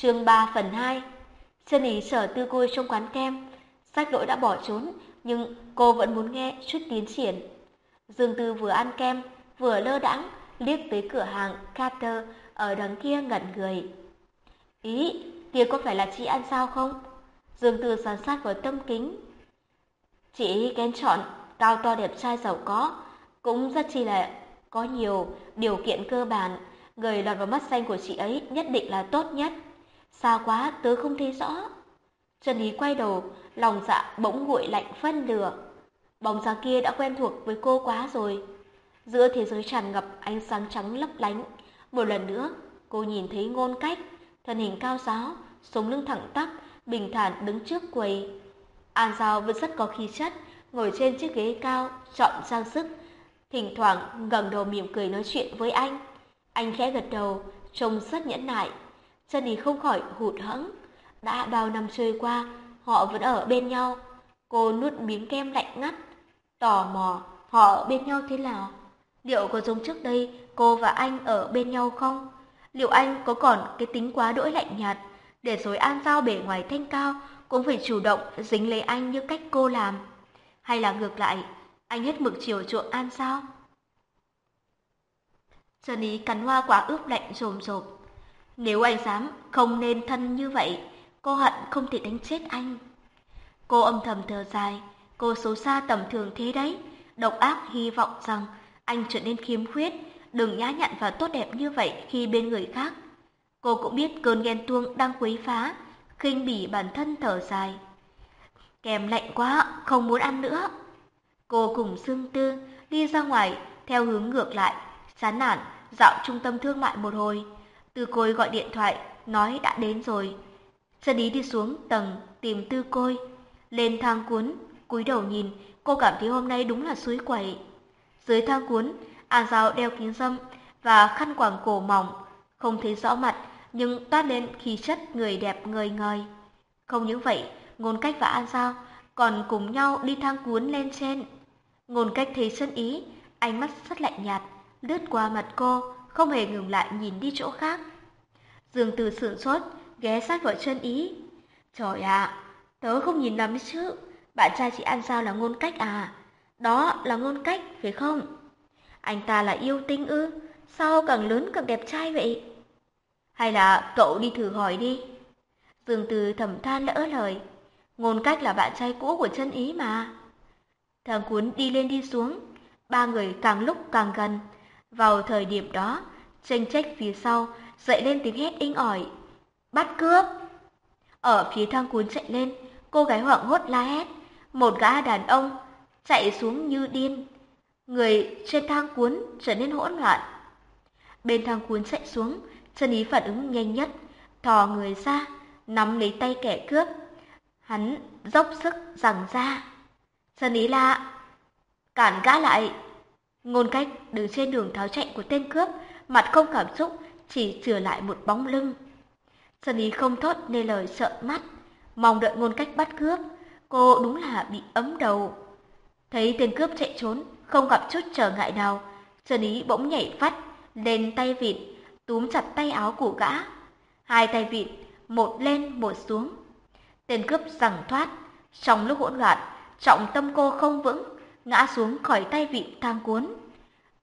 Chương 3 phần 2 Chân ý sở tư côi trong quán kem, sách lỗi đã bỏ trốn, nhưng cô vẫn muốn nghe chút tiến triển. Dương Tư vừa ăn kem, vừa lơ đãng liếc tới cửa hàng Carter ở đằng kia ngẩn người. Ý, kia có phải là chị ăn sao không? Dương Tư sán sát vào tâm kính. Chị kén chọn, cao to đẹp trai giàu có, cũng rất chi là có nhiều điều kiện cơ bản, người lọt vào mắt xanh của chị ấy nhất định là tốt nhất. Xa quá tớ không thấy rõ. Trần Ý quay đầu, lòng dạ bỗng nguội lạnh phân lửa. Bóng dáng kia đã quen thuộc với cô quá rồi. Giữa thế giới tràn ngập ánh sáng trắng lấp lánh, một lần nữa cô nhìn thấy ngôn cách, thân hình cao giáo, sống lưng thẳng tắp, bình thản đứng trước quầy. An Giao vẫn rất có khí chất, ngồi trên chiếc ghế cao, chọn trang sức, thỉnh thoảng ngẩng đầu mỉm cười nói chuyện với anh. Anh khẽ gật đầu, trông rất nhẫn nại. Chân ý không khỏi hụt hẫng. Đã bao năm trôi qua, họ vẫn ở bên nhau. Cô nuốt miếng kem lạnh ngắt, tò mò họ ở bên nhau thế nào. Liệu có giống trước đây cô và anh ở bên nhau không? Liệu anh có còn cái tính quá đỗi lạnh nhạt, để rồi An Giao bề ngoài thanh cao cũng phải chủ động dính lấy anh như cách cô làm? Hay là ngược lại, anh hết mực chiều chuộng An sao? Trần Ý cắn hoa quả ướp lạnh rồm rộp. Nếu anh dám không nên thân như vậy, cô hận không thể đánh chết anh. Cô âm thầm thở dài, cô xấu xa tầm thường thế đấy, độc ác hy vọng rằng anh trở nên khiếm khuyết, đừng nhã nhặn và tốt đẹp như vậy khi bên người khác. Cô cũng biết cơn ghen tuông đang quấy phá, khinh bỉ bản thân thở dài. Kèm lạnh quá, không muốn ăn nữa. Cô cùng Dương Tư đi ra ngoài theo hướng ngược lại, chán nản dạo trung tâm thương mại một hồi. Tư Côi gọi điện thoại, nói đã đến rồi. Sơn ý đi xuống tầng tìm Tư Côi, lên thang cuốn, cúi đầu nhìn, cô cảm thấy hôm nay đúng là suối quẩy. Dưới thang cuốn, An Giao đeo kính dâm và khăn quàng cổ mỏng, không thấy rõ mặt nhưng toát lên khí chất người đẹp người ngời. Không những vậy, Ngôn Cách và An Giao còn cùng nhau đi thang cuốn lên trên. Ngôn Cách thấy sân ý, ánh mắt rất lạnh nhạt, lướt qua mặt cô, không hề ngừng lại nhìn đi chỗ khác. Dương Từ sửng sốt, ghé sát vào chân ý. Trời ạ, tớ không nhìn lắm chứ, bạn trai chị An sao là Ngôn Cách à? Đó là Ngôn Cách, phải không? Anh ta là yêu tinh ư? Sao càng lớn càng đẹp trai vậy? Hay là cậu đi thử hỏi đi? Dương Từ thầm than lỡ lời. Ngôn cách là bạn trai cũ của chân ý mà. Thằng cuốn đi lên đi xuống, ba người càng lúc càng gần. Vào thời điểm đó, tranh trách phía sau dậy lên tiếng hét inh ỏi. Bắt cướp! Ở phía thang cuốn chạy lên, cô gái hoảng hốt la hét. Một gã đàn ông chạy xuống như điên. Người trên thang cuốn trở nên hỗn loạn. Bên thang cuốn chạy xuống, chân ý phản ứng nhanh nhất, thò người ra, nắm lấy tay kẻ cướp. Hắn dốc sức giằng ra. Chân ý la, cản gã lại. Ngôn cách đứng trên đường tháo chạy của tên cướp, mặt không cảm xúc, chỉ chừa lại một bóng lưng. Sơn ý không thốt nên lời sợ mắt, mong đợi ngôn cách bắt cướp. Cô đúng là bị ấm đầu. Thấy tên cướp chạy trốn, không gặp chút trở ngại nào, Sơn Ý bỗng nhảy phát lên tay vịt, túm chặt tay áo của gã. Hai tay vịt, một lên một xuống. Tên cướp giằng thoát, trong lúc hỗn loạn, trọng tâm cô không vững, ngã xuống khỏi tay vị thang cuốn.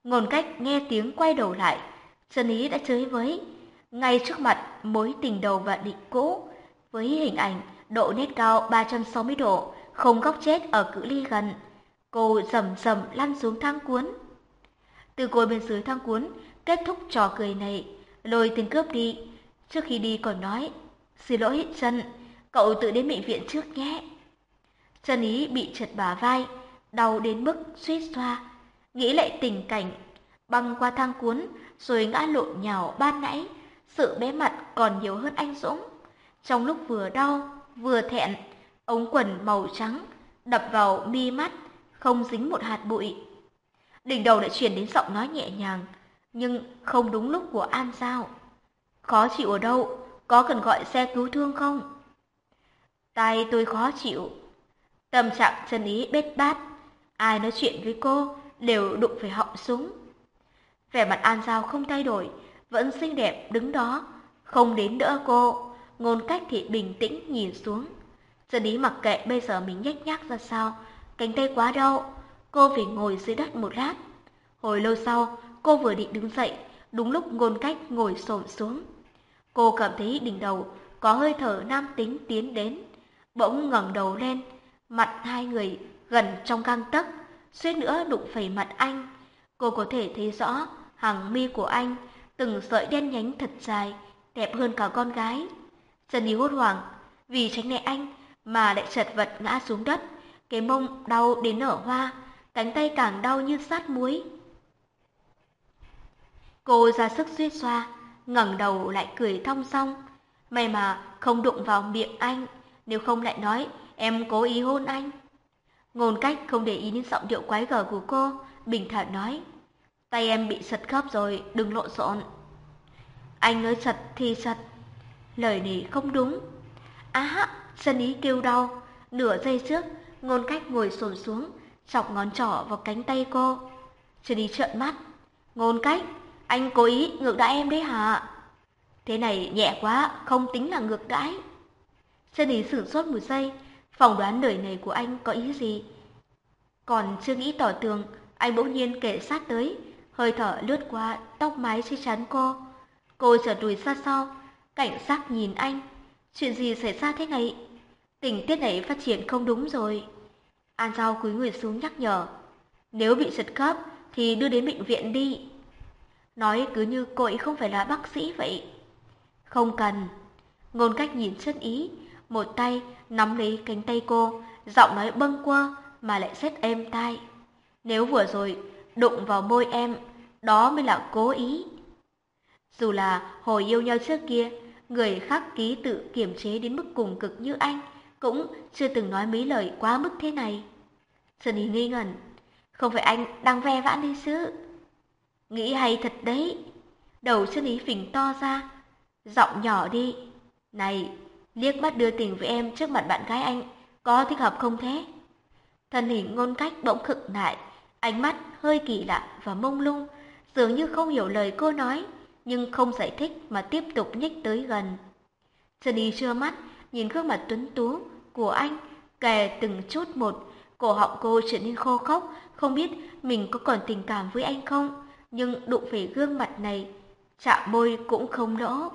Ngôn cách nghe tiếng quay đầu lại, Trần Ý đã chơi với, ngay trước mặt mối tình đầu và định cũ, với hình ảnh độ nét cao 360 độ, không góc chết ở cự ly gần. Cô rầm rầm lăn xuống thang cuốn. Từ cối bên dưới thang cuốn, kết thúc trò cười này, lôi tên cướp đi. Trước khi đi còn nói, xin lỗi Trần, cậu tự đến bệnh viện trước nhé. Trần Ý bị trật bả vai, đau đến mức suýt xoa. Nghĩ lại tình cảnh, băng qua thang cuốn, rồi ngã lộn nhào ban nãy, sự bé mặt còn nhiều hơn anh Dũng. Trong lúc vừa đau, vừa thẹn, ống quần màu trắng đập vào mi mắt, không dính một hạt bụi. Đỉnh đầu lại chuyển đến giọng nói nhẹ nhàng, nhưng không đúng lúc của An Giao. Khó chịu ở đâu? Có cần gọi xe cứu thương không? Tay tôi khó chịu. Tâm trạng chân ý bết bát. Ai nói chuyện với cô đều đụng phải họng súng. Vẻ mặt An Giao không thay đổi, vẫn xinh đẹp đứng đó, không đến đỡ cô. ngôn cách thì bình tĩnh nhìn xuống. Dân ý mặc kệ bây giờ mình nhếch nhác ra sao, cánh tay quá đau, cô phải ngồi dưới đất một lát. Hồi lâu sau, cô vừa định đứng dậy, đúng lúc ngôn cách ngồi xổm xuống. Cô cảm thấy đỉnh đầu có hơi thở nam tính tiến đến, bỗng ngẩng đầu lên, mặt hai người gần trong gang tấc, suýt nữa đụng phải mặt anh. Cô có thể thấy rõ hàng mi của anh, từng sợi đen nhánh thật dài, đẹp hơn cả con gái. Trần Ý hốt hoảng, vì tránh né anh mà lại chật vật ngã xuống đất, cái mông đau đến nở hoa, cánh tay càng đau như sát muối. Cô ra sức suýt xoa, ngẩng đầu lại cười thong song. May mà không đụng vào miệng anh, nếu không lại nói em cố ý hôn anh. Ngôn cách không để ý đến giọng điệu quái gở của cô, bình thản nói. Tay em bị sật khớp rồi, đừng lộn xộn. Anh nói sật thì sật. Lời này không đúng. Á, sân ý kêu đau. Nửa giây trước, ngôn cách ngồi xổm xuống, chọc ngón trỏ vào cánh tay cô. Sân ý trợn mắt. Ngôn cách, anh cố ý ngược đãi em đấy hả? Thế này nhẹ quá, không tính là ngược đãi. Sân ý sửng sốt một giây, phỏng đoán lời này của anh có ý gì. Còn chưa nghĩ tỏ tường, anh bỗng nhiên kể sát tới, hơi thở lướt qua tóc mái trên trán cô. Cô trở lùi xa sau, cảnh giác nhìn anh. Chuyện gì xảy ra thế này? Tình tiết này phát triển không đúng rồi. An Giao cúi người xuống nhắc nhở. Nếu bị giật khớp thì đưa đến bệnh viện đi. Nói cứ như cô ấy không phải là bác sĩ vậy. Không cần. Ngôn cách nhìn chân ý, một tay nắm lấy cánh tay cô, giọng nói bâng quơ mà lại rất êm tai. Nếu vừa rồi đụng vào môi em, đó mới là cố ý. Dù là hồi yêu nhau trước kia, người khác ký tự kiểm chế đến mức cùng cực như anh, cũng chưa từng nói mấy lời quá mức thế này. Sunny nghi ngẩn, không phải anh đang ve vãn đi chứ? Nghĩ hay thật đấy. Đầu Sunny phình to ra, giọng nhỏ đi. Này, liếc mắt đưa tình với em trước mặt bạn gái anh, có thích hợp không thế? Thân hình ngôn cách bỗng khựng lại, ánh mắt hơi kỳ lạ và mông lung, dường như không hiểu lời cô nói, nhưng không giải thích mà tiếp tục nhích tới gần. Sunny trưa mắt, nhìn gương mặt tuấn tú của anh, kè từng chút một, cổ họng cô trở nên khô khốc, không biết mình có còn tình cảm với anh không, nhưng đụng về gương mặt này, chạm môi cũng không lỗ.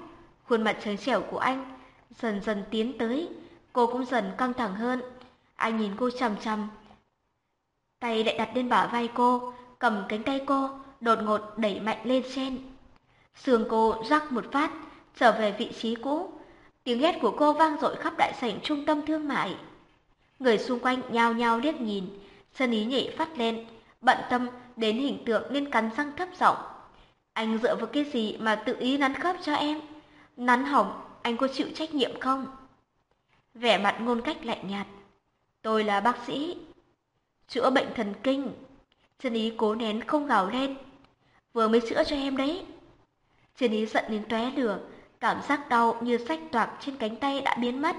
Khuôn mặt trắng trẻo của anh dần dần tiến tới, cô cũng dần căng thẳng hơn. Anh nhìn cô chằm chằm, tay lại đặt lên bả vai cô, cầm cánh tay cô, đột ngột đẩy mạnh lên trên. Sườn cô rắc một phát, trở về vị trí cũ. Tiếng hét của cô vang dội khắp đại sảnh trung tâm thương mại. Người xung quanh nhao nhao liếc nhìn, sân ý nhảy phát lên, bận tâm đến hình tượng nên cắn răng thấp giọng. Anh dựa vào cái gì mà tự ý nắn khớp cho em? Nắn hỏng, anh có chịu trách nhiệm không? Vẻ mặt ngôn cách lạnh nhạt. Tôi là bác sĩ. Chữa bệnh thần kinh. Chân ý cố nén không gào lên. Vừa mới chữa cho em đấy. Chân ý giận đến tóe lửa, cảm giác đau như sách toạc trên cánh tay đã biến mất,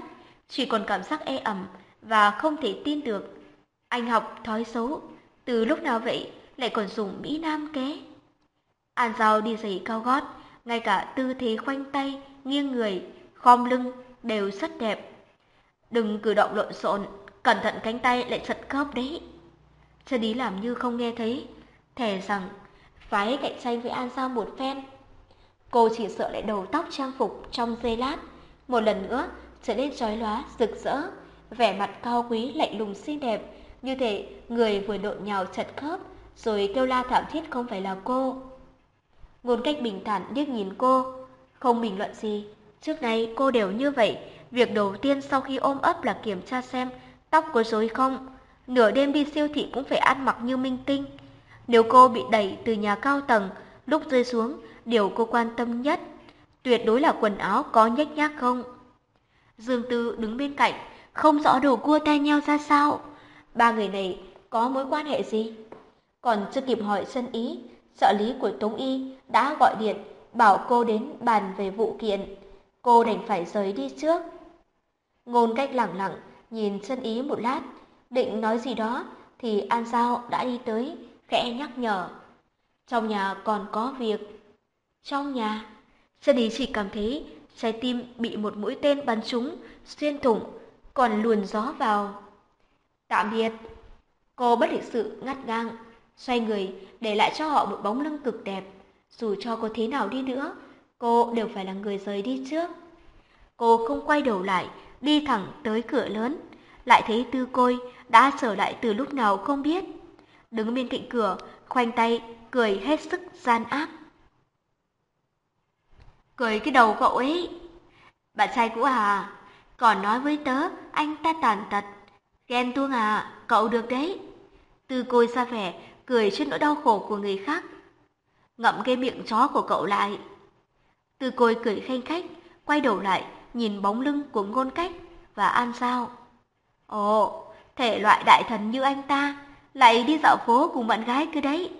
chỉ còn cảm giác e ẩm và không thể tin được. Anh học thói xấu, từ lúc nào vậy lại còn dùng Mỹ Nam kế. An Giao đi giày cao gót, ngay cả tư thế khoanh tay, nghiêng người, khom lưng đều rất đẹp. Đừng cử động lộn xộn, cẩn thận cánh tay lại giật khớp đấy. Trần Ý làm như không nghe thấy, thề rằng phái cạnh tranh với An Giao một phen. Cô chỉ sợ lại đầu tóc trang phục trong giây lát, một lần nữa trở nên trói lóa, rực rỡ, vẻ mặt cao quý lạnh lùng xinh đẹp, như thể người vừa lộn nhào chật khớp, rồi kêu la thảm thiết không phải là cô. Ngôn cách bình thản liếc nhìn cô, không bình luận gì. Trước nay cô đều như vậy, việc đầu tiên sau khi ôm ấp là kiểm tra xem tóc có rối không. Nửa đêm đi siêu thị cũng phải ăn mặc như minh tinh. Nếu cô bị đẩy từ nhà cao tầng, lúc rơi xuống, điều cô quan tâm nhất, tuyệt đối là quần áo có nhếch nhác không. Dương Tư đứng bên cạnh, không rõ đồ cua tay nhau ra sao. Ba người này có mối quan hệ gì? Còn chưa kịp hỏi sân ý, trợ lý của Tống Y đã gọi điện bảo cô đến bàn về vụ kiện. Cô đành phải rời đi trước. Ngôn cách lặng lặng nhìn chân ý một lát, định nói gì đó thì An Giao đã đi tới, khẽ nhắc nhở. Trong nhà còn có việc. Trong nhà, chân ý chỉ cảm thấy trái tim bị một mũi tên bắn trúng, xuyên thủng, còn luồn gió vào. Tạm biệt. Cô bất lịch sự ngắt ngang, xoay người để lại cho họ một bóng lưng cực đẹp. Dù cho có thế nào đi nữa, cô đều phải là người rời đi trước. Cô không quay đầu lại, đi thẳng tới cửa lớn, lại thấy tư côi đã trở lại từ lúc nào không biết. Đứng bên cạnh cửa, khoanh tay, cười hết sức gian ác. Cười cái đầu cậu ấy. Bạn trai cũ à, còn nói với tớ anh ta tàn tật. Ghen tuông à, cậu được đấy. Tư côi ra vẻ, cười trên nỗi đau khổ của người khác. Ngậm cái miệng chó của cậu lại. Từ côi cười khanh khách, quay đầu lại, nhìn bóng lưng của ngôn cách và an sao. Ồ, thể loại đại thần như anh ta, lại đi dạo phố cùng bạn gái cứ đấy.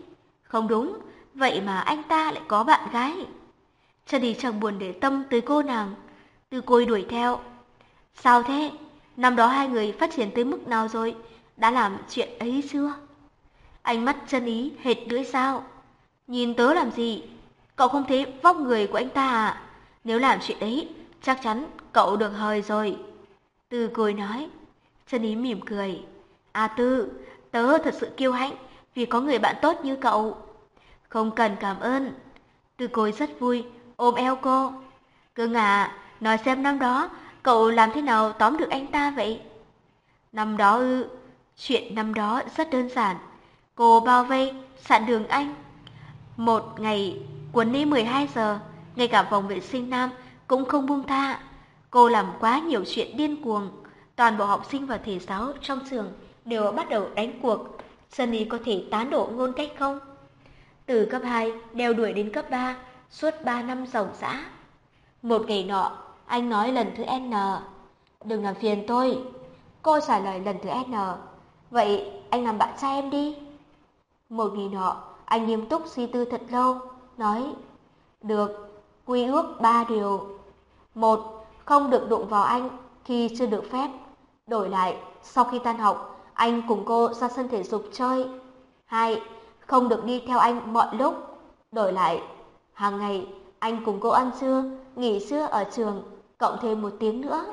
Không đúng, vậy mà anh ta lại có bạn gái. Chân đi chẳng buồn để tâm tới cô nàng, từ côi đuổi theo. Sao thế? Năm đó hai người phát triển tới mức nào rồi? Đã làm chuyện ấy chưa? Ánh mắt chân ý hệt lưỡi sao? Nhìn tớ làm gì? Cậu không thấy vóc người của anh ta à? Nếu làm chuyện đấy, chắc chắn cậu được hời rồi. tư cười nói. Chân ý mỉm cười. À Tư, tớ thật sự kiêu hãnh vì có người bạn tốt như cậu. Không cần cảm ơn. tư cười rất vui, ôm eo cô. Cưng à, nói xem năm đó cậu làm thế nào tóm được anh ta vậy? Năm đó ư, chuyện năm đó rất đơn giản. Cô bao vây, sạn đường anh. Một ngày, cuốn đi 12 giờ, ngay cả phòng vệ sinh nam cũng không buông tha. Cô làm quá nhiều chuyện điên cuồng. Toàn bộ học sinh và thầy giáo trong trường đều bắt đầu đánh cuộc. Sunny có thể tán đổ ngôn cách không? Từ cấp 2 đeo đuổi đến cấp 3, suốt 3 năm ròng rã. Một ngày nọ, anh nói lần thứ N. Đừng làm phiền tôi. Cô trả lời lần thứ N. Vậy anh làm bạn trai em đi. Một ngày nọ, anh nghiêm túc suy tư thật lâu, nói Được, quy ước ba điều. Một, không được đụng vào anh khi chưa được phép. Đổi lại, sau khi tan học, anh cùng cô ra sân thể dục chơi. Hai, không được đi theo anh mọi lúc. Đổi lại, hàng ngày anh cùng cô ăn trưa, nghỉ trưa ở trường, cộng thêm một tiếng nữa.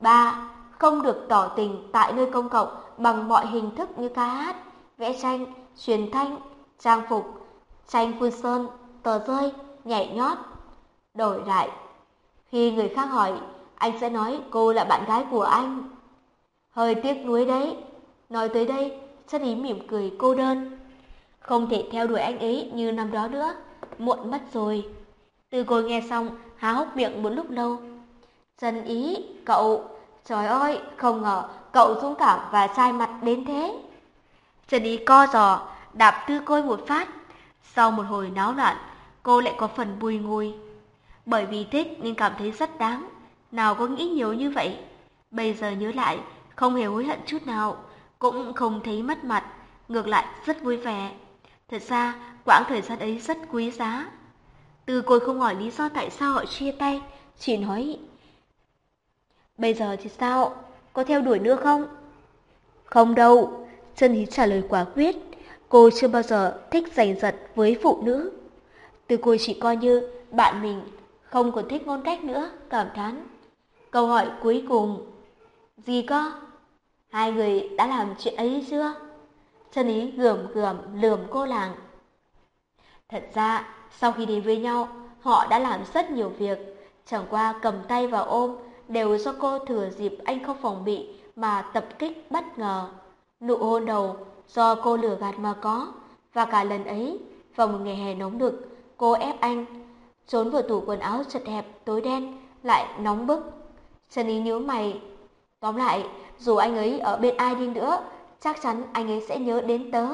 Ba, không được tỏ tình tại nơi công cộng bằng mọi hình thức như ca hát, vẽ tranh, truyền thanh, trang phục, tranh quân sơn, tờ rơi, nhảy nhót. Đổi lại, khi người khác hỏi, anh sẽ nói cô là bạn gái của anh. Hơi tiếc nuối đấy. Nói tới đây, chân ý mỉm cười cô đơn. Không thể theo đuổi anh ấy như năm đó nữa, muộn mất rồi. Từ cô nghe xong, há hốc miệng một lúc lâu. Chân ý, cậu, trời ơi, không ngờ cậu dũng cảm và trai mặt đến thế. chân ý co giò, đạp tư côi một phát. Sau một hồi náo loạn, cô lại có phần bùi ngùi. Bởi vì thích nên cảm thấy rất đáng, nào có nghĩ nhiều như vậy. Bây giờ nhớ lại, không hề hối hận chút nào, cũng không thấy mất mặt, ngược lại rất vui vẻ. Thật ra, quãng thời gian ấy rất quý giá. Từ côi không hỏi lý do tại sao họ chia tay, chỉ nói Bây giờ thì sao? Có theo đuổi nữa không? Không đâu, Trân Hí trả lời quả quyết. Cô chưa bao giờ thích giành giật với phụ nữ. Từ cô chỉ coi như bạn mình, không còn thích ngôn cách nữa, cảm thán. Câu hỏi cuối cùng. Gì cơ? Hai người đã làm chuyện ấy chưa? Chân Ý gườm gườm lườm cô làng. Thật ra, sau khi đến với nhau, họ đã làm rất nhiều việc. Chẳng qua cầm tay và ôm đều do cô thừa dịp anh không phòng bị mà tập kích bất ngờ. Nụ hôn đầu do cô lừa gạt mà có. Và cả lần ấy, vào một ngày hè nóng nực, cô ép anh trốn vào tủ quần áo chật hẹp tối đen lại nóng bức. Trần Ý nhớ mày. Tóm lại, dù anh ấy ở bên ai đi nữa, chắc chắn anh ấy sẽ nhớ đến tớ.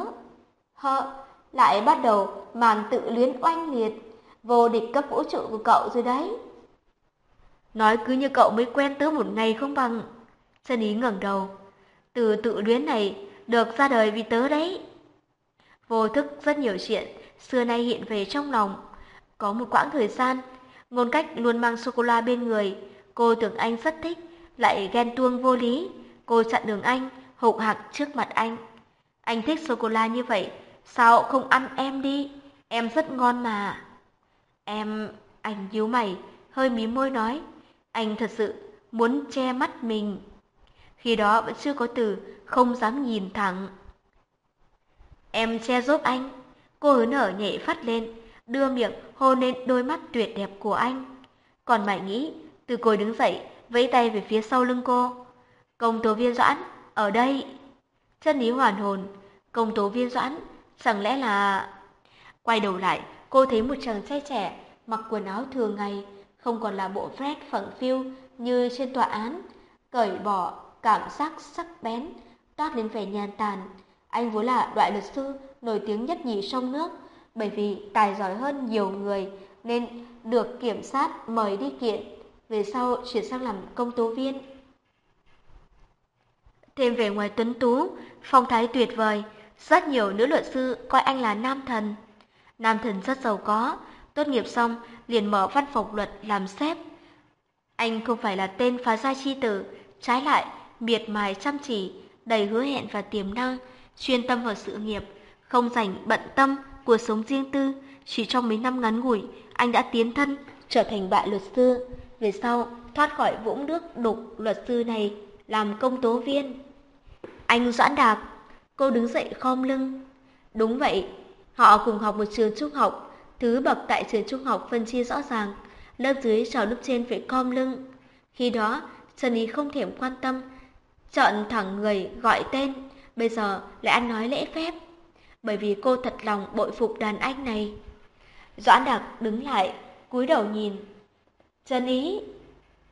Hơ, lại bắt đầu màn tự luyến oanh liệt, vô địch cấp vũ trụ của cậu rồi đấy. Nói cứ như cậu mới quen tớ một ngày không bằng. Sơn ý ngẩng đầu. Từ tự luyến này được ra đời vì tớ đấy. Vô thức rất nhiều chuyện, xưa nay hiện về trong lòng. Có một quãng thời gian, ngôn cách luôn mang sô-cô-la bên người. Cô tưởng anh rất thích, lại ghen tuông vô lý. Cô chặn đường anh, hụt hạc trước mặt anh. Anh thích sô-cô-la như vậy, sao không ăn em đi? Em rất ngon mà. Em, anh nhíu mày, hơi mí môi nói, anh thật sự muốn che mắt mình. Khi đó vẫn chưa có từ, không dám nhìn thẳng. Em che giúp anh. Cô hứa nở nhảy phát lên, đưa miệng hôn lên đôi mắt tuyệt đẹp của anh. Còn mãi nghĩ, từ cồi đứng dậy, vẫy tay về phía sau lưng cô. Công tố viên Doãn, ở đây. Chân lý hoàn hồn, công tố viên Doãn, chẳng lẽ là... Quay đầu lại, cô thấy một chàng trai trẻ, mặc quần áo thường ngày, không còn là bộ vest phẳng phiu như trên tòa án, cởi bỏ cảm giác sắc bén, toát lên vẻ nhàn tàn. Anh vốn là loại luật sư nổi tiếng nhất nhì sông nước, bởi vì tài giỏi hơn nhiều người nên được kiểm sát mời đi kiện, về sau chuyển sang làm công tố viên. Thêm về ngoài tuấn tú, phong thái tuyệt vời, rất nhiều nữ luật sư coi anh là nam thần. Nam thần rất giàu có, tốt nghiệp xong liền mở văn phòng luật làm sếp. Anh không phải là tên phá gia chi tử, trái lại miệt mài chăm chỉ, đầy hứa hẹn và tiềm năng, chuyên tâm vào sự nghiệp, không dành bận tâm cuộc sống riêng tư. Chỉ trong mấy năm ngắn ngủi, anh đã tiến thân trở thành bạn luật sư. Về sau, thoát khỏi vũng nước đục luật sư này, làm công tố viên. Anh Doãn Đạp, cô đứng dậy khom lưng. Đúng vậy, họ cùng học một trường trung học, thứ bậc tại trường trung học phân chia rõ ràng, lớp dưới chào lớp trên phải khom lưng. Khi đó, Trần Ý không thèm quan tâm, chọn thẳng người gọi tên, bây giờ lại ăn nói lễ phép. Bởi vì cô thật lòng bội phục đàn anh này. Doãn Đặc đứng lại, cúi đầu nhìn. Trần Ý,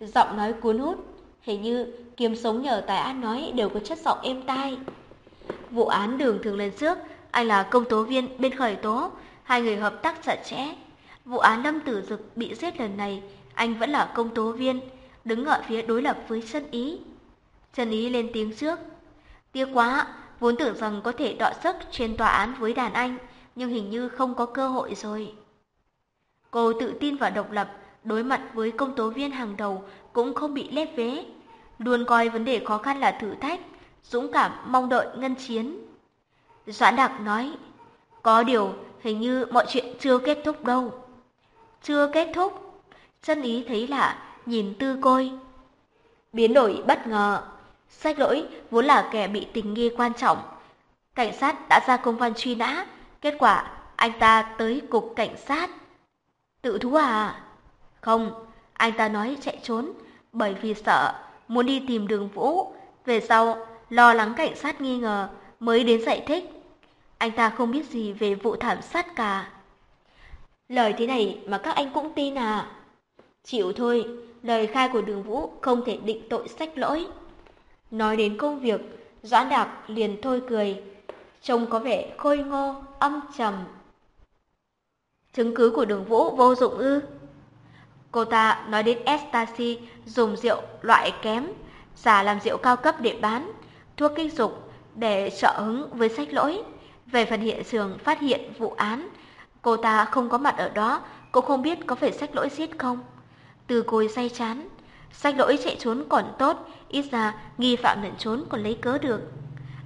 giọng nói cuốn hút, hình như kiếm sống nhờ tài ăn nói đều có chất giọng êm tai. Vụ án đường thường lên trước, anh là công tố viên bên khởi tố, hai người hợp tác chặt chẽ. Vụ án Lâm Tử Dực bị giết lần này, anh vẫn là công tố viên, đứng ở phía đối lập với chân ý. Trần ý lên tiếng trước. Tiếc quá, vốn tưởng rằng có thể đọ sức trên tòa án với đàn anh, nhưng hình như không có cơ hội rồi. Cô tự tin vào độc lập, đối mặt với công tố viên hàng đầu cũng không bị lép vế. Luôn coi vấn đề khó khăn là thử thách, dũng cảm mong đợi ngân chiến. Doãn Đặc nói, có điều hình như mọi chuyện chưa kết thúc đâu. Chưa kết thúc, chân ý thấy lạ, nhìn tư côi. Biến đổi bất ngờ, sách lỗi vốn là kẻ bị tình nghi quan trọng. Cảnh sát đã ra công văn truy nã, kết quả anh ta tới cục cảnh sát. Tự thú à? Không, anh ta nói chạy trốn, bởi vì sợ, muốn đi tìm đường Vũ. Về sau, lo lắng cảnh sát nghi ngờ, mới đến giải thích. Anh ta không biết gì về vụ thảm sát cả. Lời thế này mà các anh cũng tin à? Chịu thôi, lời khai của đường Vũ không thể định tội sách lỗi. Nói đến công việc, Doãn Đạp liền thôi cười, trông có vẻ khôi ngô, âm trầm. Chứng cứ của đường Vũ vô dụng ư? Cô ta nói đến ecstasy dùng rượu loại kém, giả làm rượu cao cấp để bán, thuốc kích dục để trợ hứng với sách lỗi. Về phần hiện trường phát hiện vụ án, cô ta không có mặt ở đó, cũng không biết có phải sách lỗi giết không. Từ côi say chán, sách lỗi chạy trốn còn tốt, ít ra nghi phạm lẩn trốn còn lấy cớ được.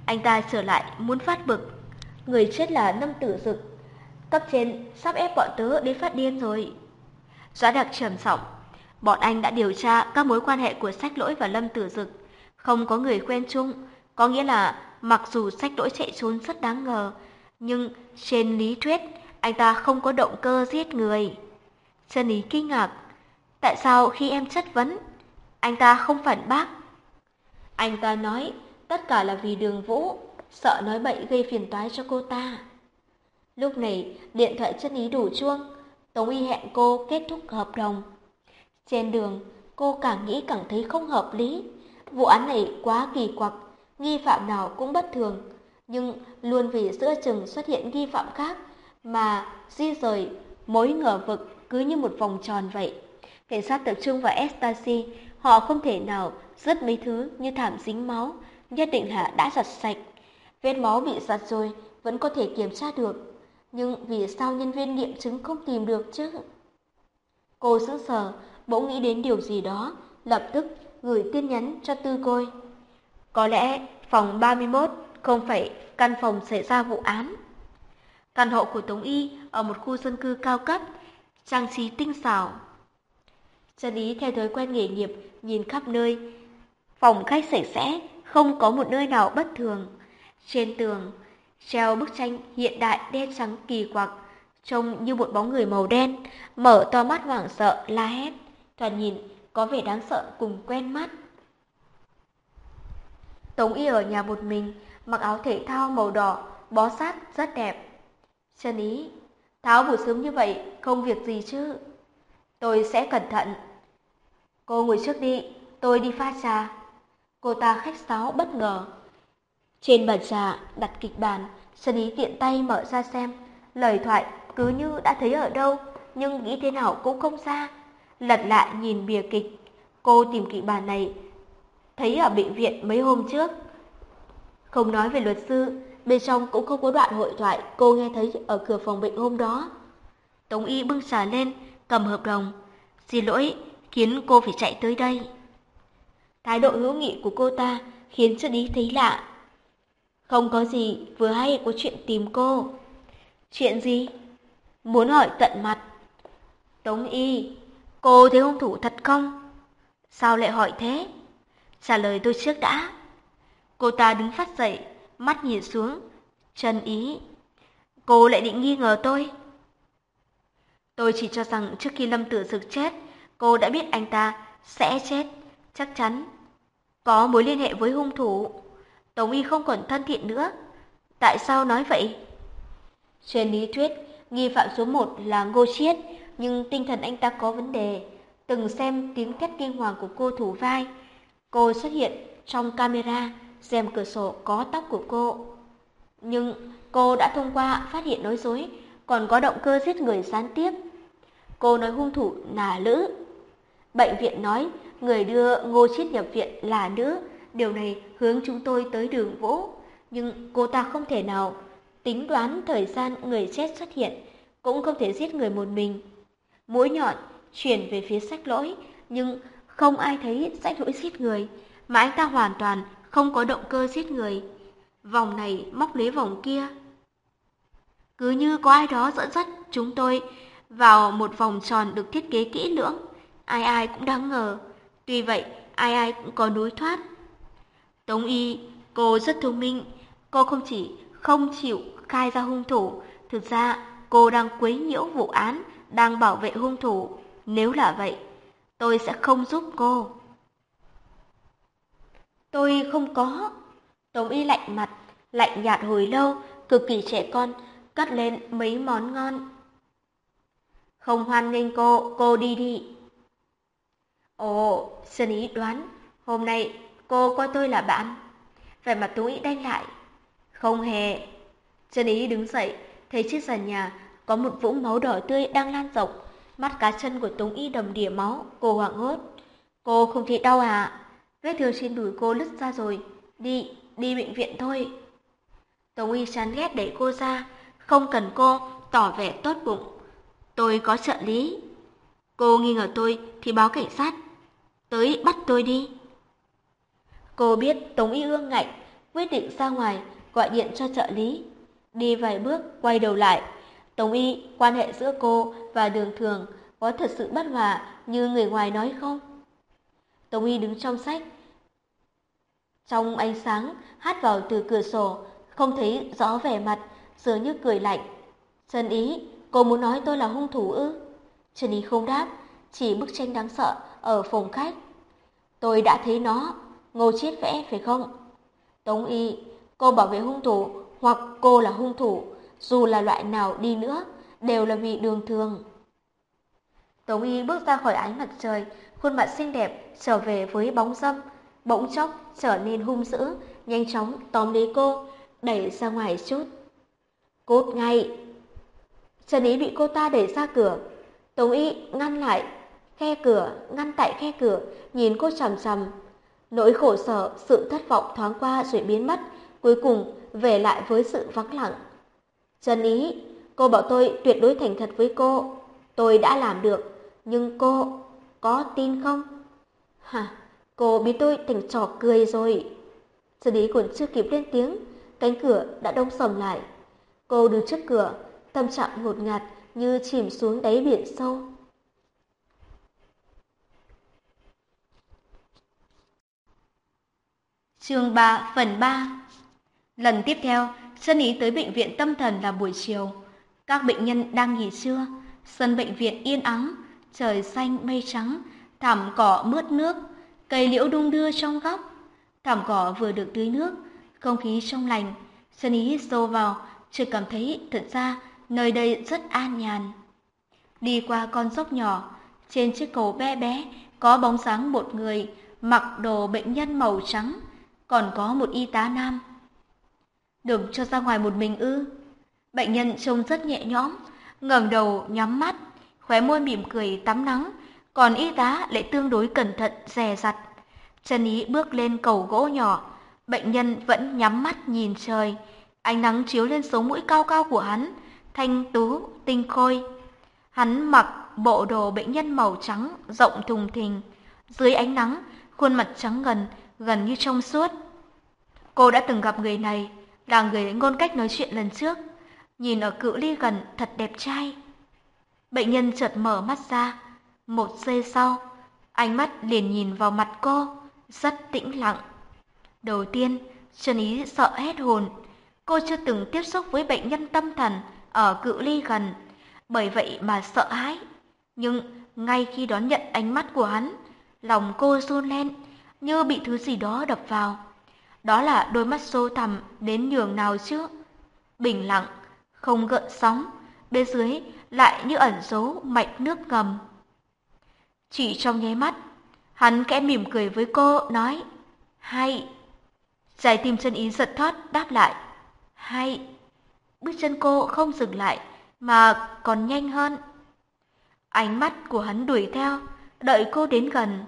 Anh ta trở lại muốn phát bực. Người chết là năm tử dực. Cấp trên sắp ép bọn tớ đến phát điên rồi. Doã đặc trầm giọng, bọn anh đã điều tra các mối quan hệ của sách lỗi và lâm tử dực. Không có người quen chung, có nghĩa là mặc dù sách lỗi chạy trốn rất đáng ngờ, nhưng trên lý thuyết anh ta không có động cơ giết người. Chân ý kinh ngạc, tại sao khi em chất vấn, anh ta không phản bác? Anh ta nói tất cả là vì đường vũ, sợ nói bậy gây phiền toái cho cô ta. Lúc này, điện thoại chân ý đủ chuông, Tống Y hẹn cô kết thúc hợp đồng. Trên đường, cô càng nghĩ càng thấy không hợp lý. Vụ án này quá kỳ quặc, nghi phạm nào cũng bất thường. Nhưng luôn vì giữa chừng xuất hiện nghi phạm khác mà di rời mối ngờ vực cứ như một vòng tròn vậy. Cảnh sát tập trung vào ecstasy, họ không thể nào rớt mấy thứ như thảm dính máu, nhất định là đã giặt sạch. Vết máu bị giặt rồi, vẫn có thể kiểm tra được. Nhưng vì sao nhân viên nghiệm chứng không tìm được chứ? Cô sững sờ, bỗng nghĩ đến điều gì đó, lập tức gửi tin nhắn cho Tư Côi. Có lẽ phòng 31 không phải căn phòng xảy ra vụ án. Căn hộ của Tống Y ở một khu dân cư cao cấp, trang trí tinh xảo. Trần Ý theo thói quen nghề nghiệp, nhìn khắp nơi. Phòng khách sạch sẽ, không có một nơi nào bất thường. Trên tường, treo bức tranh hiện đại đen trắng kỳ quặc, trông như một bóng người màu đen, mở to mắt hoảng sợ, la hét. toàn nhìn, có vẻ đáng sợ cùng quen mắt. Tống Y ở nhà một mình, mặc áo thể thao màu đỏ, bó sát rất đẹp. Trần Ý, tháo buổi sớm như vậy, không việc gì chứ? Tôi sẽ cẩn thận. Cô ngồi trước đi, tôi đi pha trà. Cô ta khách sáo bất ngờ. Trên bàn trà đặt kịch bản, Sơn Ý tiện tay mở ra xem. Lời thoại cứ như đã thấy ở đâu, nhưng nghĩ thế nào cũng không ra. Lật lại nhìn bìa kịch, cô tìm kịch bản này, thấy ở bệnh viện mấy hôm trước. Không nói về luật sư, bên trong cũng không có đoạn hội thoại cô nghe thấy ở cửa phòng bệnh hôm đó. Tống Y bưng trà lên, cầm hợp đồng. Xin lỗi, khiến cô phải chạy tới đây. Thái độ hữu nghị của cô ta khiến cho Ý thấy lạ. Không có gì, vừa hay có chuyện tìm cô. Chuyện gì? Muốn hỏi tận mặt. Tống Y, cô thấy hung thủ thật không? Sao lại hỏi thế? Trả lời tôi trước đã. Cô ta đứng phát dậy, mắt nhìn xuống. Trần Ý, cô lại định nghi ngờ tôi. Tôi chỉ cho rằng trước khi Lâm Tử Dực chết, cô đã biết anh ta sẽ chết, chắc chắn. Có mối liên hệ với hung thủ. Tống Y không còn thân thiện nữa. Tại sao nói vậy? Trên lý thuyết, nghi phạm số một là Ngô Chiết, nhưng tinh thần anh ta có vấn đề. Từng xem tiếng két kinh hoàng của cô thủ vai. Cô xuất hiện trong camera, xem cửa sổ có tóc của cô. Nhưng cô đã thông qua phát hiện nói dối, còn có động cơ giết người gián tiếp. Cô nói hung thủ là nữ. Bệnh viện nói người đưa Ngô Chiết nhập viện là nữ. Điều này hướng chúng tôi tới đường Vũ. Nhưng cô ta không thể nào tính đoán thời gian người chết xuất hiện, cũng không thể giết người một mình. Mũi nhọn chuyển về phía sách lỗi, nhưng không ai thấy sách lỗi giết người, mà anh ta hoàn toàn không có động cơ giết người. Vòng này móc lấy vòng kia. Cứ như có ai đó dẫn dắt chúng tôi vào một vòng tròn được thiết kế kỹ lưỡng. Ai ai cũng đáng ngờ. Tuy vậy, ai ai cũng có núi thoát. Tống Y, cô rất thông minh. Cô không chỉ không chịu khai ra hung thủ, thực ra cô đang quấy nhiễu vụ án, đang bảo vệ hung thủ. Nếu là vậy, tôi sẽ không giúp cô. Tôi không có. Tống Y lạnh mặt, lạnh nhạt hồi lâu, cực kỳ trẻ con, cất lên mấy món ngon. Không hoan nghênh cô, cô đi đi. Ồ, Sơn Ý đoán, hôm nay cô coi tôi là bạn. Vẻ mặt Tống Ý đanh lại. Không hề. Sơn Ý đứng dậy, thấy chiếc sàn nhà có một vũng máu đỏ tươi đang lan rộng. Mắt cá chân của Tống Y đầm đìa máu, cô hoảng hốt. Cô không thấy đau à? Vết thương trên đùi cô lứt ra rồi. Đi, đi bệnh viện thôi. Tống Y chán ghét đẩy cô ra, không cần cô tỏ vẻ tốt bụng. Tôi có trợ lý. Cô nghi ngờ tôi thì báo cảnh sát. Tới bắt tôi đi. Cô biết Tống Y ương ngạnh, quyết định ra ngoài, gọi điện cho trợ lý. Đi vài bước, quay đầu lại. Tống Y, quan hệ giữa cô và đường thường có thật sự bất hòa như người ngoài nói không? Tống Y đứng trong sách. Trong ánh sáng, hát vào từ cửa sổ, không thấy rõ vẻ mặt, dường như cười lạnh. Trần Ý, cô muốn nói tôi là hung thủ ư? Trần Ý không đáp, chỉ bức tranh đáng sợ ở phòng khách. Tôi đã thấy nó, ngô chiết vẽ phải không? Tống Y, cô bảo vệ hung thủ hoặc cô là hung thủ, dù là loại nào đi nữa, đều là vì đường thường. Tống Y bước ra khỏi ánh mặt trời, khuôn mặt xinh đẹp trở về với bóng dâm, bỗng chốc trở nên hung dữ, nhanh chóng tóm lấy cô, đẩy ra ngoài chút. Cút ngay! Trần Ý bị cô ta đẩy ra cửa. Tống Y ngăn lại, khe cửa, ngăn tại khe cửa, nhìn cô chằm chằm. Nỗi khổ sở, sự thất vọng thoáng qua rồi biến mất, cuối cùng về lại với sự vắng lặng. Trần Ý, cô bảo tôi tuyệt đối thành thật với cô. Tôi đã làm được, nhưng cô có tin không? Hả? Cô biết tôi thành trò cười rồi. Trần Ý còn chưa kịp lên tiếng, cánh cửa đã đông sầm lại. Cô đứng trước cửa, tâm trạng ngột ngạt như chìm xuống đáy biển sâu. Chương 3 phần 3 Lần tiếp theo, Sơn Ý tới bệnh viện tâm thần là buổi chiều. Các bệnh nhân đang nghỉ trưa, sân bệnh viện yên ắng, trời xanh mây trắng, thảm cỏ mướt nước, cây liễu đung đưa trong góc. Thảm cỏ vừa được tưới nước, không khí trong lành. Sơn Ý hít sâu vào, chỉ cảm thấy thật ra nơi đây rất an nhàn. Đi qua con dốc nhỏ, trên chiếc cầu bé bé có bóng dáng một người mặc đồ bệnh nhân màu trắng, còn có một y tá nam. được cho ra ngoài một mình ư. Bệnh nhân trông rất nhẹ nhõm, ngẩng đầu nhắm mắt, khóe môi mỉm cười tắm nắng, còn y tá lại tương đối cẩn thận dè dặt. Chân ý bước lên cầu gỗ nhỏ, bệnh nhân vẫn nhắm mắt nhìn trời, ánh nắng chiếu lên sống mũi cao cao của hắn, thanh tú, tinh khôi. Hắn mặc bộ đồ bệnh nhân màu trắng, rộng thùng thình. Dưới ánh nắng, khuôn mặt trắng gần, gần như trong suốt. Cô đã từng gặp người này, là người ngôn cách nói chuyện lần trước. Nhìn ở cự ly gần thật đẹp trai. Bệnh nhân chợt mở mắt ra. Một giây sau, ánh mắt liền nhìn vào mặt cô, rất tĩnh lặng. Đầu tiên, Trần Ý sợ hết hồn. Cô chưa từng tiếp xúc với bệnh nhân tâm thần ở cự ly gần, bởi vậy mà sợ hãi. Nhưng ngay khi đón nhận ánh mắt của hắn, lòng cô run lên như bị thứ gì đó đập vào. Đó là đôi mắt sâu thẳm đến nhường nào chứ? Bình lặng, không gợn sóng, bên dưới lại như ẩn giấu mạch nước ngầm. Chỉ trong nháy mắt, hắn kẽ mỉm cười với cô, nói, hay. Trái tim chân ý giật thoát đáp lại, hay. Bước chân cô không dừng lại, mà còn nhanh hơn. Ánh mắt của hắn đuổi theo, đợi cô đến gần.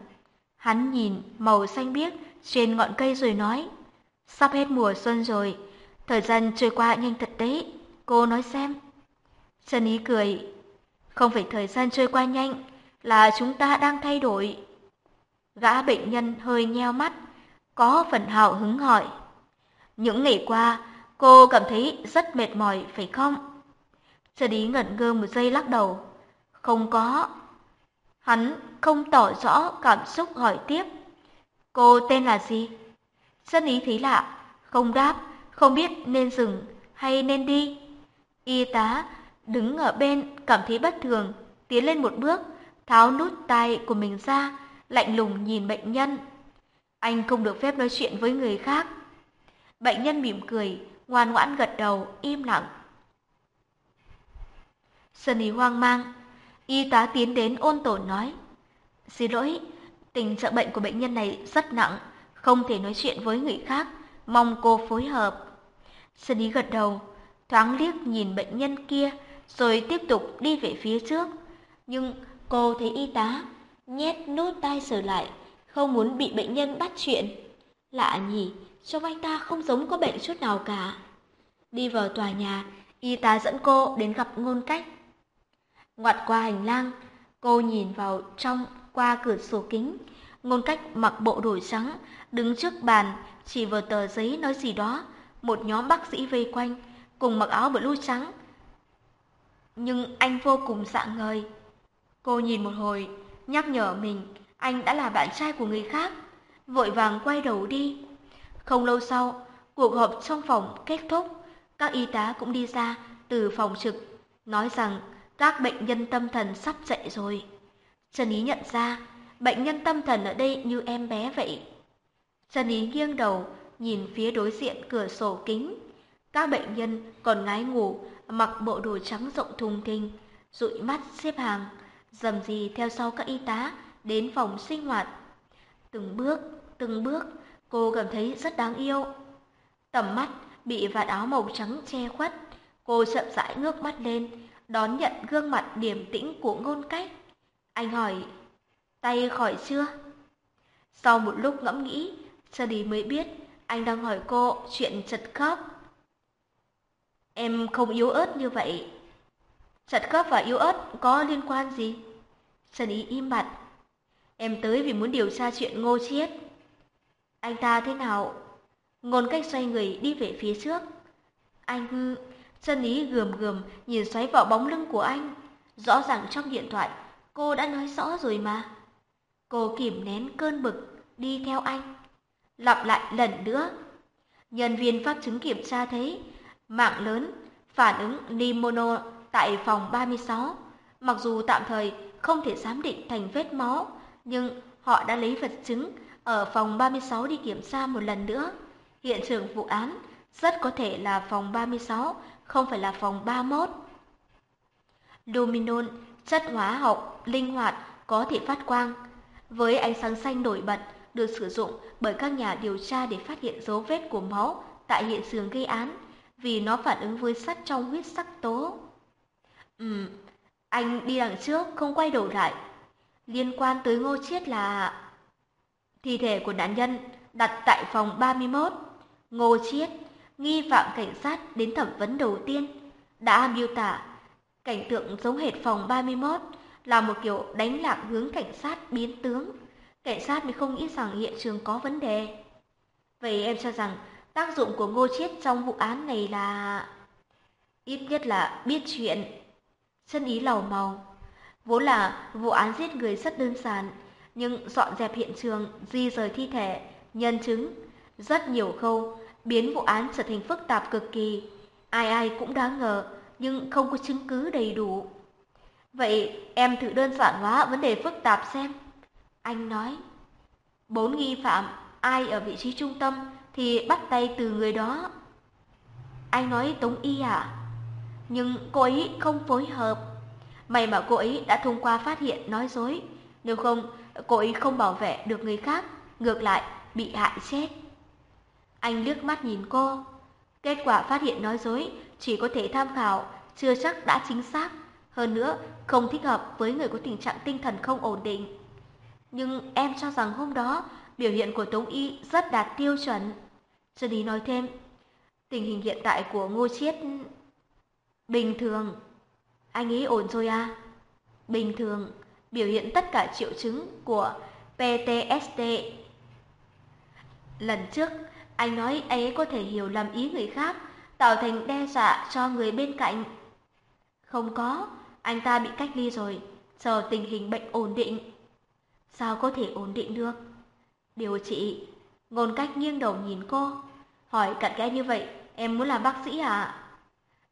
Hắn nhìn màu xanh biếc trên ngọn cây rồi nói, sắp hết mùa xuân rồi, thời gian trôi qua nhanh thật đấy, cô nói xem. Trần Ý cười, không phải thời gian trôi qua nhanh, là chúng ta đang thay đổi. Gã bệnh nhân hơi nheo mắt, có phần hào hứng hỏi. Những ngày qua, cô cảm thấy rất mệt mỏi phải không? Trần Ý ngẩn ngơ một giây lắc đầu. Không có. Hắn không tỏ rõ cảm xúc hỏi tiếp. Cô tên là gì? Dân ý thấy lạ, không đáp, không biết nên dừng hay nên đi. Y tá đứng ở bên cảm thấy bất thường, tiến lên một bước, tháo nút tai của mình ra, lạnh lùng nhìn bệnh nhân. Anh không được phép nói chuyện với người khác. Bệnh nhân mỉm cười, ngoan ngoãn gật đầu, im lặng. Sunny hoang mang, y tá tiến đến ôn tồn nói. Xin lỗi, tình trạng bệnh của bệnh nhân này rất nặng, không thể nói chuyện với người khác, mong cô phối hợp. Sunny gật đầu, thoáng liếc nhìn bệnh nhân kia, rồi tiếp tục đi về phía trước. Nhưng cô thấy y tá nhét nút tay sờ lại, không muốn bị bệnh nhân bắt chuyện. Lạ nhỉ, trông anh ta không giống có bệnh chút nào cả. Đi vào tòa nhà, y tá dẫn cô đến gặp ngôn cách. Ngoặt qua hành lang, cô nhìn vào trong qua cửa sổ kính. Ngôn cách mặc bộ đồ trắng, đứng trước bàn, chỉ vào tờ giấy nói gì đó. Một nhóm bác sĩ vây quanh, cùng mặc áo blue trắng. Nhưng anh vô cùng dạng ngời. Cô nhìn một hồi, nhắc nhở mình, anh đã là bạn trai của người khác. Vội vàng quay đầu đi. Không lâu sau, cuộc họp trong phòng kết thúc. Các y tá cũng đi ra từ phòng trực, nói rằng các bệnh nhân tâm thần sắp dậy rồi. Trần Ý nhận ra, bệnh nhân tâm thần ở đây như em bé vậy. Trần Ý nghiêng đầu, nhìn phía đối diện cửa sổ kính. Các bệnh nhân còn ngái ngủ, mặc bộ đồ trắng rộng thùng thình, dụi mắt xếp hàng, dầm gì theo sau các y tá đến phòng sinh hoạt. Từng bước, từng bước, cô cảm thấy rất đáng yêu. Tầm mắt bị vạt áo màu trắng che khuất, cô chậm rãi ngước mắt lên, đón nhận gương mặt điềm tĩnh của ngôn cách. Anh hỏi, tay khỏi chưa? Sau một lúc ngẫm nghĩ, Sunny mới biết anh đang hỏi cô chuyện chật khớp. Em không yếu ớt như vậy. Chật khớp và yếu ớt có liên quan gì? Sunny im bặt. Em tới vì muốn điều tra chuyện ngô chiết. Anh ta thế nào? Ngôn cách xoay người đi về phía trước. Anh... Chân ý gườm gườm nhìn xoáy vào bóng lưng của anh. Rõ ràng trong điện thoại, cô đã nói rõ rồi mà. Cô kìm nén cơn bực, đi theo anh. lặp lại lần nữa. Nhân viên pháp chứng kiểm tra thấy mạng lớn phản ứng limono tại phòng 36. Mặc dù tạm thời không thể giám định thành vết máu, nhưng họ đã lấy vật chứng ở phòng 36 đi kiểm tra một lần nữa. Hiện trường vụ án rất có thể là phòng 36, không phải là phòng 31. Luminon, chất hóa học linh hoạt có thể phát quang, với ánh sáng xanh nổi bật được sử dụng bởi các nhà điều tra để phát hiện dấu vết của máu tại hiện trường gây án, vì nó phản ứng với sắt trong huyết sắc tố. Ừm, anh đi đằng trước không quay đầu lại. Liên quan tới Ngô Chiết là thi thể của nạn nhân đặt tại phòng 31. Ngô Chiết, nghi phạm cảnh sát đến thẩm vấn đầu tiên, đã miêu tả cảnh tượng giống hệt phòng 31 là một kiểu đánh lạc hướng cảnh sát biến tướng. Cảnh sát mới không nghĩ rằng hiện trường có vấn đề. Vậy em cho rằng tác dụng của Ngô Chiết trong vụ án này là... Ít nhất là biết chuyện. Chân ý lầu màu. Vốn là vụ án giết người rất đơn giản, nhưng dọn dẹp hiện trường, di rời thi thể, nhân chứng, rất nhiều khâu, biến vụ án trở thành phức tạp cực kỳ. Ai ai cũng đáng ngờ, nhưng không có chứng cứ đầy đủ. Vậy em thử đơn giản hóa vấn đề phức tạp xem. Anh nói, bốn nghi phạm, ai ở vị trí trung tâm thì bắt tay từ người đó. Anh nói Tống Y à? Nhưng cô ấy không phối hợp. May mà cô ấy đã thông qua phát hiện nói dối. Nếu không, cô ấy không bảo vệ được người khác, ngược lại bị hại chết. Anh liếc mắt nhìn cô. Kết quả phát hiện nói dối chỉ có thể tham khảo, chưa chắc đã chính xác. Hơn nữa, không thích hợp với người có tình trạng tinh thần không ổn định. Nhưng em cho rằng hôm đó, biểu hiện của Tống Y rất đạt tiêu chuẩn. Jenny Lý nói thêm, tình hình hiện tại của Ngô Chiết bình thường. Anh ấy ổn rồi à? Bình thường, biểu hiện tất cả triệu chứng của PTSD. Lần trước, anh nói ấy có thể hiểu lầm ý người khác, tạo thành đe dọa cho người bên cạnh. Không có, anh ta bị cách ly rồi, chờ tình hình bệnh ổn định. Sao có thể ổn định được? Điều trị, ngôn cách nghiêng đầu nhìn cô, hỏi cặn kẽ như vậy, em muốn làm bác sĩ à?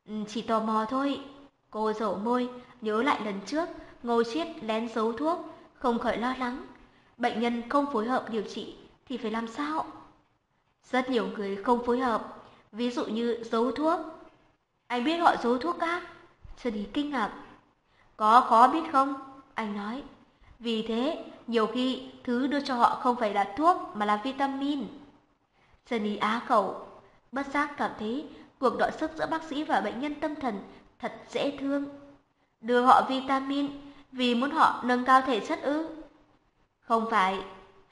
Ừ, chỉ tò mò thôi. Cô rổ môi, nhớ lại lần trước, Ngô Chiết lén giấu thuốc, không khỏi lo lắng. Bệnh nhân không phối hợp điều trị thì phải làm sao? Rất nhiều người không phối hợp, ví dụ như giấu thuốc. Anh biết họ giấu thuốc á? Sơn Ý kinh ngạc. Có khó biết không? Anh nói. Vì thế, nhiều khi thứ đưa cho họ không phải là thuốc mà là vitamin. Sơn Ý á khẩu, bất giác cảm thấy cuộc đọ sức giữa bác sĩ và bệnh nhân tâm thần thật dễ thương. Đưa họ vitamin vì muốn họ nâng cao thể chất ư? Không phải,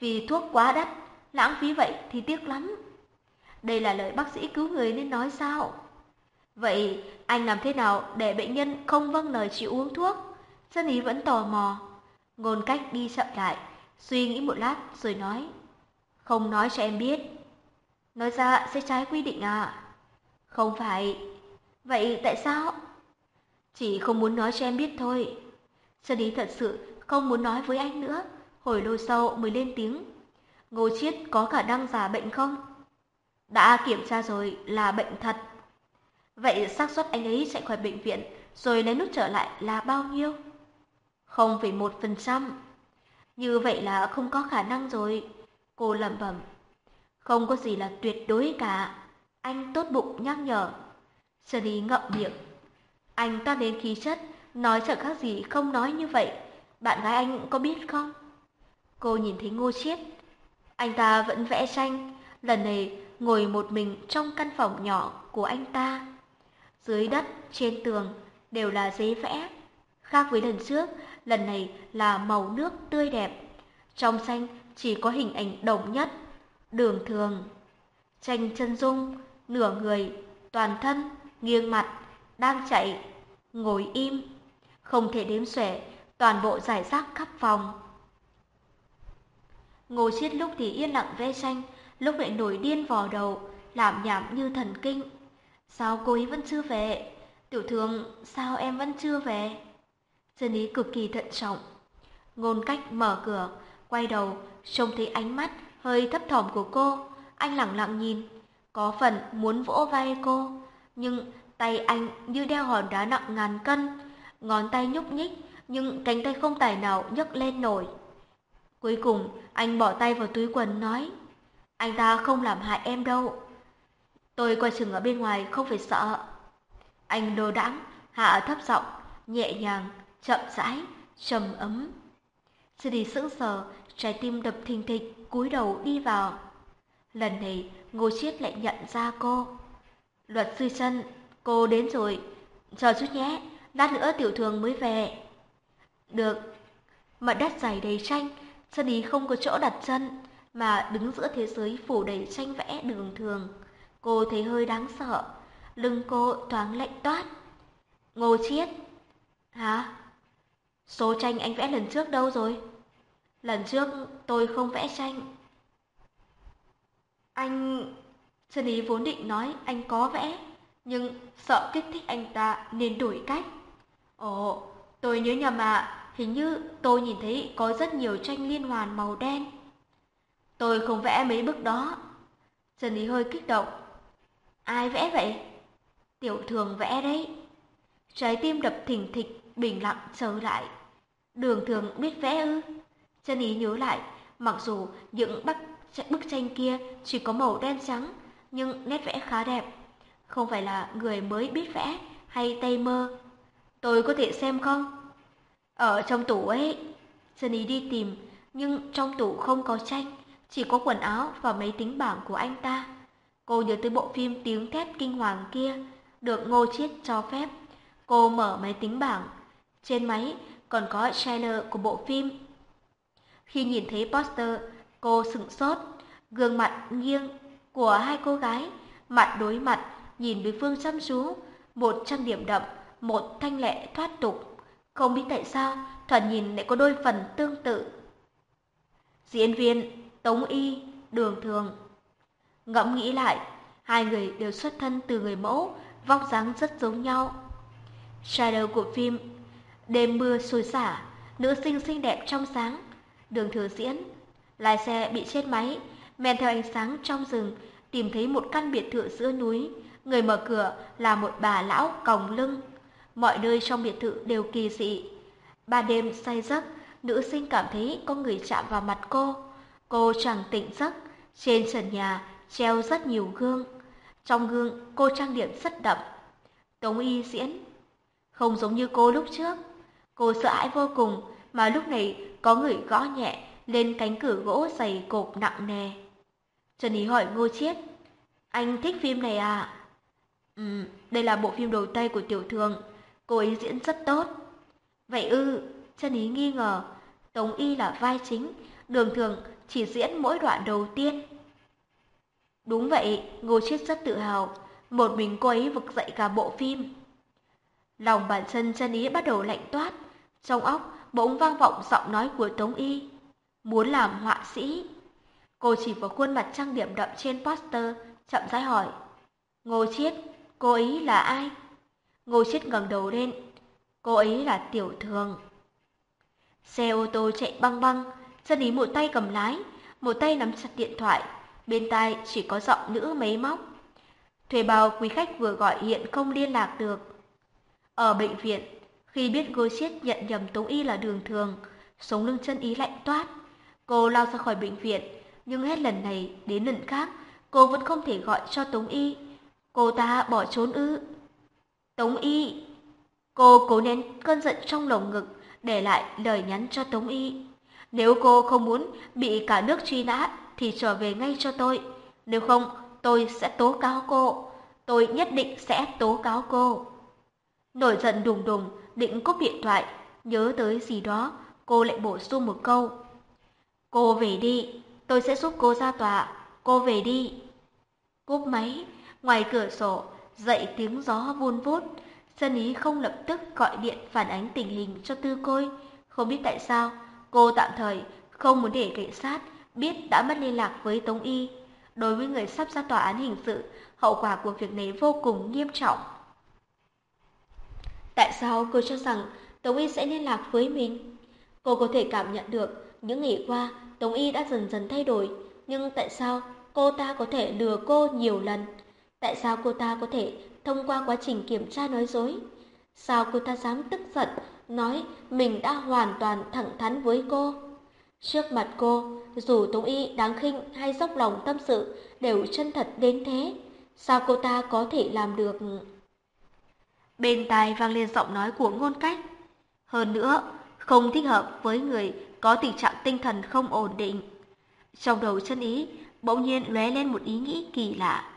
vì thuốc quá đắt, lãng phí vậy thì tiếc lắm. Đây là lời bác sĩ cứu người nên nói sao? Vậy anh làm thế nào để bệnh nhân không vâng lời chịu uống thuốc? Dân ý vẫn tò mò. Ngôn cách đi chậm lại, suy nghĩ một lát rồi nói. Không nói cho em biết. Nói ra sẽ trái quy định à? Không phải. Vậy tại sao? Chỉ không muốn nói cho em biết thôi. Sơn ý thật sự không muốn nói với anh nữa. Hồi lâu sau mới lên tiếng. Ngô Chiết có khả năng giả bệnh không? Đã kiểm tra rồi là bệnh thật. Vậy xác suất anh ấy chạy khỏi bệnh viện rồi lấy nút trở lại là bao nhiêu? Không phải một phần trăm. Như vậy là không có khả năng rồi. Cô lẩm bẩm. Không có gì là tuyệt đối cả. Anh tốt bụng nhắc nhở. Sunny ngậm miệng. Anh toan đến khí chất, nói chẳng khác gì không nói như vậy. Bạn gái anh có biết không? Cô nhìn thấy ngô chiết. Anh ta vẫn vẽ tranh, lần này ngồi một mình trong căn phòng nhỏ của anh ta. Dưới đất, trên tường đều là giấy vẽ. Khác với lần trước, lần này là màu nước tươi đẹp. Trong xanh chỉ có hình ảnh đồng nhất, đường thường. Tranh chân dung, nửa người, toàn thân, nghiêng mặt, đang chạy, ngồi im, không thể đếm xuể, toàn bộ giải rác khắp phòng. ngồi Chiết lúc thì yên lặng vẽ tranh, lúc lại nổi điên vò đầu, làm nhảm như thần kinh. Sao cô ấy vẫn chưa về? Tiểu thương sao em vẫn chưa về? Dân ý cực kỳ thận trọng. Ngôn cách mở cửa, quay đầu, trông thấy ánh mắt hơi thấp thỏm của cô, anh lặng lặng nhìn, có phần muốn vỗ vai cô, nhưng tay anh như đeo hòn đá nặng ngàn cân, ngón tay nhúc nhích, nhưng cánh tay không tài nào nhấc lên nổi. Cuối cùng, anh bỏ tay vào túi quần nói, anh ta không làm hại em đâu. Tôi coi chừng ở bên ngoài không phải sợ. Anh đồ đãng, hạ thấp giọng, nhẹ nhàng, chậm rãi, trầm ấm. Sư đi sững sờ, trái tim đập thình thịch, cúi đầu đi vào. Lần này, Ngô Chiết lại nhận ra cô. Luật sư chân, cô đến rồi. Chờ chút nhé, lát nữa tiểu thường mới về. Được. Mặt đất dày đầy tranh, chân ý không có chỗ đặt chân, mà đứng giữa thế giới phủ đầy tranh vẽ đường thường. Cô thấy hơi đáng sợ, lưng cô thoáng lạnh toát. Ngô Chiết. Hả? Số tranh anh vẽ lần trước đâu rồi? Lần trước tôi không vẽ tranh. Anh... Trần Ý vốn định nói anh có vẽ, nhưng sợ kích thích anh ta nên đổi cách. Ồ, tôi nhớ nhầm à, hình như tôi nhìn thấy có rất nhiều tranh liên hoàn màu đen. Tôi không vẽ mấy bức đó. Trần Ý hơi kích động. Ai vẽ vậy? Tiểu thường vẽ đấy. Trái tim đập thình thịch, bình lặng trở lại. Đường thường biết vẽ ư? trần ý nhớ lại, mặc dù những bức, bức tranh kia chỉ có màu đen trắng, nhưng nét vẽ khá đẹp. Không phải là người mới biết vẽ hay tay mơ. Tôi có thể xem không? Ở trong tủ ấy, trần ý đi tìm, nhưng trong tủ không có tranh, chỉ có quần áo và máy tính bảng của anh ta. Cô nhớ tới bộ phim tiếng thét kinh hoàng kia, được Ngô Chiết cho phép. Cô mở máy tính bảng. Trên máy còn có trailer của bộ phim. Khi nhìn thấy poster, cô sửng sốt, gương mặt nghiêng của hai cô gái, mặt đối mặt, nhìn đối phương chăm chú, một trang điểm đậm, một thanh lệ thoát tục. Không biết tại sao, thoạt nhìn lại có đôi phần tương tự. Diễn viên Tống Y, Đường Thường Ngẫm nghĩ lại, hai người đều xuất thân từ người mẫu, vóc dáng rất giống nhau. Shadow của phim Đêm mưa sôi xả, nữ sinh xinh đẹp trong sáng, đường thừa diễn. Lái xe bị chết máy, men theo ánh sáng trong rừng, tìm thấy một căn biệt thự giữa núi. Người mở cửa là một bà lão còng lưng. Mọi nơi trong biệt thự đều kỳ dị. Ba đêm say giấc, nữ sinh cảm thấy có người chạm vào mặt cô. Cô chẳng tỉnh giấc, trên trần nhà treo rất nhiều gương. Trong gương cô trang điểm rất đậm. Tống y diễn không giống như cô lúc trước. Cô sợ hãi vô cùng mà lúc này có người gõ nhẹ lên cánh cửa gỗ dày cộp nặng nề. Trần Ý hỏi Ngô Chiết, anh thích phim này à? Ừ, đây là bộ phim đầu tay của Tiểu Thường, cô ấy diễn rất tốt. Vậy ư, Trần Ý nghi ngờ, Tống Y là vai chính, đường thường chỉ diễn mỗi đoạn đầu tiên. Đúng vậy, Ngô Chiết rất tự hào, một mình cô ấy vực dậy cả bộ phim. Lòng bàn chân chân ý bắt đầu lạnh toát, trong óc bỗng vang vọng giọng nói của Tống Y. Muốn làm họa sĩ. Cô chỉ vào khuôn mặt trang điểm đậm trên poster, chậm rãi hỏi. Ngô Chiết, cô ấy là ai? Ngô Chiết ngẩng đầu lên. Cô ấy là Tiểu Thường. Xe ô tô chạy băng băng, dân ý một tay cầm lái, một tay nắm chặt điện thoại, bên tai chỉ có giọng nữ máy móc. Thuê bao quý khách vừa gọi hiện không liên lạc được. Ở bệnh viện, khi biết Ngô Siết nhận nhầm Tống Y là đường thường, sống lưng chân ý lạnh toát. Cô lao ra khỏi bệnh viện, nhưng hết lần này đến lần khác, cô vẫn không thể gọi cho Tống Y. Cô ta bỏ trốn ư. Tống Y! Cô cố nén cơn giận trong lồng ngực, để lại lời nhắn cho Tống Y. Nếu cô không muốn bị cả nước truy nã, thì trở về ngay cho tôi. Nếu không, tôi sẽ tố cáo cô. Tôi nhất định sẽ tố cáo cô. Nổi giận đùng đùng, định cúp điện thoại, nhớ tới gì đó, cô lại bổ sung một câu. Cô về đi, tôi sẽ giúp cô ra tòa, cô về đi. Cúp máy, ngoài cửa sổ, dậy tiếng gió vun vút, Sân ý không lập tức gọi điện phản ánh tình hình cho tư côi. Không biết tại sao, cô tạm thời không muốn để cảnh sát biết đã mất liên lạc với Tống Y. Đối với người sắp ra tòa án hình sự, hậu quả của việc này vô cùng nghiêm trọng. Tại sao cô cho rằng Tống Y sẽ liên lạc với mình? Cô có thể cảm nhận được những ngày qua Tống Y đã dần dần thay đổi, nhưng tại sao cô ta có thể lừa cô nhiều lần? Tại sao cô ta có thể thông qua quá trình kiểm tra nói dối? Sao cô ta dám tức giận, nói mình đã hoàn toàn thẳng thắn với cô? Trước mặt cô, dù Tống Y đáng khinh hay dốc lòng tâm sự đều chân thật đến thế, sao cô ta có thể làm được? Bên tai vang lên giọng nói của ngôn cách. Hơn nữa, không thích hợp với người có tình trạng tinh thần không ổn định. Trong đầu chân ý bỗng nhiên lóe lên một ý nghĩ kỳ lạ.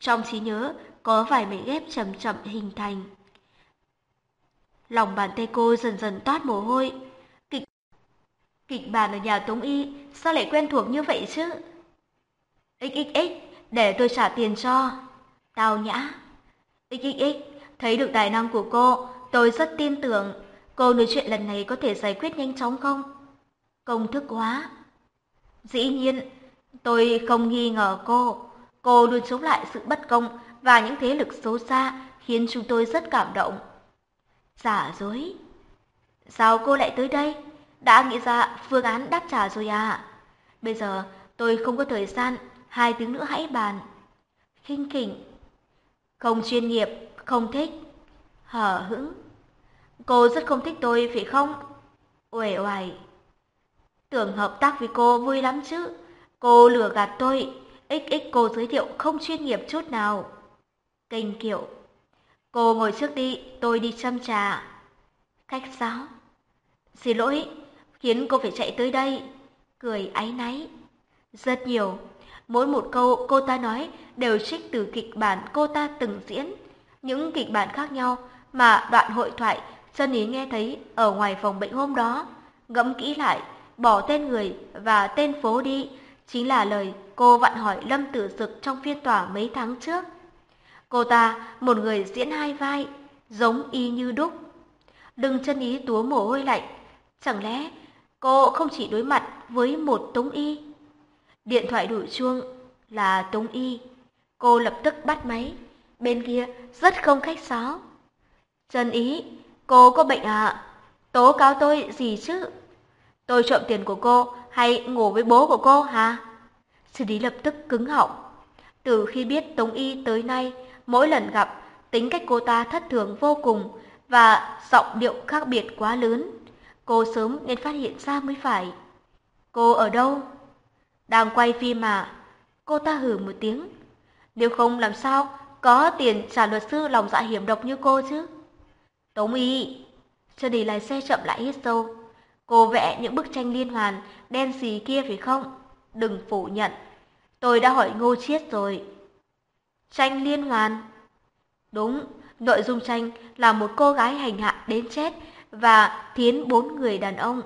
Trong trí nhớ có vài mảnh ghép chậm chậm hình thành. Lòng bàn tay cô dần dần toát mồ hôi. Kịch kịch bản ở nhà Tống Y sao lại quen thuộc như vậy chứ? XXX, để tôi trả tiền cho. tao nhã. XXX, thấy được tài năng của cô, tôi rất tin tưởng. Cô nói chuyện lần này có thể giải quyết nhanh chóng không? Công thức quá. Dĩ nhiên, tôi không nghi ngờ cô. Cô luôn chống lại sự bất công và những thế lực xấu xa khiến chúng tôi rất cảm động. Giả dối. Sao cô lại tới đây? Đã nghĩ ra phương án đáp trả rồi à? Bây giờ tôi không có thời gian, hai tiếng nữa hãy bàn. khinh khỉnh. Không chuyên nghiệp, không thích. Hở hững. Cô rất không thích tôi phải không? Uể oải. Tưởng hợp tác với cô vui lắm chứ. Cô lừa gạt tôi. XX cô giới thiệu không chuyên nghiệp chút nào. Kênh kiệu. Cô ngồi trước đi, tôi đi châm trà. Khách sáo. Xin lỗi, khiến cô phải chạy tới đây. Cười áy náy. Rất nhiều. Mỗi một câu cô ta nói đều trích từ kịch bản cô ta từng diễn. Những kịch bản khác nhau mà đoạn hội thoại Chân Ý nghe thấy ở ngoài phòng bệnh hôm đó. Ngẫm kỹ lại, bỏ tên người và tên phố đi, chính là lời cô vặn hỏi Lâm Tử Dực trong phiên tòa mấy tháng trước. Cô ta, một người diễn hai vai, giống y như đúc. Đừng chân ý túa mồ hôi lạnh, chẳng lẽ cô không chỉ đối mặt với một Tống Y? Điện thoại đổ chuông là Tống Y. Cô lập tức bắt máy, bên kia rất không khách sáo. chân Ý, cô có bệnh à? Tố cáo tôi gì chứ? Tôi trộm tiền của cô hay ngủ với bố của cô hả? Sư lý lập tức cứng họng. Từ khi biết Tống Y tới nay, mỗi lần gặp, tính cách cô ta thất thường vô cùng và giọng điệu khác biệt quá lớn. Cô sớm nên phát hiện ra mới phải. Cô ở đâu? Đang quay phim mà. Cô ta hử một tiếng. Nếu không làm sao có tiền trả luật sư lòng dạ hiểm độc như cô chứ? Tống Y, cho đi lái xe chậm lại hít sâu. Cô vẽ những bức tranh liên hoàn đen xì kia phải không? Đừng phủ nhận. Tôi đã hỏi Ngô Chiết rồi. Tranh liên hoàn? Đúng, nội dung tranh là một cô gái hành hạ đến chết và thiến bốn người đàn ông.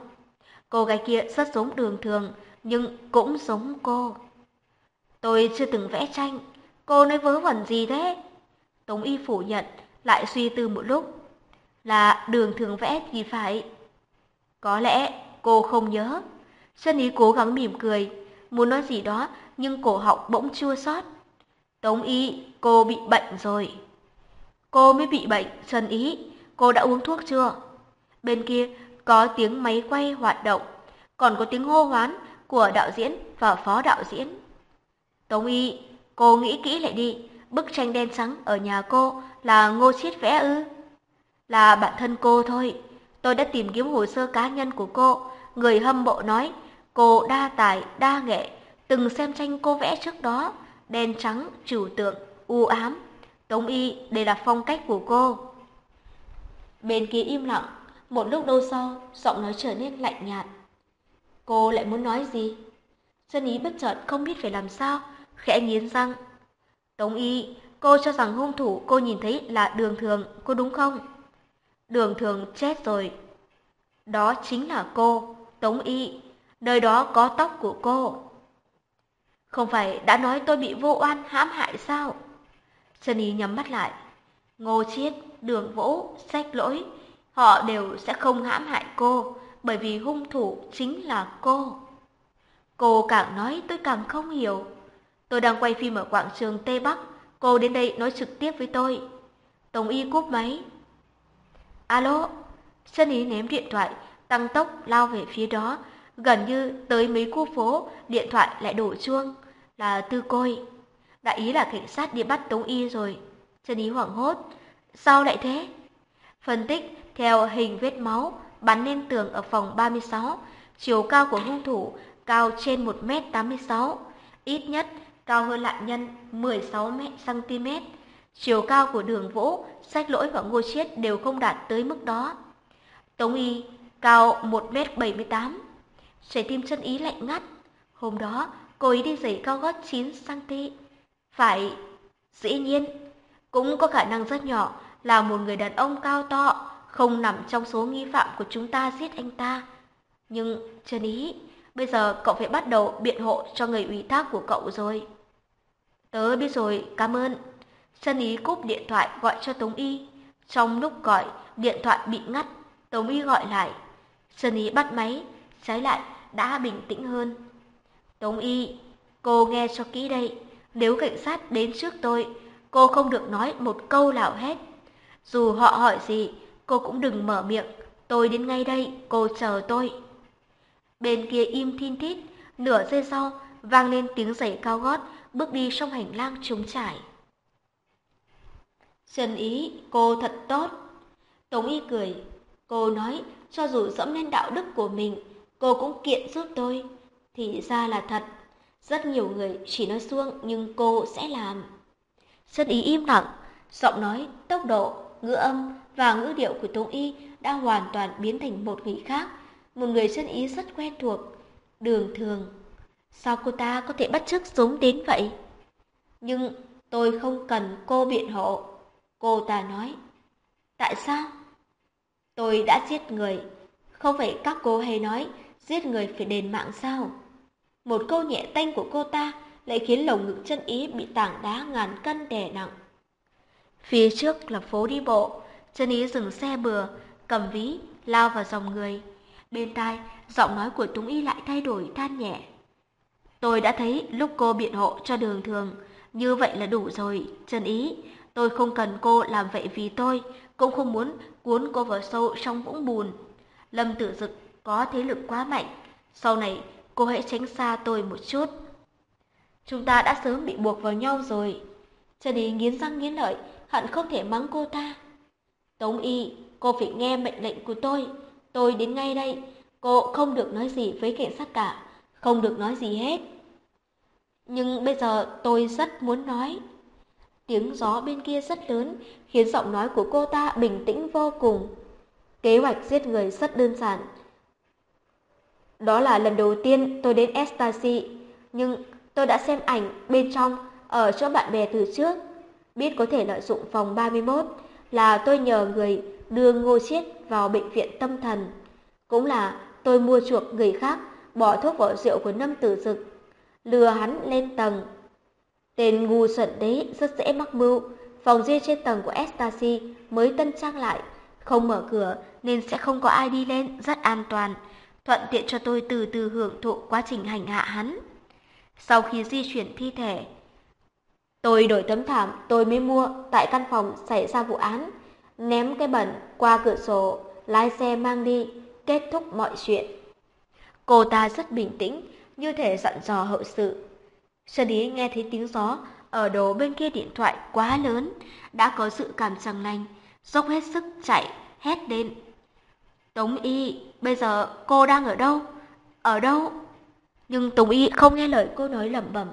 Cô gái kia rất giống đường thường, nhưng cũng giống cô. Tôi chưa từng vẽ tranh, cô nói vớ vẩn gì thế? Tống y phủ nhận, lại suy tư một lúc. Là đường thường vẽ thì phải. Có lẽ cô không nhớ. Chân ý cố gắng mỉm cười, muốn nói gì đó nhưng cổ họng bỗng chua xót. Tống ý, cô bị bệnh rồi. Cô mới bị bệnh, Trần ý, cô đã uống thuốc chưa? Bên kia có tiếng máy quay hoạt động, còn có tiếng hô hoán của đạo diễn và phó đạo diễn. Tống y, cô nghĩ kỹ lại đi, bức tranh đen trắng ở nhà cô là ngô chiết vẽ ư? Là bản thân cô thôi. Tôi đã tìm kiếm hồ sơ cá nhân của cô. Người hâm mộ nói cô đa tài, đa nghệ. Từng xem tranh cô vẽ trước đó. Đen trắng, trừu tượng, u ám. Tống y, đây là phong cách của cô. Bên kia im lặng. Một lúc lâu sau, giọng nói trở nên lạnh nhạt. Cô lại muốn nói gì? Chân ý bất chợt không biết phải làm sao, khẽ nghiến răng. Tống y, cô cho rằng hung thủ cô nhìn thấy là đường thường, cô đúng không? Đường thường chết rồi. Đó chính là cô, Tống Y, nơi đó có tóc của cô. Không phải đã nói tôi bị vô oan hãm hại sao? Trần Ý nhắm mắt lại. Ngô Chiết, Đường Vũ, Sách Lỗi, họ đều sẽ không hãm hại cô, bởi vì hung thủ chính là cô. Cô càng nói tôi càng không hiểu. Tôi đang quay phim ở quảng trường Tây Bắc, cô đến đây nói trực tiếp với tôi. Tổng Y cúp máy, Alo, Sơn Ý ném điện thoại, tăng tốc lao về phía đó, gần như tới mấy khu phố, điện thoại lại đổ chuông. là Tư Côi. Đại ý là cảnh sát đi bắt Tống Y rồi. chân Ý hoảng hốt. Sao lại thế? Phân tích theo hình vết máu bắn lên tường ở phòng 36, chiều cao của hung thủ cao trên 1m86, ít nhất cao hơn nạn nhân 16cm. Chiều cao của đường vũ, sách lỗi và ngô chiết đều không đạt tới mức đó. Tống y cao 1m78. Trái tim chân ý lạnh ngắt. Hôm đó, cô ấy đi giày cao gót 9cm. Phải, dĩ nhiên, cũng có khả năng rất nhỏ là một người đàn ông cao to, không nằm trong số nghi phạm của chúng ta giết anh ta. Nhưng, chân ý, bây giờ cậu phải bắt đầu biện hộ cho người ủy thác của cậu rồi. Tớ biết rồi, cảm ơn. Chân ý cúp điện thoại gọi cho Tống Y. Trong lúc gọi, điện thoại bị ngắt. Tống Y gọi lại. Chân ý bắt máy, trái lại đã bình tĩnh hơn. Tống Y, cô nghe cho kỹ đây. Nếu cảnh sát đến trước tôi, cô không được nói một câu nào hết. Dù họ hỏi gì, cô cũng đừng mở miệng. Tôi đến ngay đây, cô chờ tôi. Bên kia im thin thít, nửa giây sau vang lên tiếng giày cao gót bước đi trong hành lang trống trải. Trần ý, cô thật tốt. Tống y cười, cô nói cho dù dẫm lên đạo đức của mình, cô cũng kiện giúp tôi. Thì ra là thật, rất nhiều người chỉ nói xuông nhưng cô sẽ làm. Sân ý im lặng, giọng nói, tốc độ, ngữ âm và ngữ điệu của Tống y đã hoàn toàn biến thành một người khác, một người chân ý rất quen thuộc, đường thường. Sao cô ta có thể bắt chước giống đến vậy? Nhưng tôi không cần cô biện hộ. Cô ta nói. Tại sao? Tôi đã giết người. Không phải các cô hay nói giết người phải đền mạng sao? Một câu nhẹ tanh của cô ta lại khiến lồng ngực chân ý bị tảng đá ngàn cân đè nặng. Phía trước là phố đi bộ, chân ý dừng xe bừa, cầm ví, lao vào dòng người. Bên tai, giọng nói của Túng Y lại thay đổi than nhẹ. Tôi đã thấy lúc cô biện hộ cho đường thường, như vậy là đủ rồi, Trần Ý. Tôi không cần cô làm vậy vì tôi, cũng không muốn cuốn cô vào sâu trong vũng bùn. Lâm Tử Dực có thế lực quá mạnh, sau này cô hãy tránh xa tôi một chút. Chúng ta đã sớm bị buộc vào nhau rồi. Trần Ý nghiến răng nghiến lợi, hận không thể mắng cô ta. Tống Y, cô phải nghe mệnh lệnh của tôi. Tôi đến ngay đây, cô không được nói gì với cảnh sát cả không được nói gì hết. Nhưng bây giờ tôi rất muốn nói. Tiếng gió bên kia rất lớn, khiến giọng nói của cô ta bình tĩnh vô cùng. Kế hoạch giết người rất đơn giản. Đó là lần đầu tiên tôi đến Ecstasy, nhưng tôi đã xem ảnh bên trong ở chỗ bạn bè từ trước. Biết có thể lợi dụng phòng 31 là tôi nhờ người đưa Ngô Chiết vào bệnh viện tâm thần. Cũng là tôi mua chuộc người khác bỏ thuốc vào rượu của năm Tử Dực, lừa hắn lên tầng. Tên ngu xuẩn đấy rất dễ mắc mưu, phòng riêng trên tầng của Ecstasy mới tân trang lại, không mở cửa nên sẽ không có ai đi lên, rất an toàn, thuận tiện cho tôi từ từ hưởng thụ quá trình hành hạ hắn. Sau khi di chuyển thi thể, tôi đổi tấm thảm tôi mới mua tại căn phòng xảy ra vụ án, ném cái bẩn qua cửa sổ, lái xe mang đi, kết thúc mọi chuyện. Cô ta rất bình tĩnh, như thể dặn dò hậu sự. Sơn Ý nghe thấy tiếng gió ở đầu bên kia điện thoại quá lớn, đã có sự cảm chẳng lành, dốc hết sức chạy, hét lên. Tống Y, bây giờ cô đang ở đâu? Ở đâu? Nhưng tùng Y không nghe lời cô nói lẩm bẩm.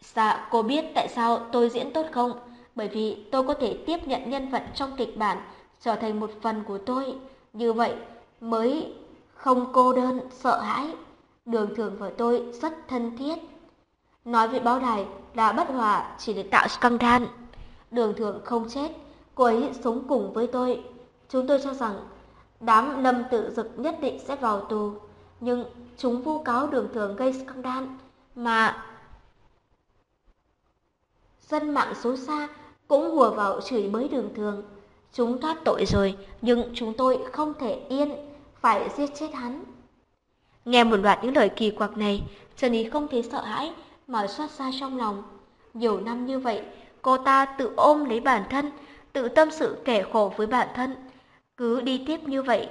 Dạ, cô biết tại sao tôi diễn tốt không? Bởi vì tôi có thể tiếp nhận nhân vật trong kịch bản trở thành một phần của tôi. Như vậy mới không cô đơn, sợ hãi. Đường thường với tôi rất thân thiết. Nói với báo đài là bất hòa chỉ để tạo scandal. Đường thường không chết, cô ấy sống cùng với tôi. Chúng tôi cho rằng đám lâm tự dực nhất định sẽ vào tù. Nhưng chúng vu cáo đường thường gây scandal mà dân mạng số xa cũng hùa vào chửi bới đường thường. Chúng thoát tội rồi, nhưng chúng tôi không thể yên phải giết chết hắn. Nghe một loạt những lời kỳ quặc này, Trần Ý không thấy sợ hãi mà xót xa trong lòng. Nhiều năm như vậy, cô ta tự ôm lấy bản thân, tự tâm sự kẻ khổ với bản thân, cứ đi tiếp như vậy.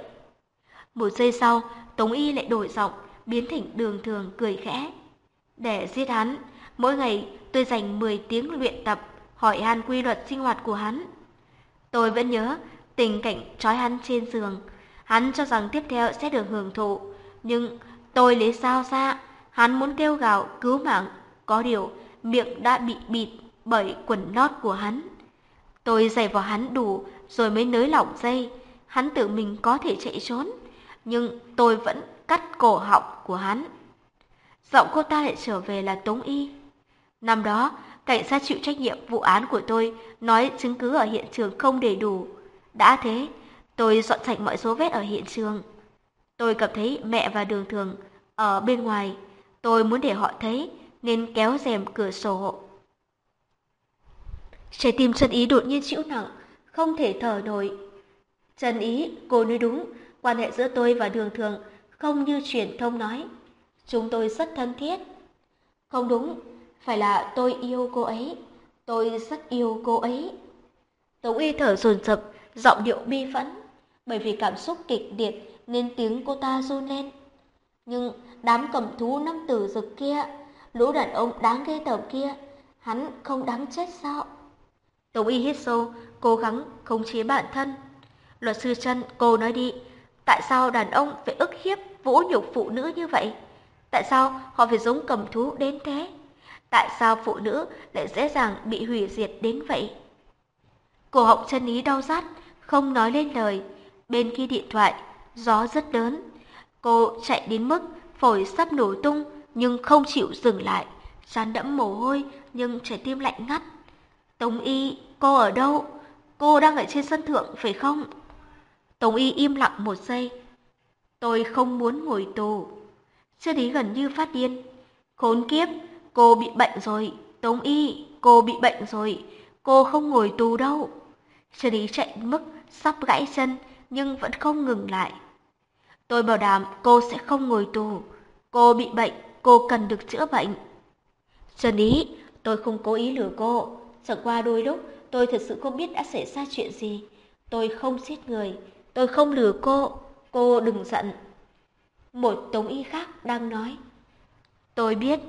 Một giây sau, Tống Y lại đổi giọng, biến thành đường thường cười khẽ. Để giết hắn, mỗi ngày tôi dành 10 tiếng luyện tập, hỏi han quy luật sinh hoạt của hắn. Tôi vẫn nhớ tình cảnh trói hắn trên giường. Hắn cho rằng tiếp theo sẽ được hưởng thụ, nhưng tôi lấy sao ra, hắn muốn kêu gào cứu mạng, có điều miệng đã bị bịt bởi quần lót của hắn. Tôi giày vào hắn đủ rồi mới nới lỏng dây, hắn tự mình có thể chạy trốn, nhưng tôi vẫn cắt cổ họng của hắn. Giọng cô ta lại trở về là Tống Y. Năm đó, cảnh sát chịu trách nhiệm vụ án của tôi nói chứng cứ ở hiện trường không đầy đủ. Đã thế, tôi dọn sạch mọi dấu vết ở hiện trường. Tôi cảm thấy mẹ và đường thường ở bên ngoài. Tôi muốn để họ thấy nên kéo rèm cửa sổ. Trái tim chân Ý đột nhiên chịu nặng, không thể thở nổi. Trần Ý, cô nói đúng, quan hệ giữa tôi và đường thường không như truyền thông nói. Chúng tôi rất thân thiết. Không đúng, phải là tôi yêu cô ấy. Tôi rất yêu cô ấy. Tống y thở dồn dập, giọng điệu bi phẫn. Bởi vì cảm xúc kịch liệt nên tiếng cô ta run lên. Nhưng đám cầm thú năm tử dực kia, lũ đàn ông đáng ghê tởm kia, hắn không đáng chết sao? Tống y hít sâu, cố gắng khống chế bản thân. Luật sư chân, cô nói đi, tại sao đàn ông phải ức hiếp, vũ nhục phụ nữ như vậy? Tại sao họ phải giống cầm thú đến thế? Tại sao phụ nữ lại dễ dàng bị hủy diệt đến vậy? Cổ họng chân ý đau rát, không nói lên lời. Bên kia điện thoại, gió rất lớn. Cô chạy đến mức phổi sắp nổ tung nhưng không chịu dừng lại. Chán đẫm mồ hôi nhưng trái tim lạnh ngắt. Tống y, cô ở đâu? Cô đang ở trên sân thượng phải không? Tống y im lặng một giây. Tôi không muốn ngồi tù. Sư lý gần như phát điên. Khốn kiếp, cô bị bệnh rồi. Tống y, cô bị bệnh rồi. Cô không ngồi tù đâu. Sư lý chạy mức sắp gãy chân nhưng vẫn không ngừng lại. Tôi bảo đảm cô sẽ không ngồi tù. Cô bị bệnh, cô cần được chữa bệnh. Trần Ý, tôi không cố ý lừa cô. Chẳng qua đôi lúc tôi thật sự không biết đã xảy ra chuyện gì. Tôi không giết người, tôi không lừa cô, cô đừng giận. Một tống y khác đang nói. Tôi biết,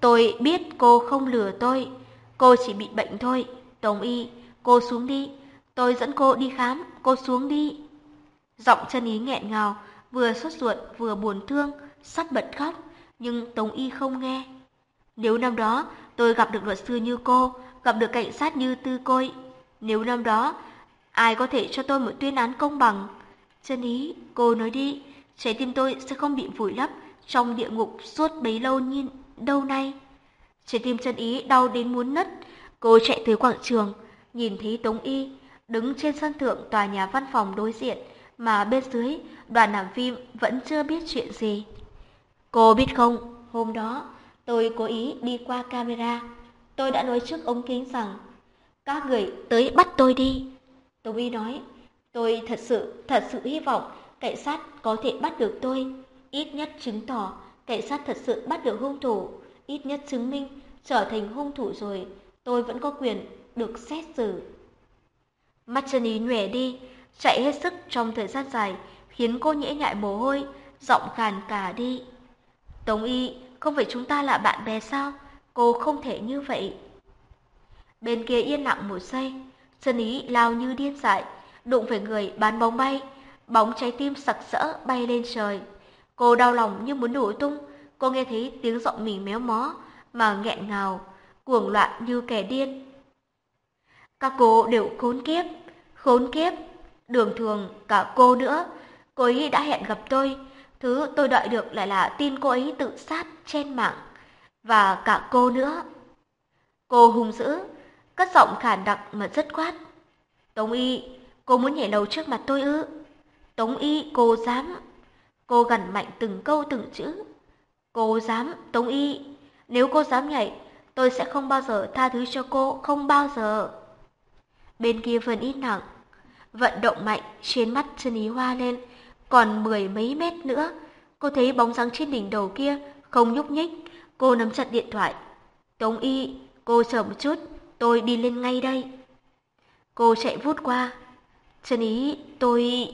tôi biết cô không lừa tôi, cô chỉ bị bệnh thôi. Tống y, cô xuống đi, tôi dẫn cô đi khám, cô xuống đi. Giọng chân ý nghẹn ngào, vừa sốt ruột vừa buồn thương, sắp bật khóc, nhưng Tống y không nghe. Nếu năm đó tôi gặp được luật sư như cô, gặp được cảnh sát như tư côi, nếu năm đó ai có thể cho tôi một tuyên án công bằng? Chân ý, cô nói đi, trái tim tôi sẽ không bị vùi lấp trong địa ngục suốt bấy lâu như đâu nay. Trái tim chân ý đau đến muốn nứt, cô chạy tới quảng trường, nhìn thấy Tống Y đứng trên sân thượng tòa nhà văn phòng đối diện, mà bên dưới đoàn làm phim vẫn chưa biết chuyện gì. Cô biết không, hôm đó tôi cố ý đi qua camera, tôi đã nói trước ống kính rằng các người tới bắt tôi đi. Tống Y nói, tôi thật sự, thật sự hy vọng cảnh sát có thể bắt được tôi. Ít nhất chứng tỏ cảnh sát thật sự bắt được hung thủ. Ít nhất chứng minh trở thành hung thủ rồi, tôi vẫn có quyền được xét xử. Mắt chân ý nhòe đi, chạy hết sức trong thời gian dài, khiến cô nhễ nhại mồ hôi, giọng khàn cả đi. Tống Y, không phải chúng ta là bạn bè sao? Cô không thể như vậy. Bên kia yên lặng một giây, chân ý lao như điên dại, đụng phải người bán bóng bay, bóng trái tim sặc sỡ bay lên trời. Cô đau lòng như muốn nổ tung, cô nghe thấy tiếng giọng mình méo mó mà nghẹn ngào, cuồng loạn như kẻ điên. Các cô đều khốn kiếp, khốn kiếp, đường thường cả cô nữa. Cô ấy đã hẹn gặp tôi, thứ tôi đợi được lại là tin cô ấy tự sát trên mạng, và cả cô nữa. Cô hung dữ, cất giọng khản đặc mà rất quát. Tống y, cô muốn nhảy lầu trước mặt tôi ư? Tống y, cô dám. Cô gằn mạnh từng câu từng chữ. Cô dám, Tống y. Nếu cô dám nhảy, tôi sẽ không bao giờ tha thứ cho cô, không bao giờ. Bên kia vườn ít nặng, vận động mạnh trên mắt chân ý hoa lên, còn mười mấy mét nữa. Cô thấy bóng dáng trên đỉnh đầu kia, không nhúc nhích. Cô nắm chặt điện thoại. Tống y, cô chờ một chút, tôi đi lên ngay đây. Cô chạy vút qua. Trần ý, tôi...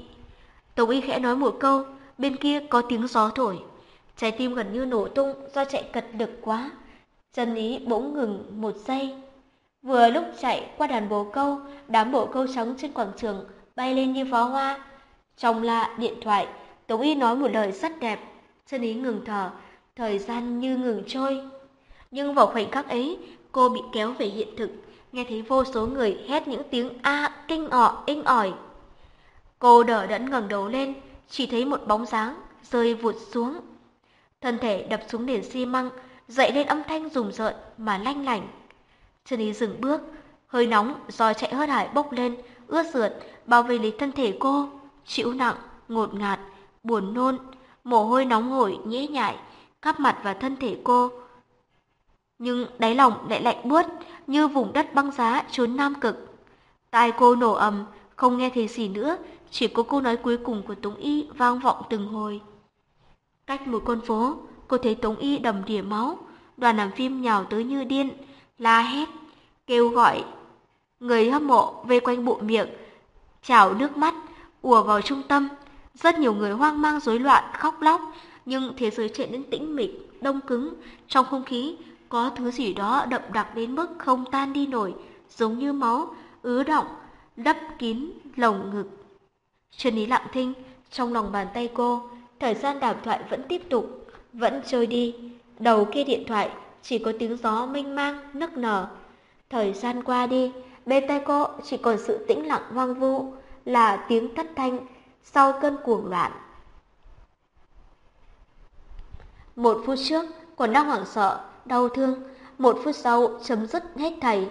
Tống y khẽ nói một câu, bên kia có tiếng gió thổi. Trái tim gần như nổ tung do chạy cật lực quá. Trần Ý bỗng ngừng một giây. Vừa lúc chạy qua đàn bồ câu, đám bồ câu trắng trên quảng trường bay lên như pháo hoa. Trong là điện thoại, Tống Y nói một lời rất đẹp. Trần Ý ngừng thở, thời gian như ngừng trôi. Nhưng vào khoảnh khắc ấy, cô bị kéo về hiện thực, nghe thấy vô số người hét những tiếng a kinh ọ inh ỏi. Cô đỡ đẫn ngẩng đầu lên, chỉ thấy một bóng dáng rơi vụt xuống. Thân thể đập xuống nền xi măng, dậy lên âm thanh rùng rợn mà lanh lảnh. Chân ý dừng bước, hơi nóng do chạy hớt hải bốc lên, ướt rượt, bao vây lấy thân thể cô, chịu nặng, ngột ngạt, buồn nôn, mồ hôi nóng hổi nhễ nhại, khắp mặt và thân thể cô. Nhưng đáy lòng lại lạnh buốt như vùng đất băng giá trốn nam cực. Tai cô nổ ầm, không nghe thấy gì nữa, chỉ có câu nói cuối cùng của Tống Y vang vọng từng hồi. Cách một con phố, cô thấy Tống Y đầm đìa máu, đoàn làm phim nhào tới như điên, la hét, kêu gọi. Người hâm mộ vây quanh bộ miệng, trào nước mắt, ùa vào trung tâm. Rất nhiều người hoang mang rối loạn, khóc lóc, nhưng thế giới trở nên tĩnh mịch, đông cứng, trong không khí có thứ gì đó đậm đặc đến mức không tan đi nổi, giống như máu, ứ động, đắp kín lồng ngực. Trần Ý lặng thinh, trong lòng bàn tay cô, thời gian đàm thoại vẫn tiếp tục, vẫn trôi đi. Đầu kia điện thoại chỉ có tiếng gió mênh mang, nức nở. Thời gian qua đi, bên tay cô chỉ còn sự tĩnh lặng hoang vu, là tiếng thất thanh sau cơn cuồng loạn. Một phút trước còn đang hoảng sợ, đau thương, một phút sau chấm dứt hết thảy.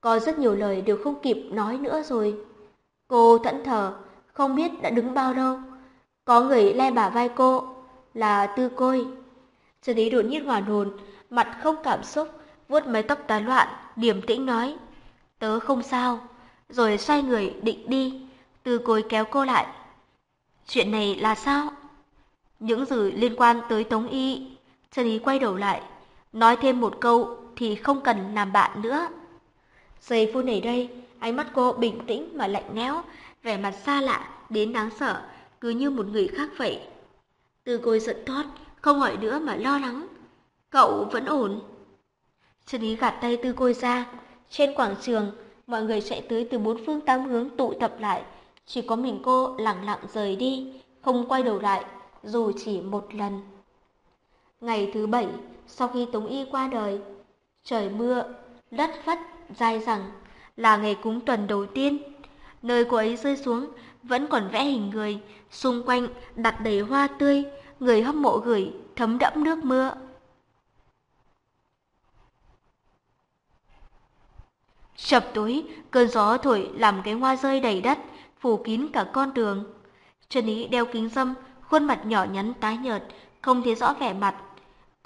Có rất nhiều lời đều không kịp nói nữa rồi. Cô thẫn thờ, không biết đã đứng bao lâu. Có người le bả vai cô, là tư côi. Trần Ý đột nhiên hoàn hồn, mặt không cảm xúc, vuốt mái tóc tán loạn, điềm tĩnh nói. Tớ không sao. Rồi xoay người định đi, tư côi kéo cô lại. Chuyện này là sao? Những gì liên quan tới Tống Y. Trần Ý quay đầu lại, nói thêm một câu thì không cần làm bạn nữa. Giây phút này đây, ánh mắt cô bình tĩnh mà lạnh lẽo, vẻ mặt xa lạ đến đáng sợ, cứ như một người khác vậy. Từ côi giận thoát, không hỏi nữa mà lo lắng. Cậu vẫn ổn. Trần Ý gạt tay tư côi ra. Trên quảng trường, mọi người chạy tới từ bốn phương tám hướng tụ tập lại. Chỉ có mình cô lặng lặng rời đi, không quay đầu lại, dù chỉ một lần. Ngày thứ bảy, sau khi Tống Y qua đời, trời mưa, đất phất, dai rằng là ngày cúng tuần đầu tiên. Nơi cô ấy rơi xuống vẫn còn vẽ hình người, xung quanh đặt đầy hoa tươi, người hâm mộ gửi thấm đẫm nước mưa. Chập tối, cơn gió thổi làm cái hoa rơi đầy đất, phủ kín cả con đường. Trần Ý đeo kính dâm, khuôn mặt nhỏ nhắn tái nhợt, không thấy rõ vẻ mặt.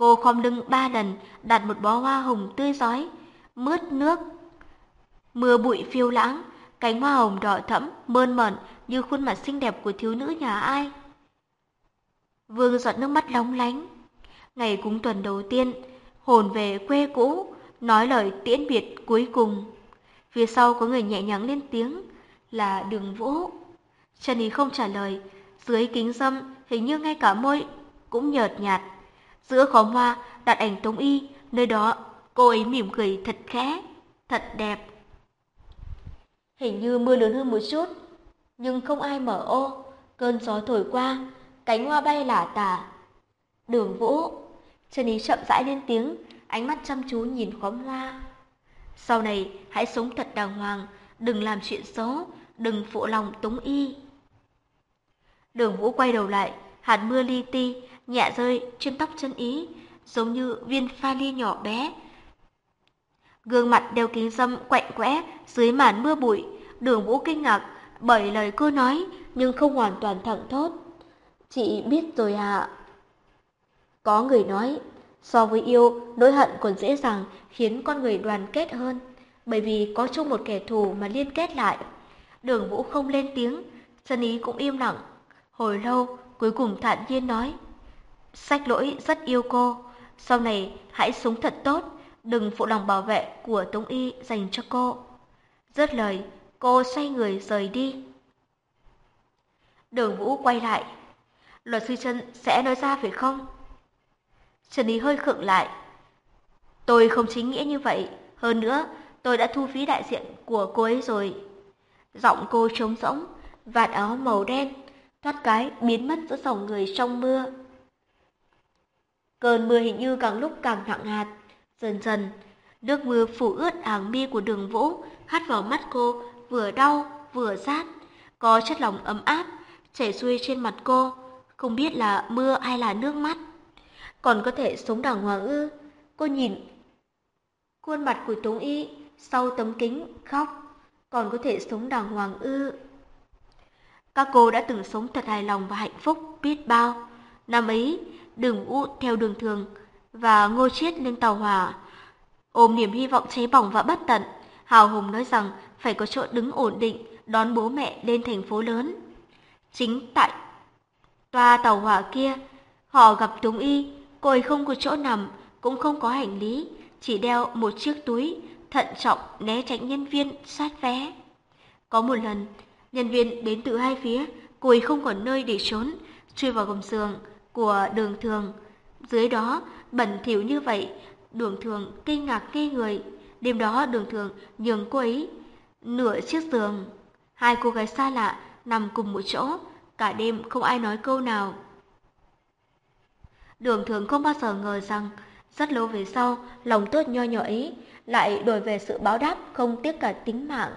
Cô khom lưng ba lần, đặt một bó hoa hồng tươi giói, mướt nước. Mưa bụi phiêu lãng, cánh hoa hồng đỏ thẫm, mơn mởn như khuôn mặt xinh đẹp của thiếu nữ nhà ai. Vương giọt nước mắt lóng lánh. Ngày cúng tuần đầu tiên, hồn về quê cũ, nói lời tiễn biệt cuối cùng. Phía sau có người nhẹ nhàng lên tiếng là đường vũ. Trần Ý không trả lời, dưới kính dâm hình như ngay cả môi cũng nhợt nhạt. Giữa khóm hoa đặt ảnh Tống Y, nơi đó cô ấy mỉm cười thật khẽ, thật đẹp. Hình như mưa lớn hơn một chút, nhưng không ai mở ô, cơn gió thổi qua, cánh hoa bay lả tả. Đường Vũ, Trần Ý chậm rãi lên tiếng, ánh mắt chăm chú nhìn khóm hoa. Sau này hãy sống thật đàng hoàng, đừng làm chuyện xấu, đừng phụ lòng Tống Y. Đường Vũ quay đầu lại, hạt mưa li ti, nhẹ rơi trên tóc chân ý, giống như viên pha ly nhỏ bé. Gương mặt đeo kính dâm quạnh quẽ dưới màn mưa bụi, đường Vũ kinh ngạc bởi lời cô nói nhưng không hoàn toàn thẳng thốt. Chị biết rồi ạ. Có người nói, so với yêu, nỗi hận còn dễ dàng khiến con người đoàn kết hơn, bởi vì có chung một kẻ thù mà liên kết lại. Đường Vũ không lên tiếng, Trần Ý cũng im lặng. Hồi lâu, cuối cùng thản nhiên nói, Sách lỗi rất yêu cô, sau này hãy sống thật tốt, đừng phụ lòng bảo vệ của Tống Y dành cho cô. Dứt lời, cô xoay người rời đi. Đường Vũ quay lại. Luật sư Trân sẽ nói ra phải không? Trần Ý hơi khựng lại. Tôi không chính nghĩa như vậy. Hơn nữa, tôi đã thu phí đại diện của cô ấy rồi. Giọng cô trống rỗng, vạt áo màu đen, thoát cái biến mất giữa dòng người trong mưa. Cơn mưa hình như càng lúc càng nặng hạt. Dần dần, nước mưa phủ ướt áng mi của đường vũ, hắt vào mắt cô, vừa đau, vừa rát. Có chất lỏng ấm áp, chảy xuôi trên mặt cô, không biết là mưa hay là nước mắt. Còn có thể sống đàng hoàng ư? Cô nhìn khuôn mặt của Tống Y sau tấm kính khóc, còn có thể sống đàng hoàng ư? Các cô đã từng sống thật hài lòng và hạnh phúc biết bao. Năm ấy, đường u theo đường thường và ngô chiết lên tàu hỏa. Ôm niềm hy vọng cháy bỏng và bất tận, Hào Hùng nói rằng phải có chỗ đứng ổn định đón bố mẹ lên thành phố lớn. Chính tại toa tàu hỏa kia, họ gặp Túng Y, cô ấy không có chỗ nằm, cũng không có hành lý, chỉ đeo một chiếc túi, thận trọng né tránh nhân viên sát vé. Có một lần, nhân viên đến từ hai phía, cô ấy không còn nơi để trốn, chui vào gầm giường của đường thường. Dưới đó, bẩn thỉu như vậy, đường thường kinh ngạc ngây người. Đêm đó đường thường nhường cô ấy nửa chiếc giường. Hai cô gái xa lạ nằm cùng một chỗ, cả đêm không ai nói câu nào. Đường thường không bao giờ ngờ rằng, rất lâu về sau, lòng tốt nho nhỏ ấy lại đổi về sự báo đáp không tiếc cả tính mạng.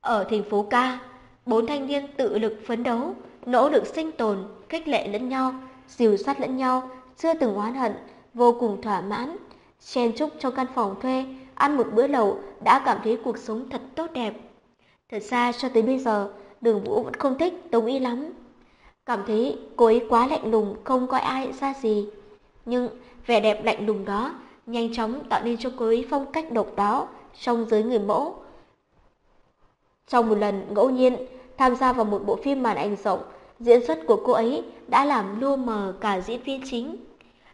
Ở thành phố ca, bốn thanh niên tự lực phấn đấu, nỗ lực sinh tồn, khích lệ lẫn nhau, dìu sát lẫn nhau, chưa từng oán hận, vô cùng thỏa mãn. Chen chúc trong căn phòng thuê, ăn một bữa lẩu đã cảm thấy cuộc sống thật tốt đẹp. Thật ra cho tới bây giờ, đường vũ vẫn không thích Tống Y lắm. Cảm thấy cô ấy quá lạnh lùng, không coi ai ra gì. Nhưng vẻ đẹp lạnh lùng đó nhanh chóng tạo nên cho cô ấy phong cách độc đáo trong giới người mẫu. Trong một lần ngẫu nhiên tham gia vào một bộ phim màn ảnh rộng, diễn xuất của cô ấy đã làm lua mờ cả diễn viên chính,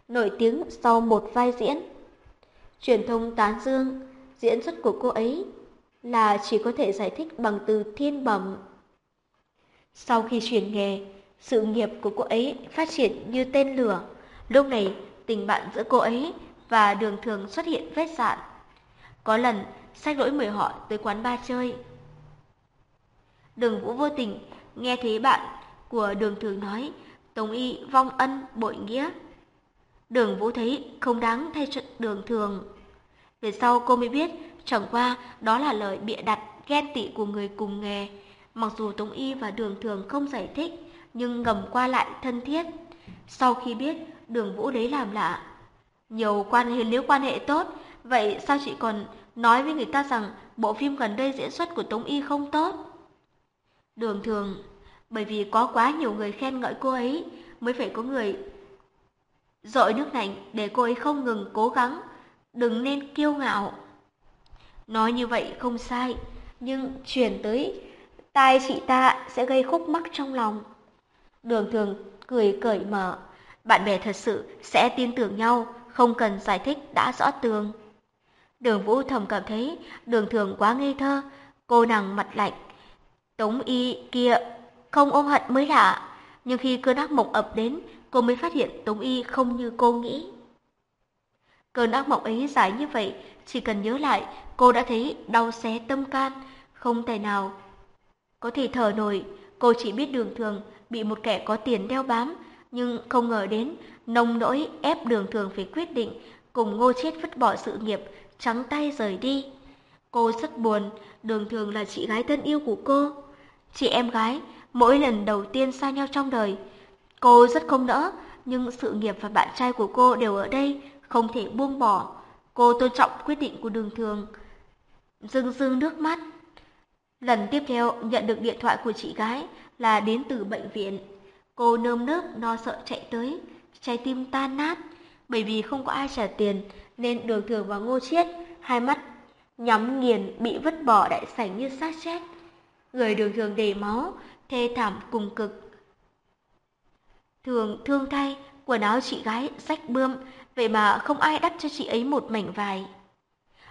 nổi tiếng sau một vai diễn. Truyền thông tán dương diễn xuất của cô ấy là chỉ có thể giải thích bằng từ thiên bẩm. Sau khi chuyển nghề, sự nghiệp của cô ấy phát triển như tên lửa. Lúc này, tình bạn giữa cô ấy và đường thường xuất hiện vết dạn. Có lần, sách lỗi mời họ tới quán ba chơi. Đường Vũ vô tình nghe thấy bạn của đường thường nói Tống y vong ân bội nghĩa. Đường Vũ thấy không đáng thay đường thường. Về sau cô mới biết chẳng qua đó là lời bịa đặt ghen tị của người cùng nghề. Mặc dù Tống y và đường thường không giải thích nhưng ngầm qua lại thân thiết. Sau khi biết đường Vũ đấy làm lạ. Nhiều quan hệ nếu quan hệ tốt, vậy sao chị còn nói với người ta rằng bộ phim gần đây diễn xuất của Tống Y không tốt? Đường thường, bởi vì có quá nhiều người khen ngợi cô ấy, mới phải có người dội nước lạnh để cô ấy không ngừng cố gắng, đừng nên kiêu ngạo. Nói như vậy không sai, nhưng chuyển tới tai chị ta sẽ gây khúc mắc trong lòng. Đường thường cười cởi mở, bạn bè thật sự sẽ tin tưởng nhau, không cần giải thích đã rõ tường. Đường Vũ thầm cảm thấy đường thường quá ngây thơ, cô nàng mặt lạnh. Tống y kia không ôm hận mới lạ, nhưng khi cơn ác mộng ập đến, cô mới phát hiện Tống y không như cô nghĩ. Cơn ác mộng ấy dài như vậy, chỉ cần nhớ lại, cô đã thấy đau xé tâm can, không thể nào có thể thở nổi. Cô chỉ biết đường thường bị một kẻ có tiền đeo bám, nhưng không ngờ đến nông nỗi ép đường thường phải quyết định cùng ngô chết vứt bỏ sự nghiệp, trắng tay rời đi. Cô rất buồn, đường thường là chị gái thân yêu của cô. Chị em gái, mỗi lần đầu tiên xa nhau trong đời. Cô rất không nỡ, nhưng sự nghiệp và bạn trai của cô đều ở đây, không thể buông bỏ. Cô tôn trọng quyết định của đường thường. Dưng dưng nước mắt. Lần tiếp theo nhận được điện thoại của chị gái là đến từ bệnh viện. Cô nơm nớp no sợ chạy tới, trái tim tan nát. Bởi vì không có ai trả tiền nên đường thường và ngô chiết, hai mắt nhắm nghiền bị vứt bỏ đại sảnh như xác chết. Người đường thường đầy máu, thê thảm cùng cực. Thường thương thay, quần áo chị gái rách bươm, vậy mà không ai đắp cho chị ấy một mảnh vải.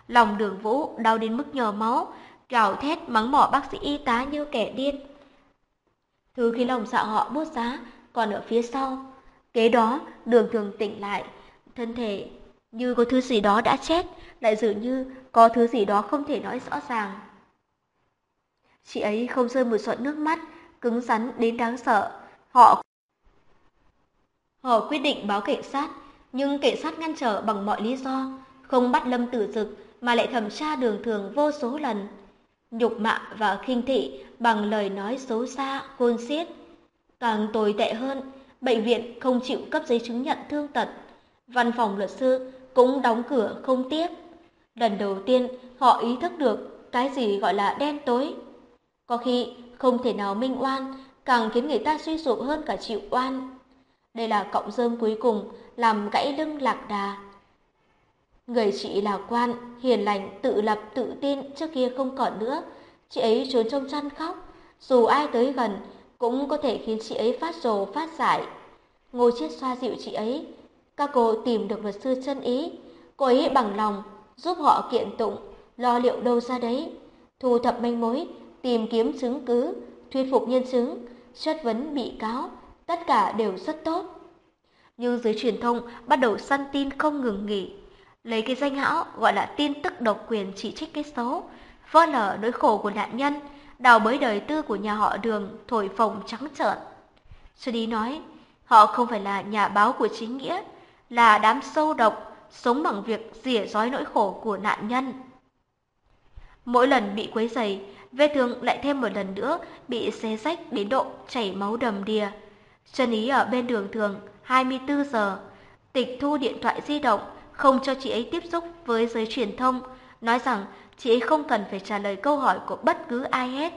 Lòng đường vũ đau đến mức nhờ máu, gào thét mắng mỏ bác sĩ y tá như kẻ điên. Thứ khi lòng dạ họ bút giá còn ở phía sau. Kế đó, đường thường tỉnh lại, thân thể Như có thứ gì đó đã chết, lại dường như có thứ gì đó không thể nói rõ ràng. Chị ấy không rơi một giọt nước mắt, cứng rắn đến đáng sợ. Họ Họ quyết định báo cảnh sát, nhưng cảnh sát ngăn trở bằng mọi lý do, không bắt Lâm Tử Dực mà lại thẩm tra đường thường vô số lần. Nhục mạ và khinh thị bằng lời nói xấu xa, khôn xiết. Càng tồi tệ hơn, bệnh viện không chịu cấp giấy chứng nhận thương tật. Văn phòng luật sư cũng đóng cửa không tiếp. Lần đầu tiên họ ý thức được cái gì gọi là đen tối. Có khi không thể nào minh oan, càng khiến người ta suy sụp hơn cả chịu oan. Đây là cọng rơm cuối cùng làm gãy lưng lạc đà. Người chị là quan, hiền lành, tự lập, tự tin trước kia không còn nữa. Chị ấy trốn trong chăn khóc, dù ai tới gần cũng có thể khiến chị ấy phát rồ phát giải. Ngô Chiết xoa dịu chị ấy. Các cô tìm được luật sư chân ý. Cô ấy bằng lòng giúp họ kiện tụng, lo liệu đâu ra đấy. Thu thập manh mối, tìm kiếm chứng cứ, thuyết phục nhân chứng, chất vấn bị cáo, tất cả đều rất tốt. Nhưng giới truyền thông bắt đầu săn tin không ngừng nghỉ, lấy cái danh hão gọi là tin tức độc quyền chỉ trích cái xấu, vỡ lở nỗi khổ của nạn nhân, đào bới đời tư của nhà họ đường thổi phồng trắng trợn. Sư nói, họ không phải là nhà báo của chính nghĩa, là đám sâu độc, sống bằng việc rỉa rói nỗi khổ của nạn nhân. Mỗi lần bị quấy rầy, vết thương lại thêm một lần nữa bị xé rách đến độ chảy máu đầm đìa. Trần Ý ở bên đường thường 24 giờ, tịch thu điện thoại di động, không cho chị ấy tiếp xúc với giới truyền thông, nói rằng chị ấy không cần phải trả lời câu hỏi của bất cứ ai hết.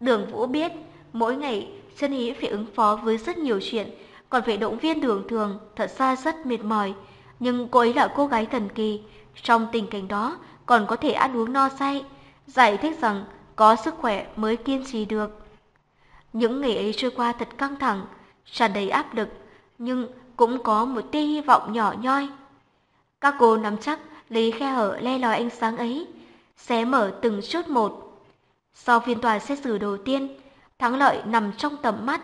Đường Vũ biết, mỗi ngày Trần Ý phải ứng phó với rất nhiều chuyện, còn phải động viên đường thường, thật ra rất mệt mỏi. Nhưng cô ấy là cô gái thần kỳ, trong tình cảnh đó còn có thể ăn uống no say, giải thích rằng có sức khỏe mới kiên trì được. Những ngày ấy trôi qua thật căng thẳng, tràn đầy áp lực, nhưng cũng có một tia hy vọng nhỏ nhoi. Các cô nắm chắc lấy khe hở le lói ánh sáng ấy, xé mở từng chút một. Sau phiên tòa xét xử đầu tiên, thắng lợi nằm trong tầm mắt,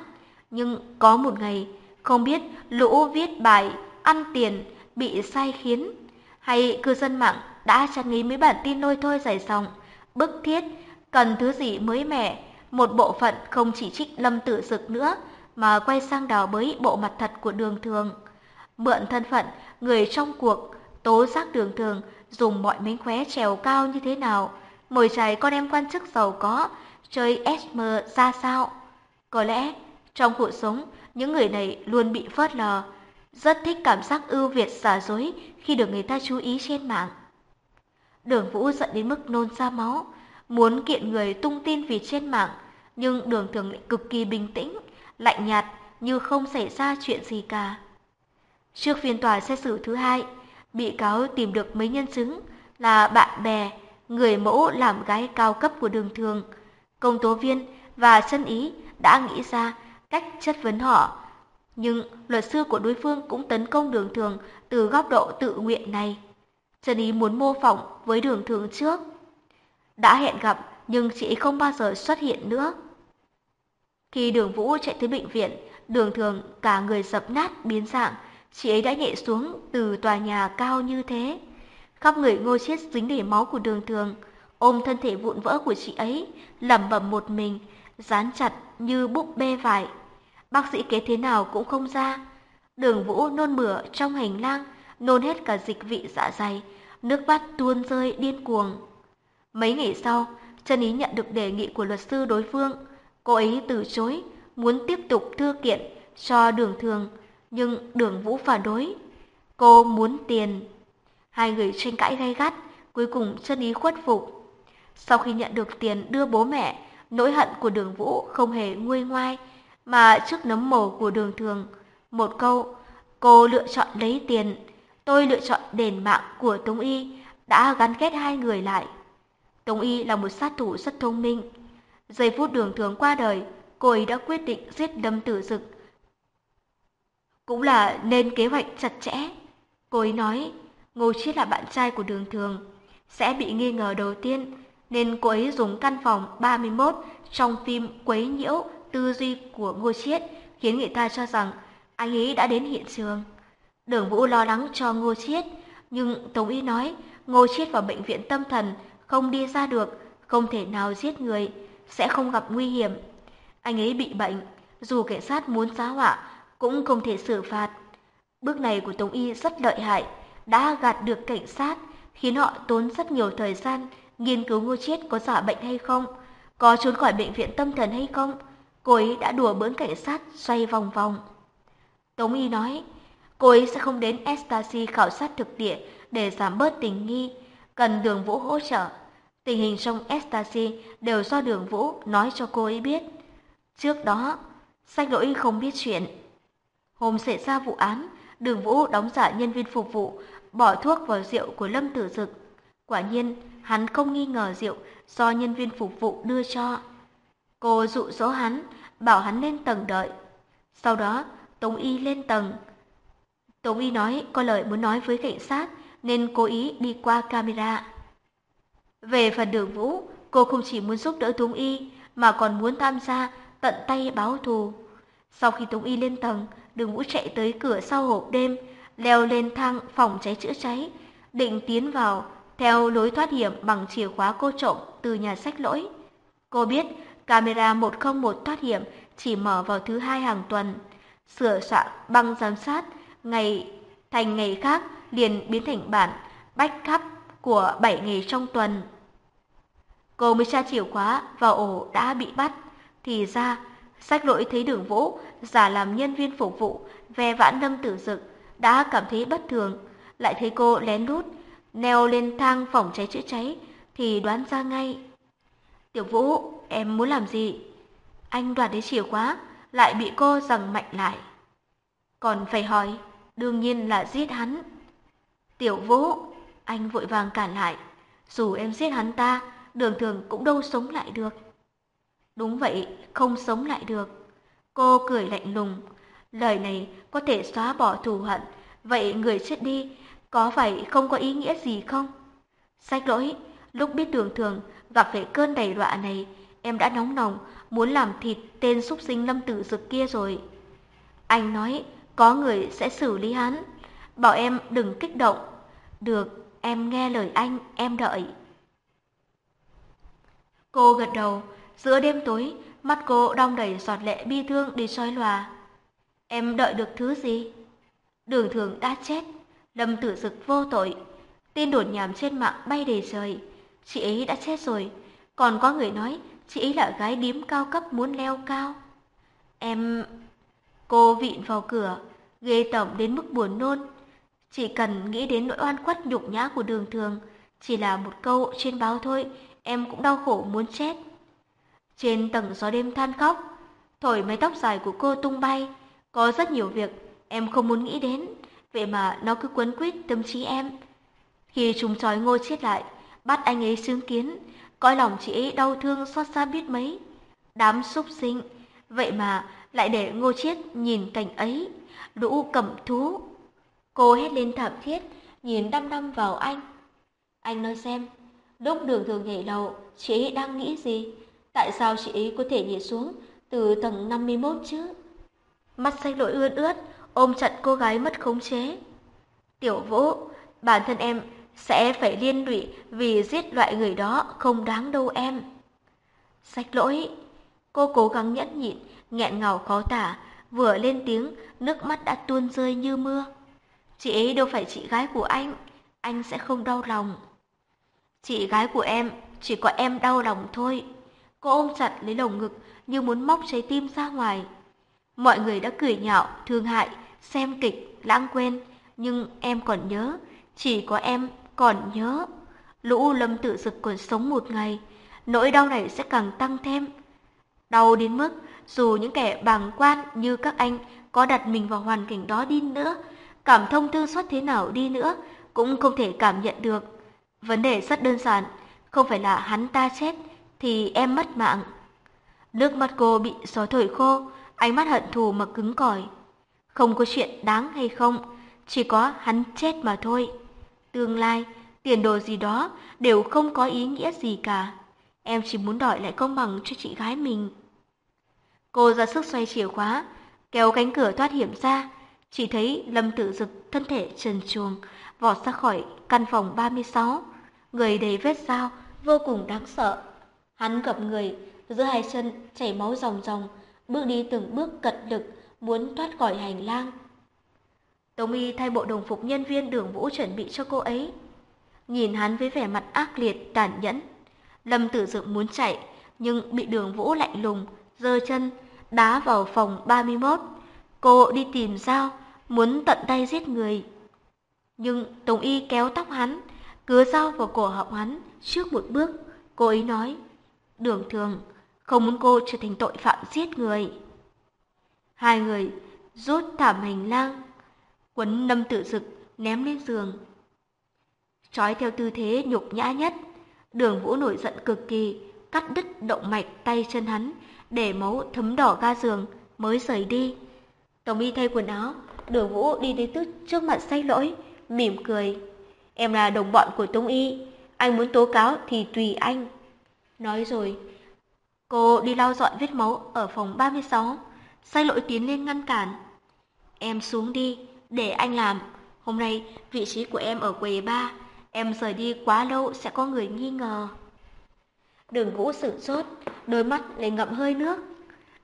nhưng có một ngày, không biết lũ viết bài, ăn tiền, bị sai khiến, hay cư dân mạng đã chăn nghĩ mấy bản tin lôi thôi giải dòng, bức thiết, cần thứ gì mới mẻ, một bộ phận không chỉ trích Lâm Tử Dực nữa, mà quay sang đào bới bộ mặt thật của đường thường. Mượn thân phận người trong cuộc, tố giác đường thường dùng mọi mánh khóe trèo cao như thế nào, mồi chài con em quan chức giàu có, chơi SM ra sao. Có lẽ trong cuộc sống, những người này luôn bị phớt lờ, rất thích cảm giác ưu việt giả dối khi được người ta chú ý trên mạng. Đường Vũ giận đến mức nôn ra máu, muốn kiện người tung tin vì trên mạng, nhưng đường thường lại cực kỳ bình tĩnh, lạnh nhạt như không xảy ra chuyện gì cả. Trước phiên tòa xét xử thứ hai, bị cáo tìm được mấy nhân chứng là bạn bè, người mẫu làm gái cao cấp của đường thường. Công tố viên và chân ý đã nghĩ ra cách chất vấn họ. Nhưng luật sư của đối phương cũng tấn công đường thường từ góc độ tự nguyện này. Trần Ý muốn mô phỏng với đường thường trước. Đã hẹn gặp nhưng chị không bao giờ xuất hiện nữa. Khi đường Vũ chạy tới bệnh viện, đường thường cả người dập nát biến dạng, chị ấy đã nhẹ xuống từ tòa nhà cao như thế. Khắp người ngô chết dính đầy máu của đường thường, ôm thân thể vụn vỡ của chị ấy, lẩm bẩm một mình, dán chặt như búp bê vải. Bác sĩ kế thế nào cũng không ra. Đường Vũ nôn mửa trong hành lang, nôn hết cả dịch vị dạ dày, nước mắt tuôn rơi điên cuồng. Mấy ngày sau, Trần Ý nhận được đề nghị của luật sư đối phương. Cô ấy từ chối, muốn tiếp tục thư kiện cho đường thường, nhưng đường Vũ phản đối. Cô muốn tiền. Hai người tranh cãi gay gắt, cuối cùng Trần Ý khuất phục. Sau khi nhận được tiền đưa bố mẹ, nỗi hận của đường Vũ không hề nguôi ngoai, mà trước nấm mồ của đường thường. Một câu, cô lựa chọn lấy tiền, tôi lựa chọn đền mạng của Tống Y, đã gắn kết hai người lại. Tống Y là một sát thủ rất thông minh. Giây phút đường thường qua đời, cô ấy đã quyết định giết đâm tử dực. Cũng là nên kế hoạch chặt chẽ. Cô ấy nói, Ngô Chiết là bạn trai của đường thường, sẽ bị nghi ngờ đầu tiên, nên cô ấy dùng căn phòng 31 trong phim quấy nhiễu tư duy của Ngô Chiết, khiến người ta cho rằng anh ấy đã đến hiện trường. Đường Vũ lo lắng cho Ngô Chiết, nhưng Tống Y nói Ngô Chiết vào bệnh viện tâm thần, không đi ra được, không thể nào giết người, sẽ không gặp nguy hiểm. Anh ấy bị bệnh, dù cảnh sát muốn giá họa cũng không thể xử phạt. Bước này của Tống Y rất lợi hại, đã gạt được cảnh sát, khiến họ tốn rất nhiều thời gian nghiên cứu Ngô Chiết có giả bệnh hay không, có trốn khỏi bệnh viện tâm thần hay không. Cô ấy đã đùa bỡn cảnh sát xoay vòng vòng. Tống Y nói, cô ấy sẽ không đến Ecstasy khảo sát thực địa để giảm bớt tình nghi, cần đường Vũ hỗ trợ. Tình hình sông Ecstasy đều do đường Vũ nói cho cô ấy biết. Trước đó, sách lỗi không biết chuyện. Hôm xảy ra vụ án, đường Vũ đóng giả nhân viên phục vụ, bỏ thuốc vào rượu của Lâm Tử Dực. Quả nhiên, hắn không nghi ngờ rượu do nhân viên phục vụ đưa cho. Cô dụ dỗ hắn, bảo hắn lên tầng đợi. Sau đó, Tống Y lên tầng. Tống Y nói có lời muốn nói với cảnh sát, nên cố ý đi qua camera. Về phần đường Vũ, cô không chỉ muốn giúp đỡ Tống Y, mà còn muốn tham gia tận tay báo thù. Sau khi Tống Y lên tầng, đường Vũ chạy tới cửa sau hộp đêm, leo lên thang phòng cháy chữa cháy, định tiến vào theo lối thoát hiểm bằng chìa khóa cô trộm từ nhà sách lỗi. Cô biết camera 101 thoát hiểm chỉ mở vào thứ hai hàng tuần, sửa soạn băng giám sát ngày thành nghề khác liền biến thành bản backup của bảy nghề trong tuần. Cô mới tra chìa khóa vào ổ đã bị bắt, thì ra sách lỗi thấy đường vũ giả làm nhân viên phục vụ ve vãn lâm tử dực đã cảm thấy bất thường, lại thấy cô lén lút leo lên thang phòng cháy chữa cháy thì đoán ra ngay. Tiểu Vũ, em muốn làm gì? Anh đoạt đấy chìa khóa, lại bị cô rằng mạnh lại. Còn phải hỏi, đương nhiên là giết hắn. Tiểu Vũ, anh vội vàng cản lại. Dù em giết hắn ta, đường thường cũng đâu sống lại được. Đúng vậy, không sống lại được. Cô cười lạnh lùng. Lời này có thể xóa bỏ thù hận. Vậy người chết đi, có phải không có ý nghĩa gì không? Sách lỗi, lúc biết đường thường gặp phải cơn đầy đọa này, em đã nóng nòng muốn làm thịt tên xúc sinh lâm tử dực kia rồi. Anh nói có người sẽ xử lý hắn, bảo em đừng kích động. Được, em nghe lời anh, em đợi. Cô gật đầu, giữa đêm tối, mắt cô đong đầy giọt lệ bi thương đi soi lòa. Em đợi được thứ gì? Đường thường đã chết, Lâm tử dực vô tội. Tin đồn nhảm trên mạng bay đầy trời. Chị ấy đã chết rồi. Còn có người nói chị ấy là gái điếm cao cấp muốn leo cao. Em... Cô vịn vào cửa, ghê tởm đến mức buồn nôn. Chỉ cần nghĩ đến nỗi oan khuất nhục nhã của đường thường, chỉ là một câu trên báo thôi, em cũng đau khổ muốn chết. Trên tầng gió đêm than khóc, thổi mái tóc dài của cô tung bay, có rất nhiều việc em không muốn nghĩ đến, vậy mà nó cứ quấn quýt tâm trí em. Khi chúng trói ngô chết lại, bắt anh ấy chứng kiến, coi lòng chị ấy đau thương xót xa biết mấy. Đám súc sinh, vậy mà lại để ngô chết nhìn cảnh ấy, lũ cẩm thú. Cô hét lên thảm thiết, nhìn đăm đăm vào anh. Anh nói xem, lúc đường thường nhảy lầu, chị ấy đang nghĩ gì? Tại sao chị ấy có thể nhảy xuống từ tầng 51 chứ? Mắt xanh lỗi ươn ướt, ôm chặt cô gái mất khống chế. Tiểu vũ, bản thân em sẽ phải liên lụy vì giết loại người đó không đáng đâu em. Sách lỗi, cô cố gắng nhẫn nhịn, nghẹn ngào khó tả, vừa lên tiếng, nước mắt đã tuôn rơi như mưa. Chị ấy đâu phải chị gái của anh, anh sẽ không đau lòng. Chị gái của em, chỉ có em đau lòng thôi. Cô ôm chặt lấy lồng ngực như muốn móc trái tim ra ngoài. Mọi người đã cười nhạo, thương hại, xem kịch, lãng quên, nhưng em còn nhớ, chỉ có em còn nhớ. Lũ lâm tự dực còn sống một ngày, nỗi đau này sẽ càng tăng thêm. Đau đến mức dù những kẻ bàng quan như các anh có đặt mình vào hoàn cảnh đó đi nữa, cảm thông thương xót thế nào đi nữa, cũng không thể cảm nhận được. Vấn đề rất đơn giản, không phải là hắn ta chết, thì em mất mạng. Nước mắt cô bị gió thổi khô, ánh mắt hận thù mà cứng cỏi. Không có chuyện đáng hay không, chỉ có hắn chết mà thôi. Tương lai, tiền đồ gì đó đều không có ý nghĩa gì cả. Em chỉ muốn đòi lại công bằng cho chị gái mình. Cô ra sức xoay chìa khóa, kéo cánh cửa thoát hiểm ra, Chỉ thấy Lâm Tử Dực thân thể trần truồng, vọt ra khỏi căn phòng 36, người đầy vết dao, vô cùng đáng sợ. Hắn gặp người, giữa hai chân chảy máu ròng ròng, bước đi từng bước cật lực, muốn thoát khỏi hành lang. Tống Y thay bộ đồng phục nhân viên đường vũ chuẩn bị cho cô ấy. Nhìn hắn với vẻ mặt ác liệt, tàn nhẫn. Lâm Tử Dực muốn chạy, nhưng bị đường vũ lạnh lùng, giơ chân, đá vào phòng 31. Cô đi tìm dao, muốn tận tay giết người. Nhưng Tống Y kéo tóc hắn, cứa dao vào cổ họng hắn trước một bước. Cô ấy nói, đường thường, không muốn cô trở thành tội phạm giết người. Hai người rút thảm hành lang, quấn Lâm Tử dực ném lên giường. Trói theo tư thế nhục nhã nhất, đường vũ nổi giận cực kỳ, cắt đứt động mạch tay chân hắn, để máu thấm đỏ ga giường mới rời đi. Tổng y thay quần áo, đường vũ đi đến tức trước mặt say lỗi, mỉm cười. Em là đồng bọn của Tống Y, anh muốn tố cáo thì tùy anh. Nói rồi, cô đi lau dọn vết máu ở phòng 36, say lỗi tiến lên ngăn cản. Em xuống đi, để anh làm. Hôm nay vị trí của em ở quầy ba, em rời đi quá lâu sẽ có người nghi ngờ. Đường Vũ sửng sốt, đôi mắt lại ngậm hơi nước.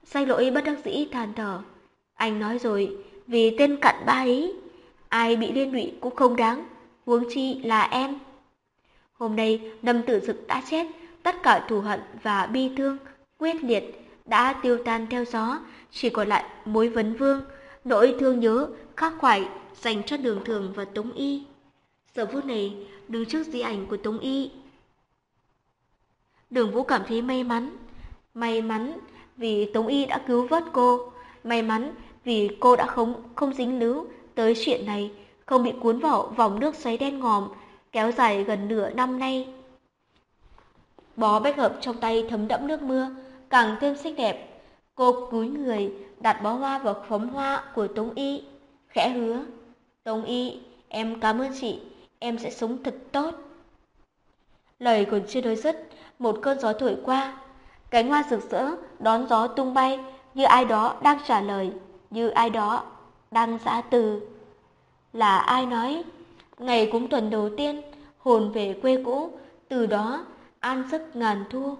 Say lỗi bất đắc dĩ than thở. Anh nói rồi, vì tên cặn ba ấy, ai bị liên lụy cũng không đáng, huống chi là em. Hôm nay, Lâm Tử Dực đã chết, tất cả thù hận và bi thương, quyết liệt đã tiêu tan theo gió, chỉ còn lại mối vấn vương, nỗi thương nhớ, khắc khoải dành cho đường thường và Tống Y. Giờ phút này, đứng trước di ảnh của Tống Y, Đường Vũ cảm thấy may mắn. May mắn vì Tống Y đã cứu vớt cô. May mắn vì cô đã không không dính líu tới chuyện này, không bị cuốn vào vòng nước xoáy đen ngòm kéo dài gần nửa năm nay. Bó bách hợp trong tay thấm đẫm nước mưa, càng thêm xinh đẹp. Cô cúi người, đặt bó hoa vào phóng hoa của Tống Y, khẽ hứa. Tống Y, em cảm ơn chị, em sẽ sống thật tốt. Lời còn chưa nói dứt, một cơn gió thổi qua. Cánh hoa rực rỡ đón gió tung bay như ai đó đang trả lời, như ai đó đang giã từ. Là ai nói, ngày cúng tuần đầu tiên, hồn về quê cũ, từ đó an giấc ngàn thu.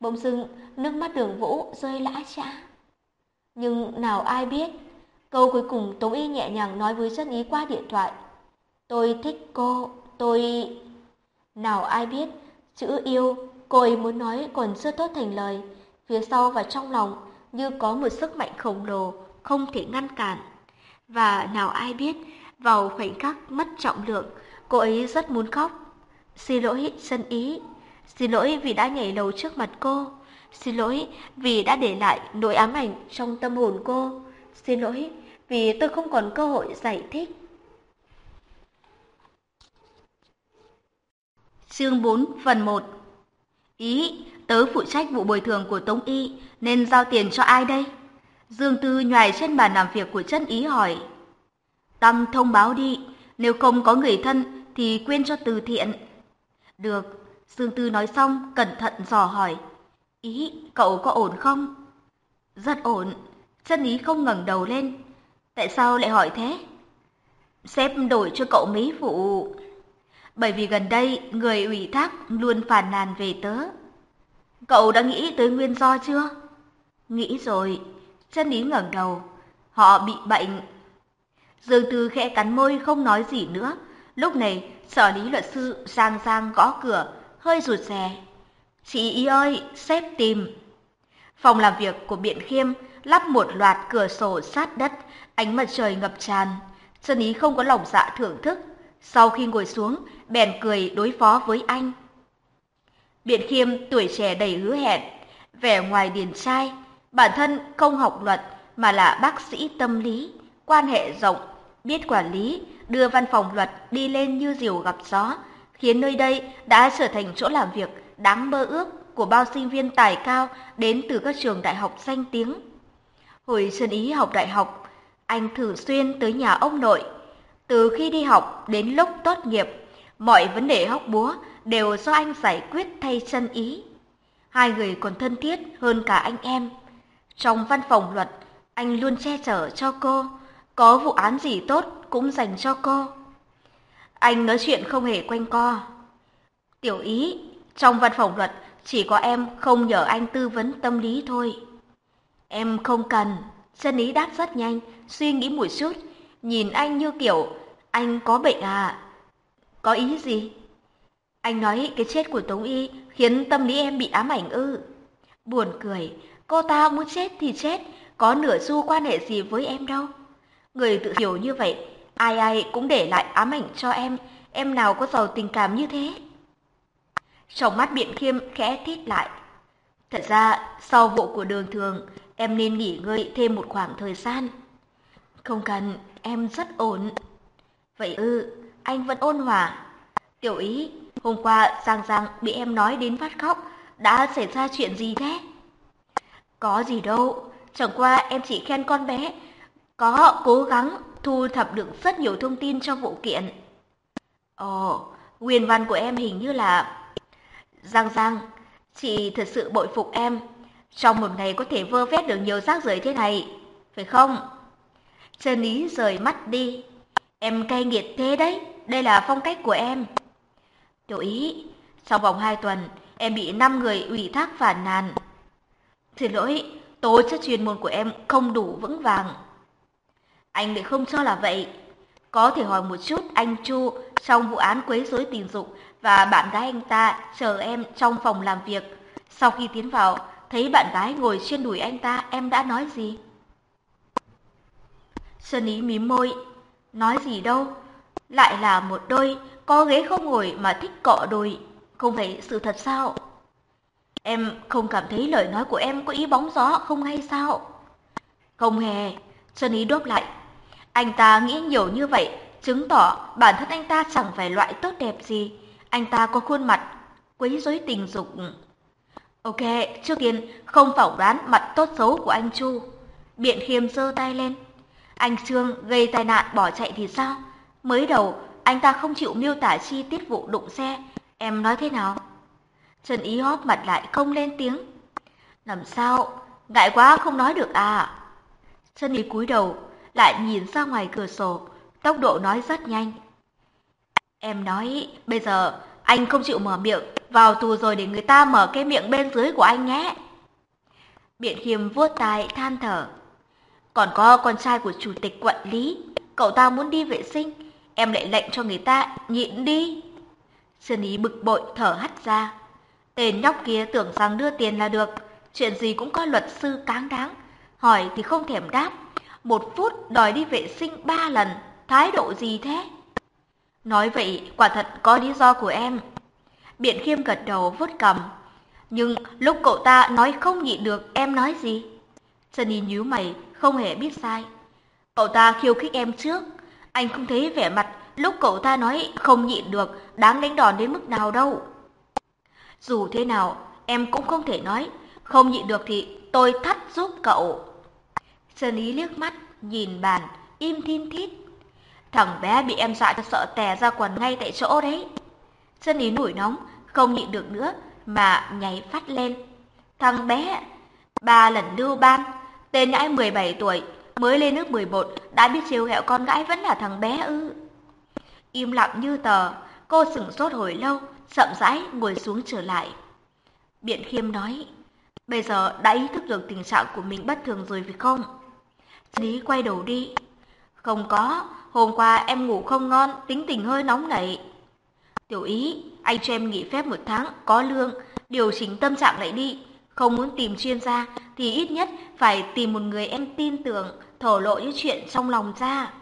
Bỗng dưng, nước mắt đường vũ rơi lã chã. Nhưng nào ai biết, câu cuối cùng Tống Y nhẹ nhàng nói với chân ý qua điện thoại. Tôi thích cô, tôi... Nào ai biết, Chữ yêu, cô ấy muốn nói còn chưa tốt thành lời, phía sau và trong lòng như có một sức mạnh khổng lồ, không thể ngăn cản. Và nào ai biết, vào khoảnh khắc mất trọng lượng, cô ấy rất muốn khóc. Xin lỗi, sân ý. Xin lỗi vì đã nhảy lầu trước mặt cô. Xin lỗi vì đã để lại nỗi ám ảnh trong tâm hồn cô. Xin lỗi vì tôi không còn cơ hội giải thích. Chương 4 phần 1 Ý, tớ phụ trách vụ bồi thường của Tống Y, nên giao tiền cho ai đây? Dương Tư nhòi trên bàn làm việc của chân ý hỏi. tăng thông báo đi, nếu không có người thân thì quyên cho từ thiện. Được, Dương Tư nói xong cẩn thận dò hỏi. Ý, cậu có ổn không? Rất ổn, chân ý không ngẩng đầu lên. Tại sao lại hỏi thế? Sếp đổi cho cậu mấy vụ bởi vì gần đây người ủy thác luôn phàn nàn về tớ. Cậu đã nghĩ tới nguyên do chưa? Nghĩ rồi, chân ý ngẩng đầu, họ bị bệnh. Dương Tư khẽ cắn môi không nói gì nữa, lúc này sở lý luật sư sang sang gõ cửa, hơi rụt rè. Chị ý ơi, sếp tìm. Phòng làm việc của Biện Khiêm lắp một loạt cửa sổ sát đất, ánh mặt trời ngập tràn. Chân ý không có lòng dạ thưởng thức, sau khi ngồi xuống, bèn cười đối phó với anh. Biện khiêm tuổi trẻ đầy hứa hẹn, vẻ ngoài điển trai, bản thân không học luật mà là bác sĩ tâm lý, quan hệ rộng, biết quản lý, đưa văn phòng luật đi lên như diều gặp gió, khiến nơi đây đã trở thành chỗ làm việc đáng mơ ước của bao sinh viên tài cao đến từ các trường đại học danh tiếng. Hồi xuân ý học đại học, anh thường xuyên tới nhà ông nội từ khi đi học đến lúc tốt nghiệp, mọi vấn đề hóc búa đều do anh giải quyết thay chân ý. Hai người còn thân thiết hơn cả anh em. Trong văn phòng luật, Anh luôn che chở cho cô, có vụ án gì tốt cũng dành cho cô. Anh nói chuyện không hề quanh co. Tiểu ý, trong văn phòng luật chỉ có em không nhờ anh tư vấn tâm lý thôi. Em không cần. Chân ý đáp rất nhanh, suy nghĩ một chút, nhìn anh như kiểu, anh có bệnh à? Có ý gì? Anh nói cái chết của Tống Y khiến tâm lý em bị ám ảnh ư. Buồn cười, cô ta muốn chết thì chết, có nửa xu quan hệ gì với em đâu. Người tự hiểu như vậy, ai ai cũng để lại ám ảnh cho em, em nào có giàu tình cảm như thế. Trong mắt biện khiêm khẽ thít lại. Thật ra, sau vụ của đường thường, em nên nghỉ ngơi thêm một khoảng thời gian. Không cần, em rất ổn. Vậy ư, anh vẫn ôn hòa. Tiểu ý, hôm qua Giang Giang bị em nói đến phát khóc, đã xảy ra chuyện gì thế? Có gì đâu, chẳng qua em chỉ khen con bé, có cố gắng thu thập được rất nhiều thông tin cho vụ kiện. Ồ, nguyên văn của em hình như là... Giang Giang, chị thật sự bội phục em. Trong một ngày có thể vơ vét được nhiều rác rưởi thế này, phải không? Sơn Ý rời mắt đi. Em cay nghiệt thế đấy, đây là phong cách của em. Tiểu ý, sau vòng hai tuần, em bị năm người ủy thác phản nàn. Xin lỗi, tố chất chuyên môn của em không đủ vững vàng. Anh lại không cho là vậy. Có thể hỏi một chút anh Chu trong vụ án quấy rối tình dục và bạn gái anh ta chờ em trong phòng làm việc. Sau khi tiến vào, thấy bạn gái ngồi trên đùi anh ta, em đã nói gì? Sơn Ý mím môi, nói gì đâu, lại là một đôi, có ghế không ngồi mà thích cọ đùi, không phải sự thật sao? Em không cảm thấy lời nói của em có ý bóng gió không hay sao? Không hề, Sơn Ý đốt lại. Anh ta nghĩ nhiều như vậy, chứng tỏ bản thân anh ta chẳng phải loại tốt đẹp gì. Anh ta có khuôn mặt quấy rối tình dục. Ok, trước tiên không phỏng đoán mặt tốt xấu của anh Chu. Biện khiêm giơ tay lên. Anh Trương gây tai nạn bỏ chạy thì sao? Mới đầu, anh ta không chịu miêu tả chi tiết vụ đụng xe. Em nói thế nào? Trần Ý hóp mặt lại không lên tiếng. Làm sao? Ngại quá không nói được à? Trần Ý cúi đầu, lại nhìn ra ngoài cửa sổ, tốc độ nói rất nhanh. Em nói, bây giờ anh không chịu mở miệng, vào tù rồi để người ta mở cái miệng bên dưới của anh nhé. Biện khiêm vuốt tai than thở. Còn có con trai của chủ tịch quận Lý, cậu ta muốn đi vệ sinh, em lại lệnh cho người ta nhịn đi. Sơn ý bực bội thở hắt ra. Tên nhóc kia tưởng rằng đưa tiền là được, chuyện gì cũng có luật sư cáng đáng. Hỏi thì không thèm đáp, một phút đòi đi vệ sinh ba lần, thái độ gì thế? Nói vậy quả thật có lý do của em. Biện khiêm gật đầu vuốt cầm. Nhưng lúc cậu ta nói không nhịn được em nói gì? Sunny nhíu mày, không hề biết sai. Cậu ta khiêu khích em trước. Anh không thấy vẻ mặt lúc cậu ta nói không nhịn được đáng đánh đòn đến mức nào đâu. Dù thế nào, em cũng không thể nói. Không nhịn được thì tôi thắt giúp cậu. Sơn ý liếc mắt, nhìn bàn, im thiên thít. Thằng bé bị em dọa cho sợ tè ra quần ngay tại chỗ đấy. Sơn ý nổi nóng, không nhịn được nữa, mà nhảy phát lên. Thằng bé, ba lần lưu ban, tên nhãi 17 tuổi, mới lên nước 11, đã biết chiều hẹo con gái vẫn là thằng bé ư. Im lặng như tờ, cô sửng sốt hồi lâu, chậm rãi ngồi xuống trở lại. Biện khiêm nói, bây giờ đã ý thức được tình trạng của mình bất thường rồi phải không? Lý quay đầu đi. Không có, hôm qua em ngủ không ngon, tính tình hơi nóng nảy. Tiểu ý, anh cho em nghỉ phép một tháng, có lương, điều chỉnh tâm trạng lại đi. Không muốn tìm chuyên gia, thì ít nhất phải tìm một người em tin tưởng, thổ lộ những chuyện trong lòng ra.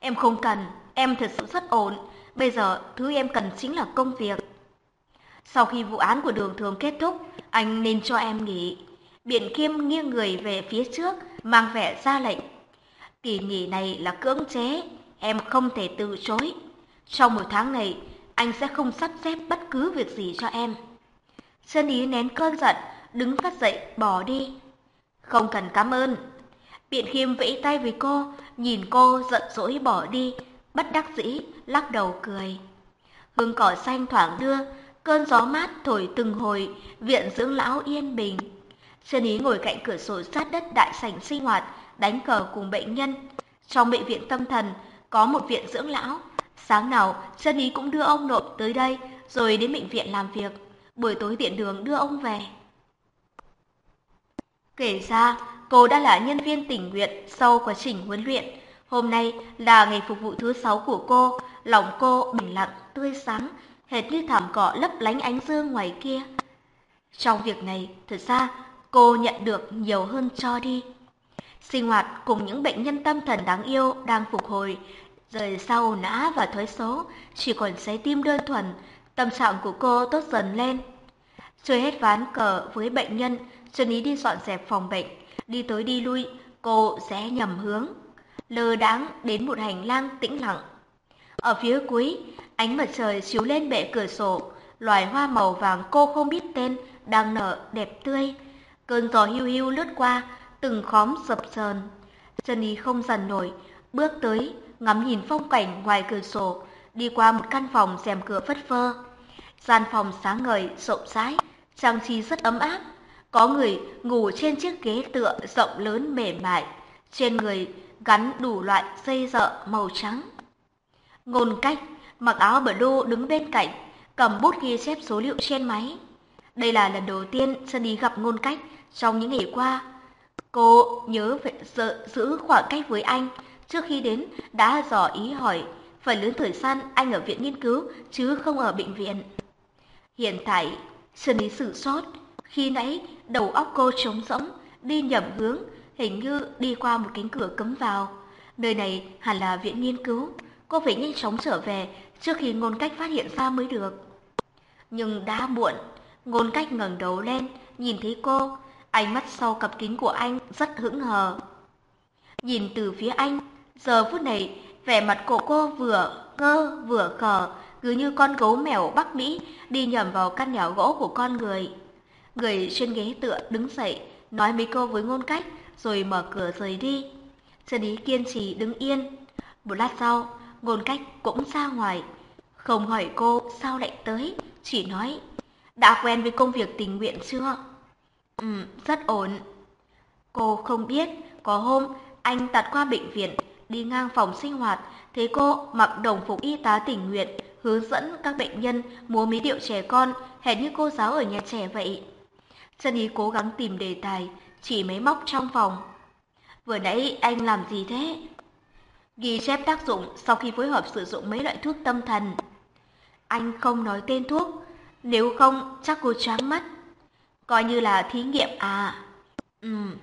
Em không cần, em thật sự rất ổn. Bây giờ, thứ em cần chính là công việc. Sau khi vụ án của đường thường kết thúc, anh nên cho em nghỉ. Biện Khiêm nghiêng người về phía trước, mang vẻ ra lệnh. Kỳ nghỉ này là cưỡng chế, em không thể từ chối. Trong một tháng này, anh sẽ không sắp xếp bất cứ việc gì cho em. Sơn Ý nén cơn giận, đứng phát dậy, bỏ đi. Không cần cảm ơn. Biện Khiêm vẫy tay với cô, nhìn cô giận dỗi bỏ đi, bất đắc dĩ, lắc đầu cười. Hương cỏ xanh thoảng đưa, cơn gió mát thổi từng hồi, viện dưỡng lão yên bình. Sơn Ý ngồi cạnh cửa sổ sát đất đại sảnh sinh hoạt, đánh cờ cùng bệnh nhân. Trong bệnh viện tâm thần có một viện dưỡng lão. Sáng nào, Sơn ý cũng đưa ông nội tới đây, rồi đến bệnh viện làm việc. Buổi tối tiện đường đưa ông về. Kể ra, cô đã là nhân viên tình nguyện sau quá trình huấn luyện. Hôm nay là ngày phục vụ thứ sáu của cô, lòng cô bình lặng, tươi sáng, hệt như thảm cỏ lấp lánh ánh dương ngoài kia. Trong việc này, thật ra cô nhận được nhiều hơn cho đi. Sinh hoạt cùng những bệnh nhân tâm thần đáng yêu đang phục hồi, rời sau nã và thói số chỉ còn trái tim đơn thuần, tâm trạng của cô tốt dần lên. Chơi hết ván cờ với bệnh nhân, Xuân Ý đi dọn dẹp phòng bệnh, đi tới đi lui, cô sẽ nhầm hướng. Lơ đáng đến một hành lang tĩnh lặng. Ở phía cuối, ánh mặt trời chiếu lên bệ cửa sổ, loài hoa màu vàng cô không biết tên đang nở đẹp tươi. Cơn gió hiu hiu lướt qua, từng khóm sập sờn. Trần Ý không dần nổi, bước tới, ngắm nhìn phong cảnh ngoài cửa sổ, đi qua một căn phòng rèm cửa phất phơ. Gian phòng sáng ngời, rộng rãi, trang trí rất ấm áp. Có người ngủ trên chiếc ghế tựa rộng lớn mềm mại, trên người gắn đủ loại dây dợ màu trắng. Ngôn cách, mặc áo bờ đô đứng bên cạnh, cầm bút ghi chép số liệu trên máy. Đây là lần đầu tiên Sunny gặp ngôn cách trong những ngày qua. Cô nhớ phải giữ khoảng cách với anh, trước khi đến đã dò ý hỏi, phần lớn thời gian anh ở viện nghiên cứu chứ không ở bệnh viện. Hiện tại, Sunny sử sót, khi nãy đầu óc cô trống rỗng, đi nhầm hướng, hình như đi qua một cánh cửa cấm vào. Nơi này hẳn là viện nghiên cứu, cô phải nhanh chóng trở về trước khi ngôn cách phát hiện ra mới được. Nhưng đã muộn, ngôn cách ngẩng đầu lên, nhìn thấy cô, ánh mắt sau cặp kính của anh rất hững hờ. Nhìn từ phía anh, giờ phút này, vẻ mặt của cô vừa ngơ vừa khờ, cứ như con gấu mèo Bắc Mỹ đi nhầm vào căn nhà gỗ của con người. Người trên ghế tựa đứng dậy, nói mấy câu với ngôn cách, rồi mở cửa rời đi. Trần Ý kiên trì đứng yên. Một lát sau, ngôn cách cũng ra ngoài. Không hỏi cô sao lại tới, chỉ nói, đã quen với công việc tình nguyện chưa? Ừ, rất ổn. Cô không biết, có hôm anh tạt qua bệnh viện, đi ngang phòng sinh hoạt, thấy cô mặc đồng phục y tá tình nguyện, hướng dẫn các bệnh nhân múa mấy điệu trẻ con, hệt như cô giáo ở nhà trẻ vậy. Trần Ý cố gắng tìm đề tài, chỉ máy móc trong phòng. Vừa nãy anh làm gì thế? Ghi chép tác dụng sau khi phối hợp sử dụng mấy loại thuốc tâm thần. Anh không nói tên thuốc, nếu không chắc cô choáng mất. Coi như là thí nghiệm à? Ừm.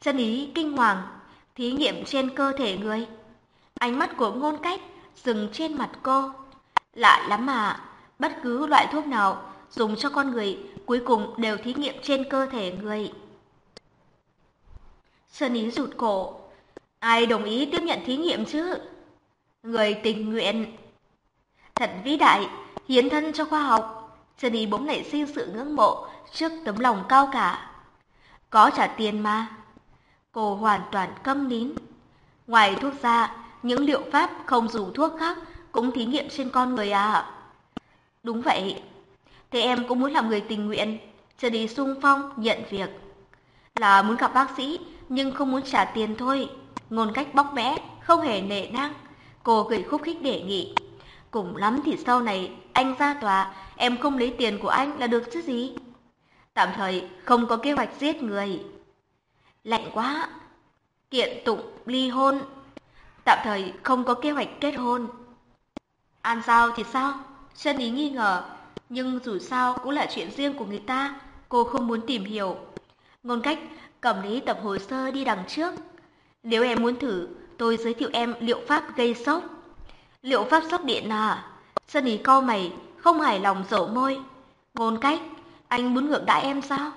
Chân ý kinh hoàng, thí nghiệm trên cơ thể người. Ánh mắt của ngôn cách dừng trên mặt cô. Lạ lắm mà, bất cứ loại thuốc nào dùng cho con người cuối cùng đều thí nghiệm trên cơ thể người. Sơn ý rụt cổ. Ai đồng ý tiếp nhận thí nghiệm chứ? Người tình nguyện. Thật vĩ đại, hiến thân cho khoa học. Sơn ý bỗng nảy sinh sự ngưỡng mộ trước tấm lòng cao cả. Có trả tiền mà. Cô hoàn toàn câm nín. Ngoài thuốc ra, những liệu pháp không dùng thuốc khác cũng thí nghiệm trên con người à? Đúng vậy. Thế em cũng muốn làm người tình nguyện, chờ đi sung phong nhận việc. Là muốn gặp bác sĩ, nhưng không muốn trả tiền thôi. Ngôn cách bóc mẽ, không hề nể nang. Cô gửi khúc khích đề nghị. Cùng lắm thì sau này anh ra tòa, em không lấy tiền của anh là được chứ gì. Tạm thời không có kế hoạch giết người. Lạnh quá. Kiện tụng ly hôn. Tạm thời không có kế hoạch kết hôn. An sao thì sao? Chân ý nghi ngờ. Nhưng dù sao cũng là chuyện riêng của người ta. Cô không muốn tìm hiểu. Ngôn cách cầm lấy tập hồ sơ đi đằng trước. Nếu em muốn thử, tôi giới thiệu em liệu pháp gây sốc. Liệu pháp sốc điện à? Sân ý cau mày, không hài lòng rổ môi. Ngôn cách, anh muốn ngược đãi em sao?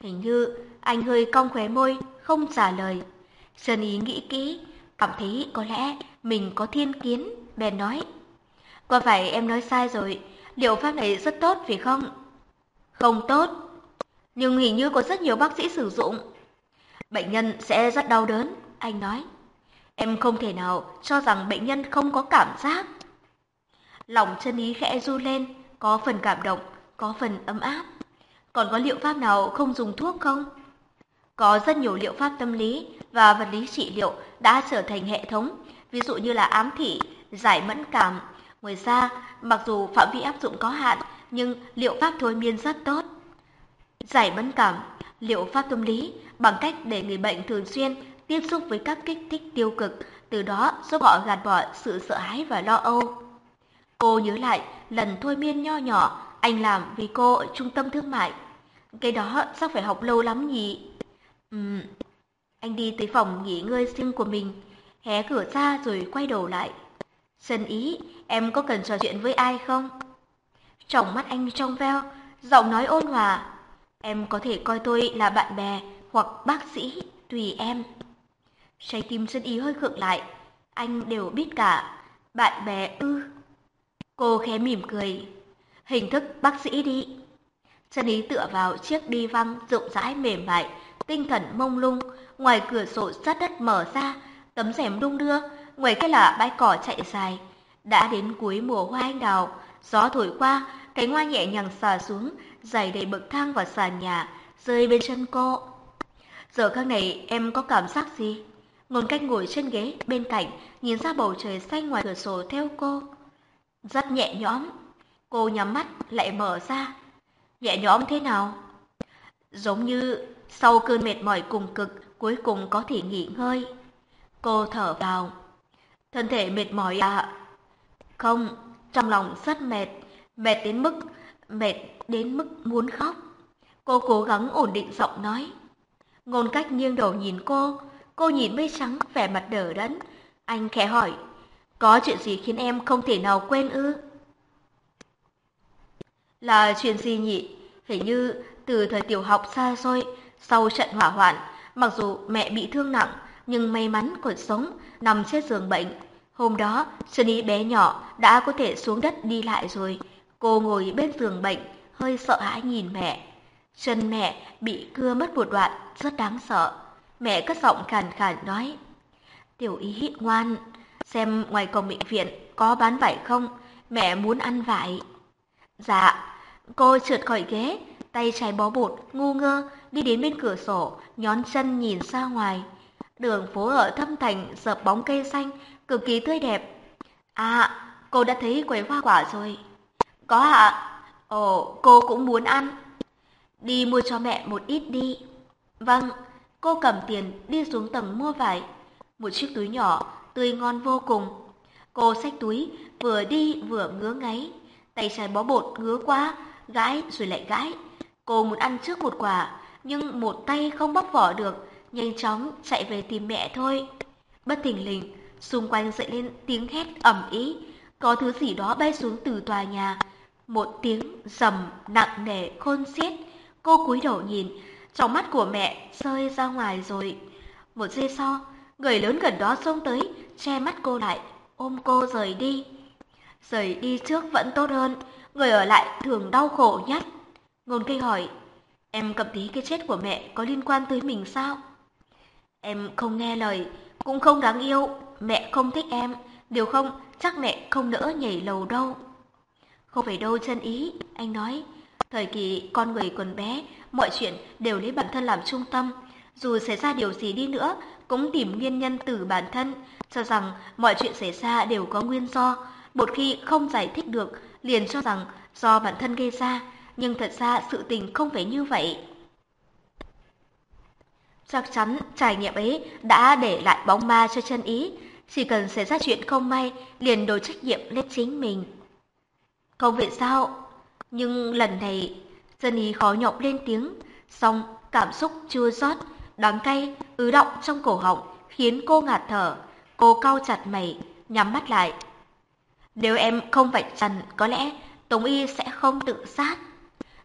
Hình như anh hơi cong khóe môi, không trả lời. Sơn ý nghĩ kỹ, cảm thấy có lẽ mình có thiên kiến, bèn nói. Có phải em nói sai rồi, liệu pháp này rất tốt phải không? Không tốt, nhưng hình như có rất nhiều bác sĩ sử dụng. Bệnh nhân sẽ rất đau đớn, anh nói. Em không thể nào cho rằng bệnh nhân không có cảm giác. Lòng chân ý khẽ du lên, có phần cảm động, có phần ấm áp. Còn có liệu pháp nào không dùng thuốc không? Có rất nhiều liệu pháp tâm lý và vật lý trị liệu đã trở thành hệ thống, ví dụ như là ám thị, giải mẫn cảm. Ngoài ra, mặc dù phạm vi áp dụng có hạn, nhưng liệu pháp thôi miên rất tốt. Giải mẫn cảm, liệu pháp tâm lý bằng cách để người bệnh thường xuyên tiếp xúc với các kích thích tiêu cực, từ đó giúp họ gạt bỏ sự sợ hãi và lo âu. Cô nhớ lại lần thôi miên nho nhỏ anh làm vì cô ở trung tâm thương mại. Cái đó sao phải học lâu lắm nhỉ? Ừm. Anh đi tới phòng nghỉ ngơi riêng của mình, hé cửa ra rồi quay đầu lại. Sân ý, em có cần trò chuyện với ai không? Trong mắt anh trong veo, giọng nói ôn hòa. Em có thể coi tôi là bạn bè hoặc bác sĩ, tùy em. Trái tim chân ý hơi khựng lại, anh đều biết cả. Bạn bè ư. Cô khé mỉm cười. Hình thức bác sĩ đi. chân ý tựa vào chiếc đi văng rộng rãi mềm mại, tinh thần mông lung, ngoài cửa sổ sát đất mở ra, tấm rèm đung đưa, ngoài kia là bãi cỏ chạy dài. Đã đến cuối mùa hoa anh đào, gió thổi qua, cánh hoa nhẹ nhàng xả xuống, dày đầy bậc thang và sàn nhà, rơi bên chân cô. Giờ khắc này em có cảm giác gì? Ngôn cách ngồi trên ghế bên cạnh, nhìn ra bầu trời xanh ngoài cửa sổ theo cô. Rất nhẹ nhõm. Cô nhắm mắt lại mở ra. Nhẹ nhõm thế nào? Giống như sau cơn mệt mỏi cùng cực, cuối cùng có thể nghỉ ngơi. Cô thở vào. Thân thể mệt mỏi à? Không, trong lòng rất mệt, mệt đến mức, mệt đến mức muốn khóc. Cô cố gắng ổn định giọng nói. Ngôn cách nghiêng đầu nhìn cô, cô nhìn mây trắng vẻ mặt đờ đẫn. Anh khẽ hỏi, có chuyện gì khiến em không thể nào quên ư? Là chuyện gì nhỉ? Hình như từ thời tiểu học xa xôi, sau trận hỏa hoạn, mặc dù mẹ bị thương nặng, nhưng may mắn còn sống, nằm trên giường bệnh. Hôm đó, Sunny bé nhỏ đã có thể xuống đất đi lại rồi. Cô ngồi bên giường bệnh, hơi sợ hãi nhìn mẹ. Chân mẹ bị cưa mất một đoạn, rất đáng sợ. Mẹ cất giọng khàn khàn nói. Tiểu ý ngoan, xem ngoài cổng bệnh viện có bán vải không, mẹ muốn ăn vải. Dạ, cô trượt khỏi ghế, tay trái bó bột, ngu ngơ, đi đến bên cửa sổ, nhón chân nhìn ra ngoài. Đường phố ở thâm thành dợp bóng cây xanh, cực kỳ tươi đẹp. À, cô đã thấy quầy hoa quả rồi. Có ạ. Ồ, cô cũng muốn ăn. Đi mua cho mẹ một ít đi. Vâng, cô cầm tiền đi xuống tầng mua vải. Một chiếc túi nhỏ, tươi ngon vô cùng. Cô xách túi, vừa đi vừa ngứa ngáy. Tay trái bó bột ngứa quá, gãi rồi lại gãi. Cô muốn ăn trước một quả, nhưng một tay không bóc vỏ được, nhanh chóng chạy về tìm mẹ thôi. Bất thình lình, xung quanh dậy lên tiếng hét ầm ĩ, có thứ gì đó bay xuống từ tòa nhà. Một tiếng rầm nặng nề khôn xiết, cô cúi đầu nhìn, trong mắt của mẹ rơi ra ngoài rồi. Một giây sau, người lớn gần đó xông tới, che mắt cô lại, ôm cô rời đi. Rời đi trước vẫn tốt hơn, người ở lại thường đau khổ nhất. Ngôn cây hỏi, em cầm tí cái chết của mẹ có liên quan tới mình sao? Em không nghe lời, cũng không đáng yêu, mẹ không thích em, điều không chắc mẹ không nỡ nhảy lầu đâu. Không phải đâu chân ý, anh nói. Thời kỳ con người còn bé, mọi chuyện đều lấy bản thân làm trung tâm. Dù xảy ra điều gì đi nữa, cũng tìm nguyên nhân từ bản thân, cho rằng mọi chuyện xảy ra đều có nguyên do. Một khi không giải thích được, liền cho rằng do bản thân gây ra, nhưng thật ra sự tình không phải như vậy. Chắc chắn trải nghiệm ấy đã để lại bóng ma cho chân ý, chỉ cần xảy ra chuyện không may, liền đổ trách nhiệm lên chính mình. Không vậy sao? Nhưng lần này, dân ý khó nhọc lên tiếng, xong cảm xúc chưa rót, đắng cay, ứ động trong cổ họng, khiến cô ngạt thở. Cô cau chặt mày, nhắm mắt lại. Nếu em không vạch trần, có lẽ Tống Y sẽ không tự sát.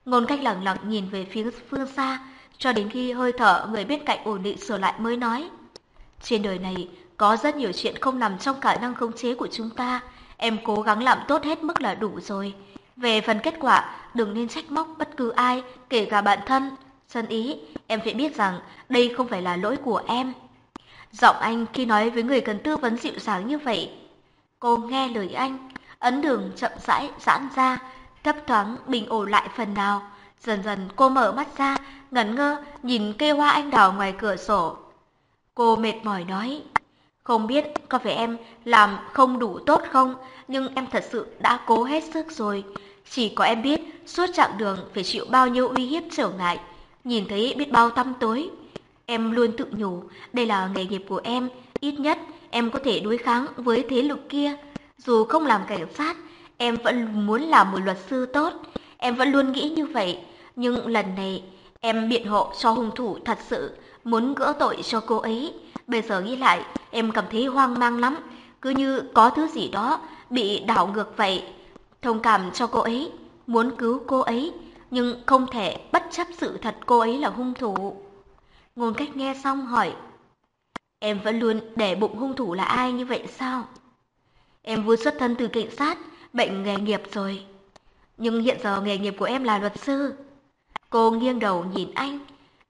Ngôn cách lẳng lặng nhìn về phía phương xa, cho đến khi hơi thở người bên cạnh ổn định sửa lại mới nói. Trên đời này có rất nhiều chuyện không nằm trong khả năng khống chế của chúng ta, em cố gắng làm tốt hết mức là đủ rồi. Về phần kết quả, đừng nên trách móc bất cứ ai, kể cả bản thân. Dân ý, em phải biết rằng đây không phải là lỗi của em. Giọng anh khi nói với người cần tư vấn dịu dàng như vậy. Cô nghe lời anh, ấn đường chậm rãi giãn ra, thấp thoáng bình ổn lại phần nào. Dần dần cô mở mắt ra, ngẩn ngơ nhìn cây hoa anh đào ngoài cửa sổ. Cô mệt mỏi nói, không biết có phải em làm không đủ tốt không, nhưng em thật sự đã cố hết sức rồi. Chỉ có em biết suốt chặng đường phải chịu bao nhiêu uy hiếp trở ngại, nhìn thấy biết bao tăm tối. Em luôn tự nhủ, đây là nghề nghiệp của em, ít nhất em có thể đối kháng với thế lực kia. Dù không làm cảnh sát, em vẫn muốn làm một luật sư tốt. Em vẫn luôn nghĩ như vậy, nhưng lần này em biện hộ cho hung thủ thật sự, muốn gỡ tội cho cô ấy. Bây giờ nghĩ lại, em cảm thấy hoang mang lắm, cứ như có thứ gì đó bị đảo ngược vậy. Thông cảm cho cô ấy, muốn cứu cô ấy, nhưng không thể bất chấp sự thật cô ấy là hung thủ. Ngôn cách nghe xong hỏi, em vẫn luôn để bụng hung thủ là ai như vậy sao? Em vừa xuất thân từ cảnh sát, bệnh nghề nghiệp rồi. Nhưng hiện giờ nghề nghiệp của em là luật sư. Cô nghiêng đầu nhìn anh,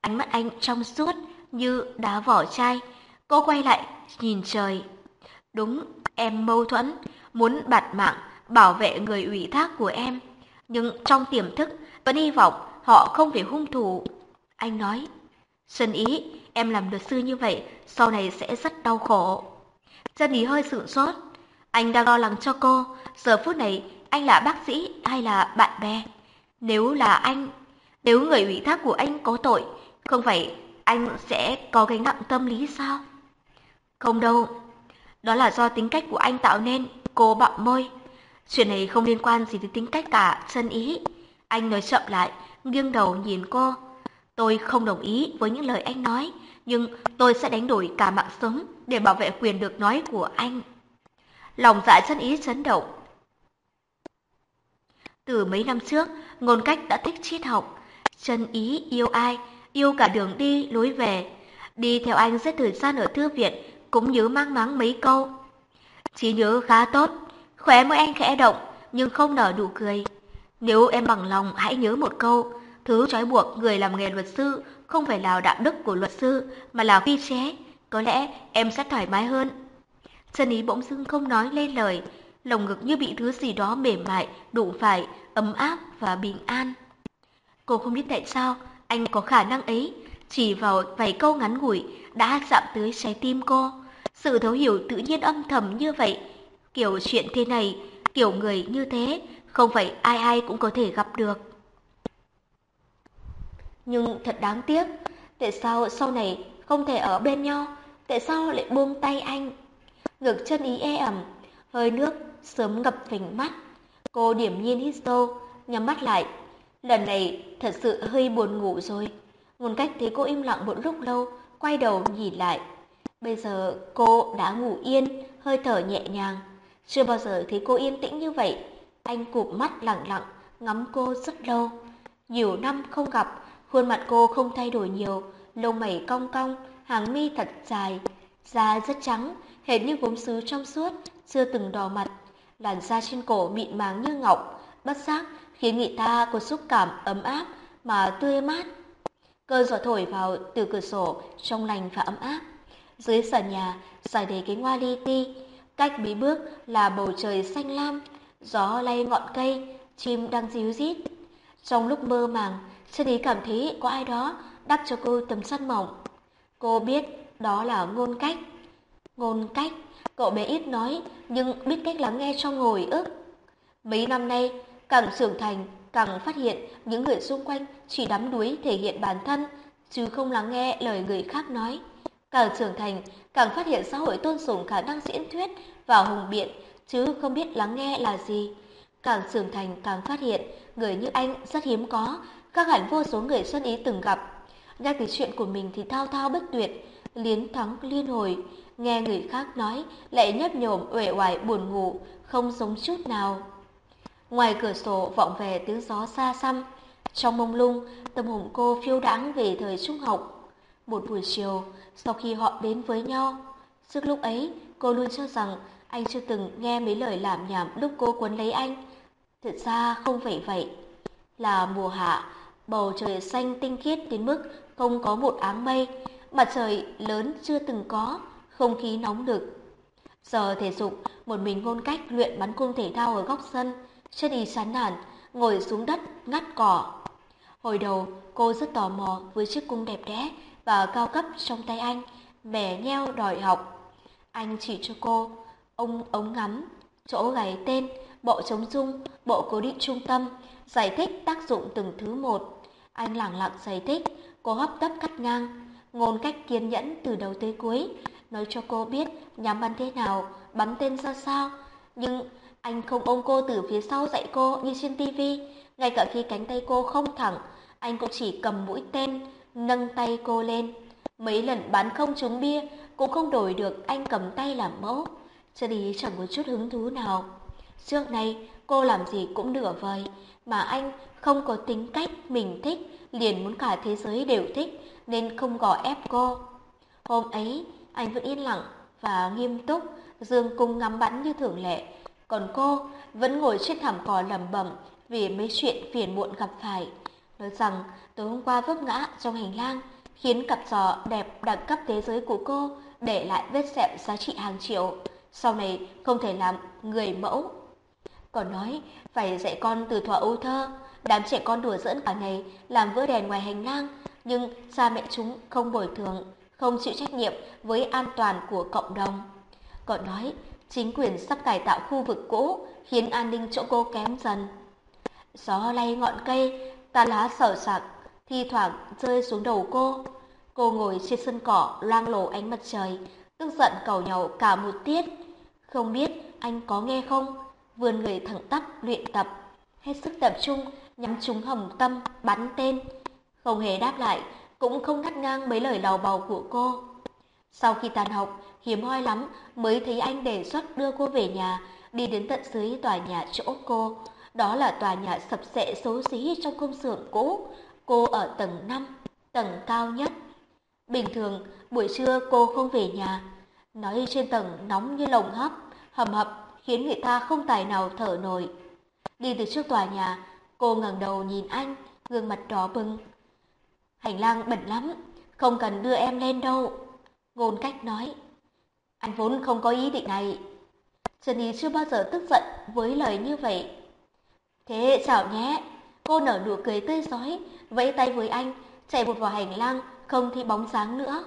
ánh mắt anh trong suốt như đá vỏ chai. Cô quay lại nhìn trời. Đúng, em mâu thuẫn, muốn bạt mạng, bảo vệ người ủy thác của em. Nhưng trong tiềm thức vẫn hy vọng họ không phải hung thủ. Anh nói, Sơn ý, em làm luật sư như vậy, sau này sẽ rất đau khổ. Chân ý hơi sửng sốt. Anh đang lo lắng cho cô, giờ phút này anh là bác sĩ hay là bạn bè? Nếu là anh, nếu người ủy thác của anh có tội, không phải anh sẽ có gánh nặng tâm lý sao? Không đâu, đó là do tính cách của anh tạo nên, cô bạo môi. Chuyện này không liên quan gì tới tính cách cả, chân ý. Anh nói chậm lại, nghiêng đầu nhìn cô. Tôi không đồng ý với những lời anh nói, nhưng tôi sẽ đánh đổi cả mạng sống để bảo vệ quyền được nói của anh. Lòng dạ chân ý chấn động. Từ mấy năm trước, ngôn cách đã thích triết học. Chân ý yêu ai, yêu cả đường đi, lối về. Đi theo anh sẽ thời gian ở thư viện, cũng nhớ mang máng mấy câu. Trí nhớ khá tốt, khóe môi anh khẽ động, nhưng không nở đủ cười. Nếu em bằng lòng hãy nhớ một câu, thứ trói buộc người làm nghề luật sư không phải là đạo đức của luật sư, mà là quy chế. Có lẽ em sẽ thoải mái hơn. Chân ý bỗng dưng không nói lên lời, lồng ngực như bị thứ gì đó mềm mại, đụng phải, ấm áp và bình an. Cô không biết tại sao anh có khả năng ấy, chỉ vào vài câu ngắn ngủi đã chạm tới trái tim cô. Sự thấu hiểu tự nhiên âm thầm như vậy, kiểu chuyện thế này, kiểu người như thế, không phải ai ai cũng có thể gặp được. Nhưng thật đáng tiếc, tại sao sau này không thể ở bên nhau, tại sao lại buông tay anh? Ngực chân ý e ẩm, hơi nước sớm ngập phình mắt. Cô điểm nhiên hít sâu, nhắm mắt lại. Lần này thật sự hơi buồn ngủ rồi. Ngôn cách thấy cô im lặng một lúc lâu, quay đầu nhìn lại. Bây giờ cô đã ngủ yên, hơi thở nhẹ nhàng. Chưa bao giờ thấy cô yên tĩnh như vậy. Anh cụp mắt lặng lặng, ngắm cô rất lâu. Nhiều năm không gặp, khuôn mặt cô không thay đổi nhiều, lông mày cong cong, hàng mi thật dài, da rất trắng, hệt như gốm sứ trong suốt, chưa từng đỏ mặt. Làn da trên cổ mịn màng như ngọc, bất giác khiến người ta có xúc cảm ấm áp mà tươi mát. Cơn gió thổi vào từ cửa sổ trong lành và ấm áp. Dưới sàn nhà dài đầy cánh hoa li ti, cách mấy bước là bầu trời xanh lam, gió lay ngọn cây, chim đang ríu rít. Trong lúc mơ màng, Chân ý cảm thấy có ai đó đắp cho cô tấm chăn mỏng. Cô biết đó là ngôn cách. Ngôn cách, cậu bé ít nói nhưng biết cách lắng nghe trong ngồi ức. Mấy năm nay, càng trưởng thành, càng phát hiện những người xung quanh chỉ đắm đuối thể hiện bản thân, chứ không lắng nghe lời người khác nói. Càng trưởng thành, càng phát hiện xã hội tôn sùng khả năng diễn thuyết và hùng biện, chứ không biết lắng nghe là gì. Càng trưởng thành càng phát hiện người như anh rất hiếm có, khác hẳn vô số người xuân ý từng gặp. Nhắc tới chuyện của mình thì thao thao bất tuyệt, liến thắng liên hồi, nghe người khác nói lại nhấp nhổm uể oải buồn ngủ, không giống chút nào. Ngoài cửa sổ vọng về tiếng gió xa xăm, trong mông lung, tâm hồn cô phiêu đãng về thời trung học. Một buổi chiều, sau khi họ đến với nhau, trước lúc ấy cô luôn cho rằng anh chưa từng nghe mấy lời làm nhảm lúc cô quấn lấy anh. Thật ra không phải vậy. Là mùa hạ, bầu trời xanh tinh khiết đến mức không có một áng mây, mặt trời lớn chưa từng có, không khí nóng nực. Giờ thể dục, một mình ngôn cách luyện bắn cung thể thao ở góc sân, chân đi chán nản, ngồi xuống đất ngắt cỏ. Hồi đầu, cô rất tò mò với chiếc cung đẹp đẽ và cao cấp trong tay anh, mẻ nheo đòi học. Anh chỉ cho cô, ông ống ngắm, chỗ gáy tên, bộ chống dung, bộ cố định trung tâm, giải thích tác dụng từng thứ một. Anh lẳng lặng giải thích, cô hấp tấp cắt ngang, ngôn cách kiên nhẫn từ đầu tới cuối, nói cho cô biết nhắm bắn thế nào, bắn tên ra sao. Nhưng anh không ôm cô từ phía sau dạy cô như trên tivi, ngay cả khi cánh tay cô không thẳng, anh cũng chỉ cầm mũi tên, nâng tay cô lên. Mấy lần bán không trúng bia, cũng không đổi được anh cầm tay làm mẫu. Cho đi chẳng có chút hứng thú nào. Trước nay, cô làm gì cũng nửa vời, mà anh không có tính cách mình thích, liền muốn cả thế giới đều thích, nên không gò ép cô. Hôm ấy, anh vẫn yên lặng và nghiêm túc, dương cung ngắm bắn như thường lệ. Còn cô vẫn ngồi trên thảm cỏ lẩm bẩm vì mấy chuyện phiền muộn gặp phải. Nói rằng tối hôm qua vấp ngã trong hành lang, khiến cặp giò đẹp đẳng cấp thế giới của cô để lại vết sẹo giá trị hàng triệu. Sau này không thể làm người mẫu. Còn nói phải dạy con từ thuở ấu thơ, đám trẻ con đùa giỡn cả ngày làm vỡ đèn ngoài hành lang, nhưng cha mẹ chúng không bồi thường, không chịu trách nhiệm với an toàn của cộng đồng. Còn nói chính quyền sắp cải tạo khu vực cũ khiến an ninh chỗ cô kém dần. Gió lay ngọn cây, ta lá sở sạc, thi thoảng rơi xuống đầu cô. Cô ngồi trên sân cỏ loang lổ ánh mặt trời, tức giận cầu nhau cả một tiết. Không biết anh có nghe không? Vươn người thẳng tắp luyện tập, hết sức tập trung nhắm trúng hồng tâm bắn tên. Không hề đáp lại, cũng không ngắt ngang mấy lời lào bầu của cô. Sau khi tàn học, hiếm hoi lắm mới thấy anh đề xuất đưa cô về nhà, đi đến tận dưới tòa nhà chỗ cô. Đó là tòa nhà sập sệ xấu xí trong công xưởng cũ. Cô ở tầng 5, tầng cao nhất. Bình thường, buổi trưa cô không về nhà. Nói trên tầng nóng như lồng hấp, hầm hập khiến người ta không tài nào thở nổi. Đi từ trước tòa nhà, cô ngẩng đầu nhìn anh, gương mặt đỏ bừng. Hành lang bẩn lắm, không cần đưa em lên đâu. Ngôn cách nói. Anh vốn không có ý định này. trần ý chưa bao giờ tức giận với lời như vậy. Thế chào nhé. Cô nở nụ cười tươi rói vẫy tay với anh, chạy một vào hành lang, không thấy bóng dáng nữa.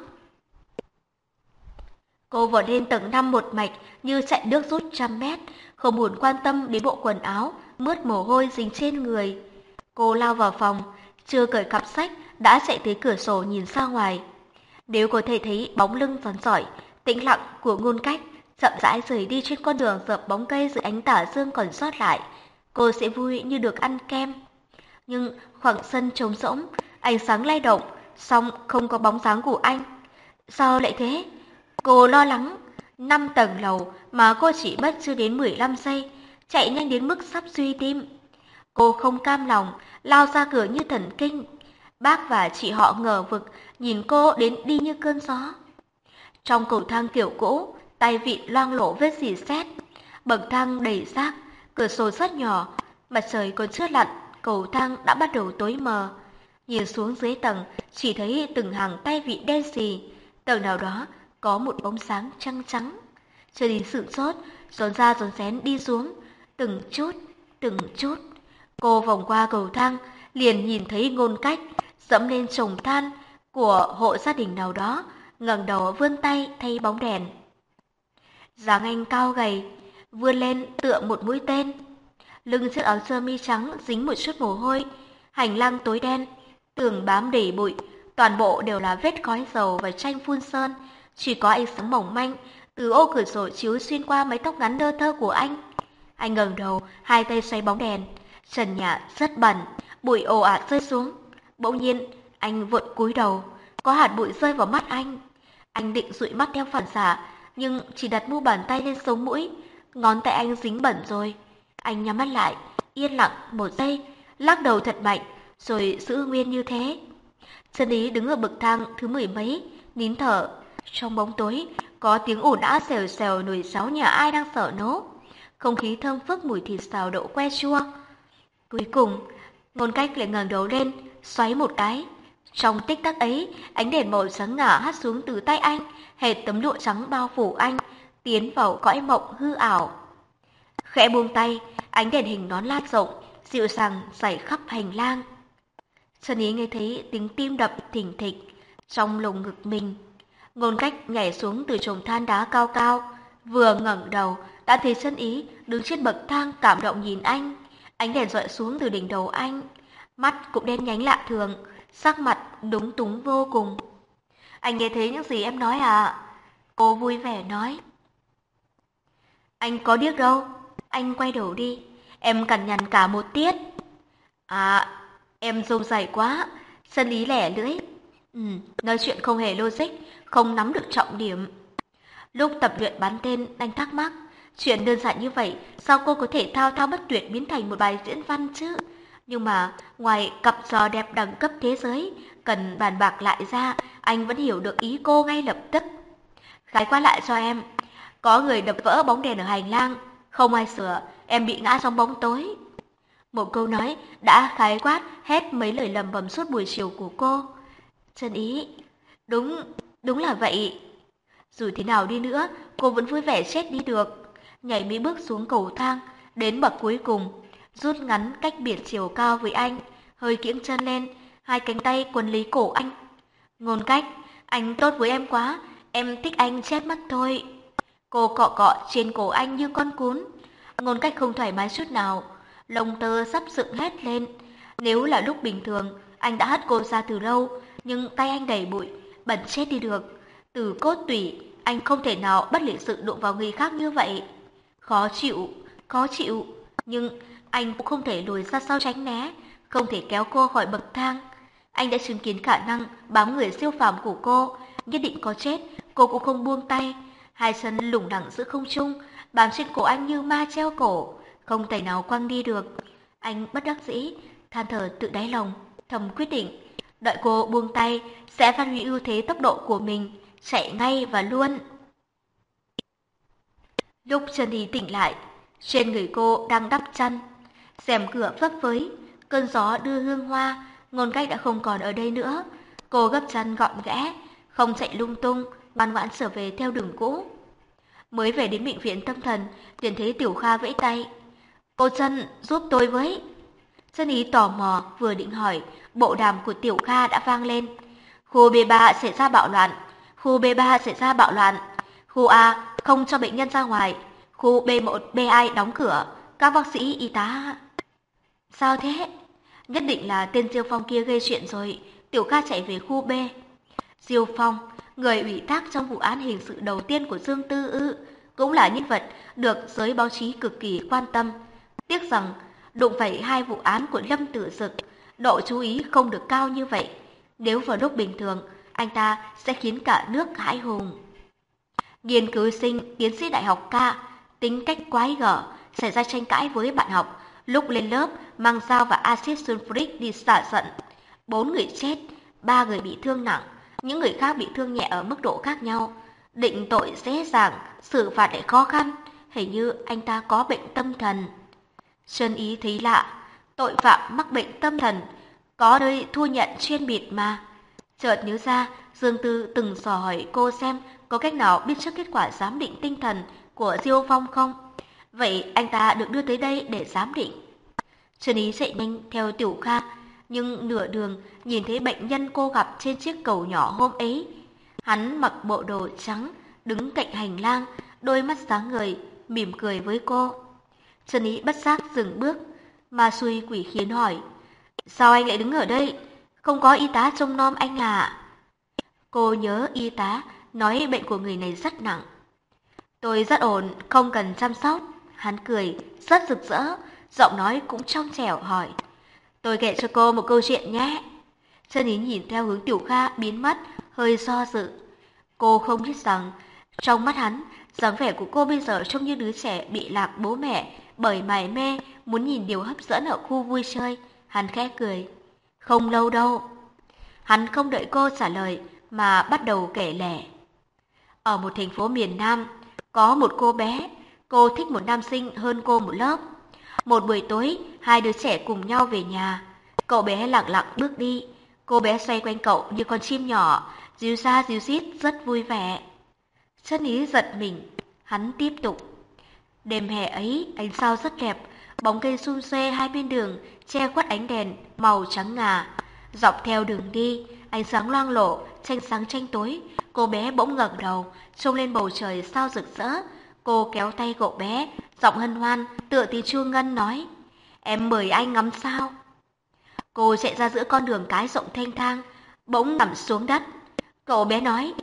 Cô vọt lên tầng năm một mạch như chạy nước rút trăm mét, không buồn quan tâm đến bộ quần áo, mướt mồ hôi dính trên người. Cô lao vào phòng, chưa cởi cặp sách, đã chạy tới cửa sổ nhìn ra ngoài. Nếu có thể thấy bóng lưng rắn sỏi tĩnh lặng của ngôn cách, chậm rãi rời đi trên con đường dợp bóng cây dưới ánh tả dương còn sót lại, cô sẽ vui như được ăn kem. Nhưng khoảng sân trống rỗng, ánh sáng lay động, song không có bóng dáng của anh. Sao lại thế? Cô lo lắng, năm tầng lầu mà cô chỉ mất chưa đến 15 giây, chạy nhanh đến mức sắp suy tim. Cô không cam lòng, lao ra cửa như thần kinh. Bác và chị họ ngờ vực, nhìn cô đến đi như cơn gió. Trong cầu thang kiểu cũ, tay vịn loang lổ vết dì xét, bậc thang đầy rác, cửa sổ rất nhỏ, mặt trời còn chưa lặn, cầu thang đã bắt đầu tối mờ. Nhìn xuống dưới tầng, chỉ thấy từng hàng tay vịn đen xì, tầng nào đó có một bóng sáng trăng trắng. Chờ đến sự sốt, dồn ra dồn xén đi xuống, từng chút, từng chút. Cô vòng qua cầu thang, liền nhìn thấy ngôn cách, dẫm lên chồng than của hộ gia đình nào đó, ngẩng đầu vươn tay thay bóng đèn. dáng anh cao gầy, vươn lên tựa một mũi tên. Lưng chiếc áo sơ mi trắng dính một chút mồ hôi, hành lang tối đen, tường bám đầy bụi, toàn bộ đều là vết khói dầu và tranh phun sơn, chỉ có ánh sáng mỏng manh từ ô cửa sổ chiếu xuyên qua mái tóc ngắn đơ thơ của anh. Anh ngẩng đầu, hai tay xoay bóng đèn, trần nhà rất bẩn, bụi ồ ạt rơi xuống. Bỗng nhiên, anh vội cúi đầu, có hạt bụi rơi vào mắt anh. Anh định dụi mắt theo phản xạ, nhưng chỉ đặt mu bàn tay lên sống mũi, ngón tay anh dính bẩn rồi. Anh nhắm mắt lại, yên lặng một giây, lắc đầu thật mạnh, rồi giữ nguyên như thế. Chân ý đứng ở bậc thang thứ mười mấy, nín thở. Trong bóng tối, có tiếng ồn ào xèo xèo nồi sáo nhà ai đang sợ nấu. Không khí thơm phức mùi thịt xào đậu que chua. Cuối cùng, ngôn cách lại ngẩng đầu lên, xoáy một cái. Trong tích tắc ấy, ánh đèn màu trắng ngả hắt xuống từ tay anh, hệt tấm lụa trắng bao phủ anh, tiến vào cõi mộng hư ảo. Khẽ buông tay, ánh đèn hình nón lan rộng, dịu dàng xảy khắp hành lang. Trần Ý nghe thấy tiếng tim đập thỉnh thịch trong lồng ngực mình. Ngôn cách nhảy xuống từ chồng than đá cao cao, vừa ngẩng đầu đã thấy Trần Ý đứng trên bậc thang cảm động nhìn anh. Ánh đèn dọi xuống từ đỉnh đầu anh, mắt cũng đen nhánh lạ thường, sắc mặt đúng túng vô cùng. Anh nghe thấy những gì em nói à? Cô vui vẻ nói. Anh có điếc đâu, anh quay đầu đi, em cằn nhằn cả một tiết. À, em rông dày quá, sân ý lẻ lưỡi. Ừ, nói chuyện không hề logic, không nắm được trọng điểm. Lúc tập luyện bắn tên, anh thắc mắc, chuyện đơn giản như vậy, sao cô có thể thao thao bất tuyệt biến thành một bài diễn văn chứ? Nhưng mà, ngoài cặp giò đẹp đẳng cấp thế giới, cần bàn bạc lại ra, anh vẫn hiểu được ý cô ngay lập tức. Khái quát lại cho em, có người đập vỡ bóng đèn ở hành lang, không ai sửa, em bị ngã trong bóng tối. Một câu nói đã khái quát hết mấy lời lầm bầm suốt buổi chiều của cô. chân Ý, đúng, đúng là vậy. Dù thế nào đi nữa, cô vẫn vui vẻ chết đi được. Nhảy mấy bước xuống cầu thang, đến bậc cuối cùng, rút ngắn cách biệt chiều cao với anh, hơi kiễng chân lên, hai cánh tay quấn lấy cổ anh. Ngôn cách, anh tốt với em quá, em thích anh chết mất thôi. Cô cọ cọ trên cổ anh như con cún. Ngôn cách không thoải mái chút nào, lông tơ sắp dựng hết lên. Nếu là lúc bình thường, anh đã hất cô ra từ lâu, nhưng tay anh đầy bụi, bẩn chết đi được. Từ cốt tủy, anh không thể nào bất lịch sự đụng vào người khác như vậy. Khó chịu, khó chịu, nhưng anh cũng không thể lùi ra sau tránh né, không thể kéo cô khỏi bậc thang. Anh đã chứng kiến khả năng bám người siêu phàm của cô, nhất định có chết, cô cũng không buông tay. Hai chân lủng lẳng giữa không trung, bám trên cổ anh như ma treo cổ, không thể nào quăng đi được. Anh bất đắc dĩ, than thở tự đáy lòng, thầm quyết định, đợi cô buông tay sẽ phát huy ưu thế tốc độ của mình, chạy ngay và luôn. Lúc Trần đi tỉnh lại, trên người cô đang đắp chăn, rèm cửa phấp phới, cơn gió đưa hương hoa, ngôn cách đã không còn ở đây nữa. Cô gấp chăn gọn gẽ, không chạy lung tung, ngoan ngoãn trở về theo đường cũ. Mới về đến bệnh viện tâm thần, liền thấy Tiểu Kha vẫy tay. Cô chân giúp tôi với. Chân ý tò mò, vừa định hỏi, bộ đàm của Tiểu Kha đã vang lên. Khu B3 xảy ra bạo loạn, khu B3 xảy ra bạo loạn, khu A không cho bệnh nhân ra ngoài, khu B1, B2 đóng cửa, các bác sĩ, y tá. Sao thế? Nhất định là tên Diêu Phong kia gây chuyện rồi, Tiểu ca chạy về khu B. Diêu Phong, người ủy thác trong vụ án hình sự đầu tiên của Dương Tư Ư, cũng là nhân vật được giới báo chí cực kỳ quan tâm. Tiếc rằng, đụng phải hai vụ án của Lâm Tử Dực, độ chú ý không được cao như vậy. Nếu vào lúc bình thường, anh ta sẽ khiến cả nước hãi hùng. Nghiên cứu sinh, tiến sĩ đại học ca, tính cách quái gở, xảy ra tranh cãi với bạn học, lúc lên lớp mang dao và axit sulfuric đi xả giận. Bốn người chết, ba người bị thương nặng, những người khác bị thương nhẹ ở mức độ khác nhau. Định tội dễ dàng, xử phạt lại khó khăn, hình như anh ta có bệnh tâm thần. Sơn Ý thấy lạ, tội phạm mắc bệnh tâm thần, có nơi thu nhận chuyên biệt mà. Chợt nhớ ra, Dương Tư từng dò hỏi cô xem có cách nào biết trước kết quả giám định tinh thần của Diêu Phong không? Vậy anh ta được đưa tới đây để giám định. Trần Ý chạy nhanh theo Tiểu Kha, nhưng nửa đường nhìn thấy bệnh nhân cô gặp trên chiếc cầu nhỏ hôm ấy. Hắn mặc bộ đồ trắng, đứng cạnh hành lang, đôi mắt sáng ngời, mỉm cười với cô. Trần Ý bất giác dừng bước, mà xui quỷ khiến hỏi, sao anh lại đứng ở đây? Không có y tá trông nom anh à? Cô nhớ y tá nói bệnh của người này rất nặng. Tôi rất ổn, không cần chăm sóc. Hắn cười, rất rực rỡ, giọng nói cũng trong trẻo hỏi. Tôi kể cho cô một câu chuyện nhé. Chân ý nhìn theo hướng tiểu kha biến mất, hơi do dự. Cô không biết rằng, trong mắt hắn, dáng vẻ của cô bây giờ trông như đứa trẻ bị lạc bố mẹ, bởi mải mê, muốn nhìn điều hấp dẫn ở khu vui chơi. Hắn khẽ cười. Không lâu đâu. Hắn không đợi cô trả lời, mà bắt đầu kể lẻ. Ở một thành phố miền Nam, có một cô bé, cô thích một nam sinh hơn cô một lớp. Một buổi tối, hai đứa trẻ cùng nhau về nhà. Cậu bé lặng lặng bước đi. Cô bé xoay quanh cậu như con chim nhỏ, díu ra díu dít rất vui vẻ. Chân ý giật mình, hắn tiếp tục. Đêm hè ấy, ánh sao rất đẹp, bóng cây xung xuê hai bên đường che khuất ánh đèn màu trắng ngà. Dọc theo đường đi, ánh sáng loang lộ, tranh sáng tranh tối, cô bé bỗng ngẩng đầu, trông lên bầu trời sao rực rỡ. Cô kéo tay cậu bé, giọng hân hoan, tựa tí chua ngân nói, em mời anh ngắm sao. Cô chạy ra giữa con đường cái rộng thanh thang, bỗng nằm xuống đất. Cậu bé nói,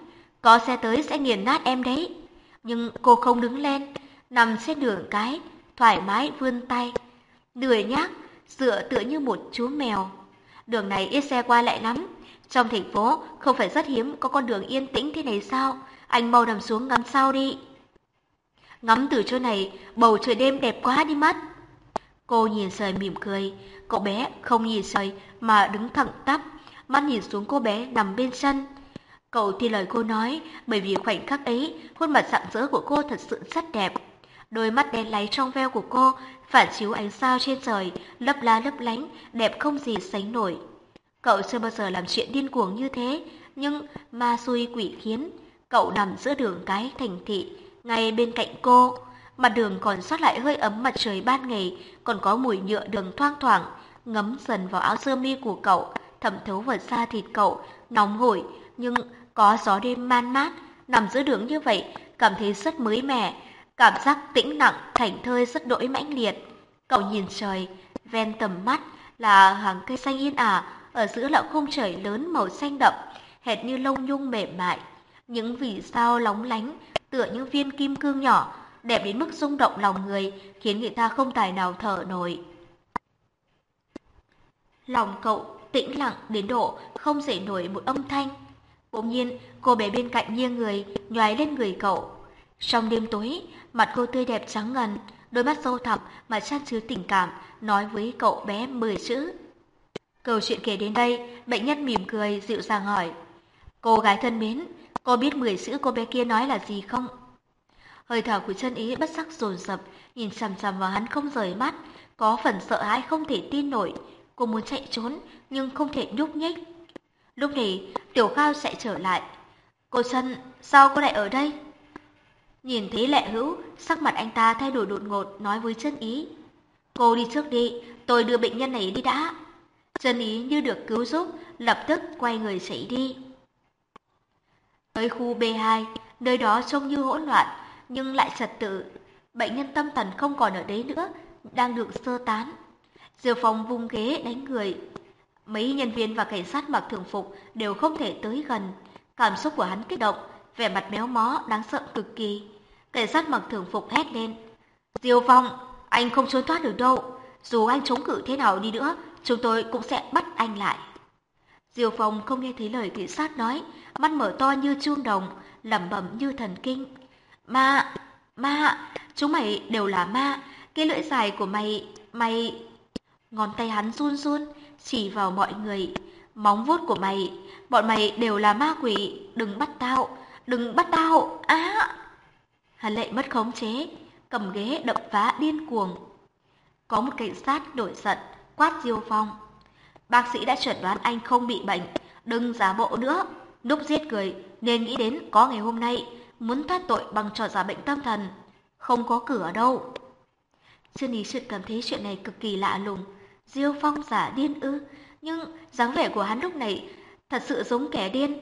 có xe tới sẽ nghiền nát em đấy. Nhưng cô không đứng lên, nằm trên đường cái, thoải mái vươn tay. Lười nhác, dựa tựa như một chú mèo. Đường này ít xe qua lại lắm. Trong thành phố không phải rất hiếm có con đường yên tĩnh thế này sao? Anh mau nằm xuống ngắm sao đi. Ngắm từ chỗ này, bầu trời đêm đẹp quá đi mất. Cô nhìn sợi mỉm cười, cậu bé không nhìn sợi mà đứng thẳng tắp, mắt nhìn xuống cô bé nằm bên chân. Cậu thi lời cô nói, bởi vì khoảnh khắc ấy, khuôn mặt rạng rỡ của cô thật sự rất đẹp. Đôi mắt đen láy trong veo của cô phản chiếu ánh sao trên trời, lấp lá lấp lánh, đẹp không gì sánh nổi. Cậu chưa bao giờ làm chuyện điên cuồng như thế, nhưng ma xui quỷ khiến. Cậu nằm giữa đường cái thành thị, ngay bên cạnh cô. Mặt đường còn sót lại hơi ấm mặt trời ban ngày, còn có mùi nhựa đường thoang thoảng, ngấm dần vào áo sơ mi của cậu, thẩm thấu vào da thịt cậu, nóng hổi, nhưng có gió đêm man mát, nằm giữa đường như vậy, cảm thấy rất mới mẻ, cảm giác tĩnh lặng, thảnh thơi rất đỗi mãnh liệt. Cậu nhìn trời, ven tầm mắt là hàng cây xanh yên ả, ở giữa là khung trời lớn màu xanh đậm, hệt như lông nhung mềm mại. Những vì sao lóng lánh, tựa những viên kim cương nhỏ, đẹp đến mức rung động lòng người, khiến người ta không tài nào thở nổi. Lòng cậu tĩnh lặng đến độ không dậy nổi một âm thanh. Bỗng nhiên, cô bé bên cạnh nghiêng người, nhoái lên người cậu. Trong đêm tối, mặt cô tươi đẹp trắng ngần, đôi mắt sâu thẳm mà chan chứa tình cảm, nói với cậu bé mười chữ. Câu chuyện kể đến đây, bệnh nhân mỉm cười, dịu dàng hỏi. Cô gái thân mến, cô biết mười chữ cô bé kia nói là gì không? Hơi thở của chân ý bất sắc dồn dập, nhìn chằm chằm vào hắn không rời mắt, có phần sợ hãi không thể tin nổi. Cô muốn chạy trốn, nhưng không thể nhúc nhích. Lúc này, Tiểu Khao sẽ trở lại. Cô chân, sao cô lại ở đây? Nhìn thấy lệ hữu, sắc mặt anh ta thay đổi đột ngột, nói với chân ý. Cô đi trước đi, tôi đưa bệnh nhân này đi đã. Chân ý như được cứu giúp, lập tức quay người chạy đi. Tới khu B2, nơi đó trông như hỗn loạn, nhưng lại trật tự. Bệnh nhân tâm thần không còn ở đấy nữa, đang được sơ tán. Diều phòng vung ghế đánh người. Mấy nhân viên và cảnh sát mặc thường phục đều không thể tới gần. Cảm xúc của hắn kích động, vẻ mặt méo mó, đáng sợ cực kỳ. Cảnh sát mặc thường phục hét lên. Diêu Phong, anh không trốn thoát được đâu. Dù anh chống cự thế nào đi nữa, chúng tôi cũng sẽ bắt anh lại. Diêu Phong không nghe thấy lời cảnh sát nói, mắt mở to như chuông đồng, lẩm bẩm như thần kinh. Ma, ma, chúng mày đều là ma, cái lưỡi dài của mày, mày... Ngón tay hắn run run, chỉ vào mọi người. Móng vuốt của mày, bọn mày đều là ma quỷ, đừng bắt tao, đừng bắt tao, á! Hắn lệ mất khống chế, cầm ghế đập phá điên cuồng. Có một cảnh sát đổi giận, quát Diêu Phong. Bác sĩ đã chuẩn đoán anh không bị bệnh, đừng giả bộ nữa. Lúc giết người nên nghĩ đến có ngày hôm nay, muốn thoát tội bằng trò giả bệnh tâm thần. Không có cửa đâu. Trương Ý Trượt cảm thấy chuyện này cực kỳ lạ lùng. Diêu Phong giả điên ư, nhưng dáng vẻ của hắn lúc này thật sự giống kẻ điên.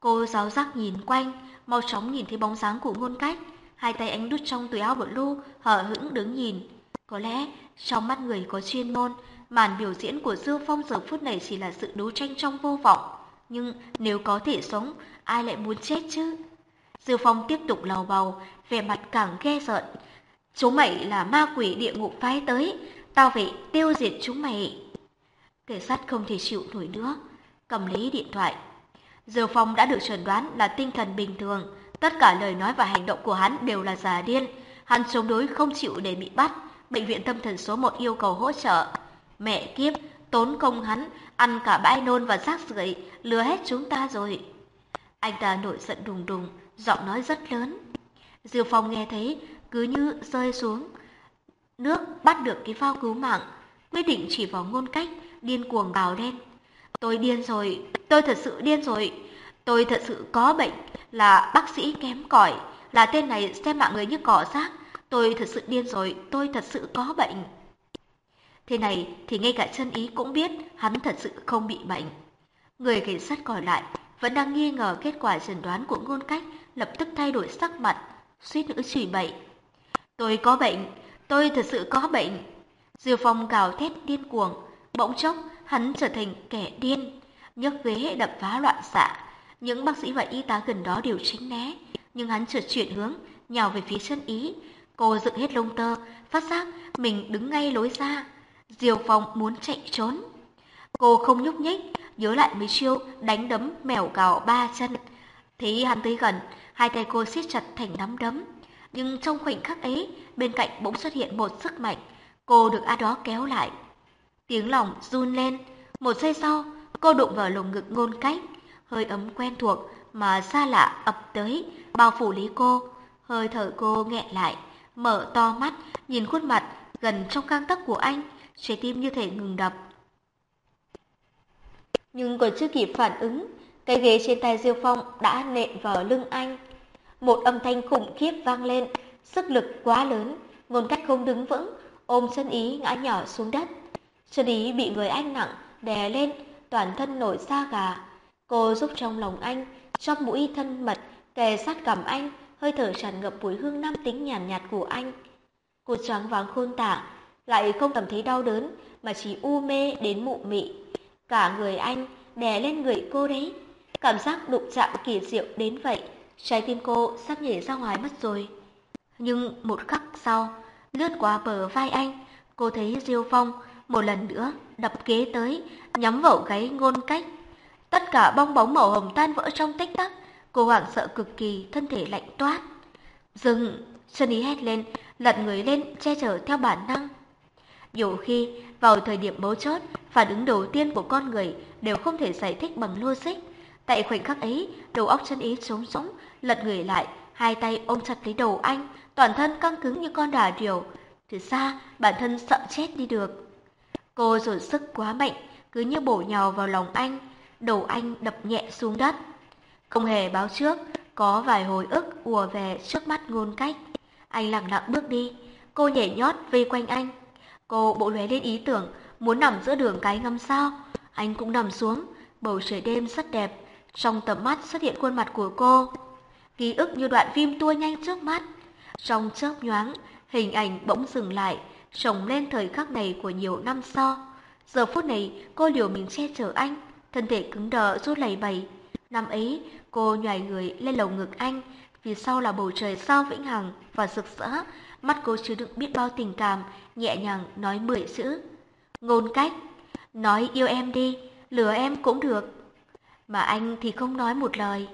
Cô giáo giác nhìn quanh, mau chóng nhìn thấy bóng dáng của ngôn cách. Hai tay anh đút trong túi áo blue, hở hững đứng nhìn. Có lẽ trong mắt người có chuyên môn, màn biểu diễn của Dương Phong giờ phút này chỉ là sự đấu tranh trong vô vọng. Nhưng nếu có thể sống, ai lại muốn chết chứ? Dương Phong tiếp tục lầu bầu, vẻ mặt càng ghe rợn. Chúng mày là ma quỷ địa ngục phái tới, tao phải tiêu diệt chúng mày. Cảnh sát không thể chịu nổi nữa, cầm lấy điện thoại. Dương Phong đã được chẩn đoán là tinh thần bình thường, tất cả lời nói và hành động của hắn đều là giả điên. Hắn chống đối không chịu để bị bắt, bệnh viện tâm thần số 1 yêu cầu hỗ trợ. Mẹ kiếp, tốn công hắn, ăn cả bãi nôn và rác rưởi, lừa hết chúng ta rồi. Anh ta nổi giận đùng đùng, giọng nói rất lớn. Diêu Phong nghe thấy cứ như rơi xuống. Nước bắt được cái phao cứu mạng, quyết định chỉ vào ngôn cách, điên cuồng gào lên. Tôi điên rồi, tôi thật sự điên rồi, tôi thật sự có bệnh, là bác sĩ kém cỏi, là tên này xem mạng người như cỏ rác. Tôi thật sự điên rồi, tôi thật sự có bệnh. Thế này thì ngay cả chân ý cũng biết hắn thật sự không bị bệnh. Người cảnh sát còn lại vẫn đang nghi ngờ kết quả chẩn đoán của ngôn cách lập tức thay đổi sắc mặt, suýt nữa chửi bậy. Tôi có bệnh, tôi thật sự có bệnh. diều Phong cào thét điên cuồng, bỗng chốc hắn trở thành kẻ điên, nhấc ghế đập phá loạn xạ. Những bác sĩ và y tá gần đó đều tránh né, nhưng hắn chợt chuyển hướng, nhào về phía chân ý. Cô dựng hết lông tơ, phát giác mình đứng ngay lối ra. Diều Phong muốn chạy trốn. Cô không nhúc nhích, nhớ lại mấy chiêu đánh đấm mèo cào ba chân. Thấy hắn tới gần, hai tay cô siết chặt thành nắm đấm. Nhưng trong khoảnh khắc ấy, bên cạnh bỗng xuất hiện một sức mạnh. Cô được ai đó kéo lại. Tiếng lòng run lên. Một giây sau, cô đụng vào lồng ngực ngôn cách. Hơi ấm quen thuộc mà xa lạ ập tới, bao phủ lý cô. Hơi thở cô nghẹn lại, mở to mắt, nhìn khuôn mặt gần trong căng tấc của anh, trái tim như thể ngừng đập. Nhưng còn chưa kịp phản ứng, cái ghế trên tay Diêu Phong đã nện vào lưng anh. Một âm thanh khủng khiếp vang lên, sức lực quá lớn, ngôn cách không đứng vững, ôm chân ý ngã nhỏ xuống đất. Chân ý bị người anh nặng, đè lên, toàn thân nổi da gà. Cô giúp trong lòng anh, chóp mũi thân mật, kề sát cầm anh, hơi thở tràn ngập mùi hương nam tính nhàn nhạt, nhạt của anh. Cô choáng váng khôn tả, lại không cảm thấy đau đớn, mà chỉ u mê đến mụ mị. Cả người anh đè lên người cô đấy. Cảm giác đụng chạm kỳ diệu đến vậy, trái tim cô sắp nhảy ra ngoài mất rồi. Nhưng một khắc sau, lướt qua bờ vai anh, cô thấy Diêu Phong một lần nữa đập kế tới, nhắm vào gáy ngôn cách. Tất cả bong bóng màu hồng tan vỡ trong tích tắc, cô hoảng sợ cực kỳ, thân thể lạnh toát. Dừng, Xuân Ý hét lên, lật người lên, che chở theo bản năng. Nhiều khi, vào thời điểm bấu chốt, phản ứng đầu tiên của con người đều không thể giải thích bằng logic. Tại khoảnh khắc ấy, đầu óc chân ý trống rỗng, lật người lại, hai tay ôm chặt lấy đầu anh, toàn thân căng cứng như con đà điểu. Từ xa, bản thân sợ chết đi được. Cô dồn sức quá mạnh, cứ như bổ nhào vào lòng anh, đầu anh đập nhẹ xuống đất. Không hề báo trước, có vài hồi ức ùa về trước mắt ngôn cách. Anh lặng lặng bước đi, cô nhảy nhót vây quanh anh. Cô bộ lóe lên ý tưởng, muốn nằm giữa đường cái ngâm sao. Anh cũng nằm xuống, bầu trời đêm rất đẹp, trong tầm mắt xuất hiện khuôn mặt của cô. Ký ức như đoạn phim tua nhanh trước mắt. Trong chớp nhoáng, hình ảnh bỗng dừng lại, trồng lên thời khắc này của nhiều năm sau. Giờ phút này, cô liều mình che chở anh, thân thể cứng đờ rút lẩy bẩy. Năm ấy, cô nhòi người lên lồng ngực anh, phía sau là bầu trời sao vĩnh hằng và rực rỡ, mắt cô chứa đựng biết bao tình cảm, nhẹ nhàng nói mười chữ. Ngôn cách, nói yêu em đi, lừa em cũng được. Mà anh thì không nói một lời.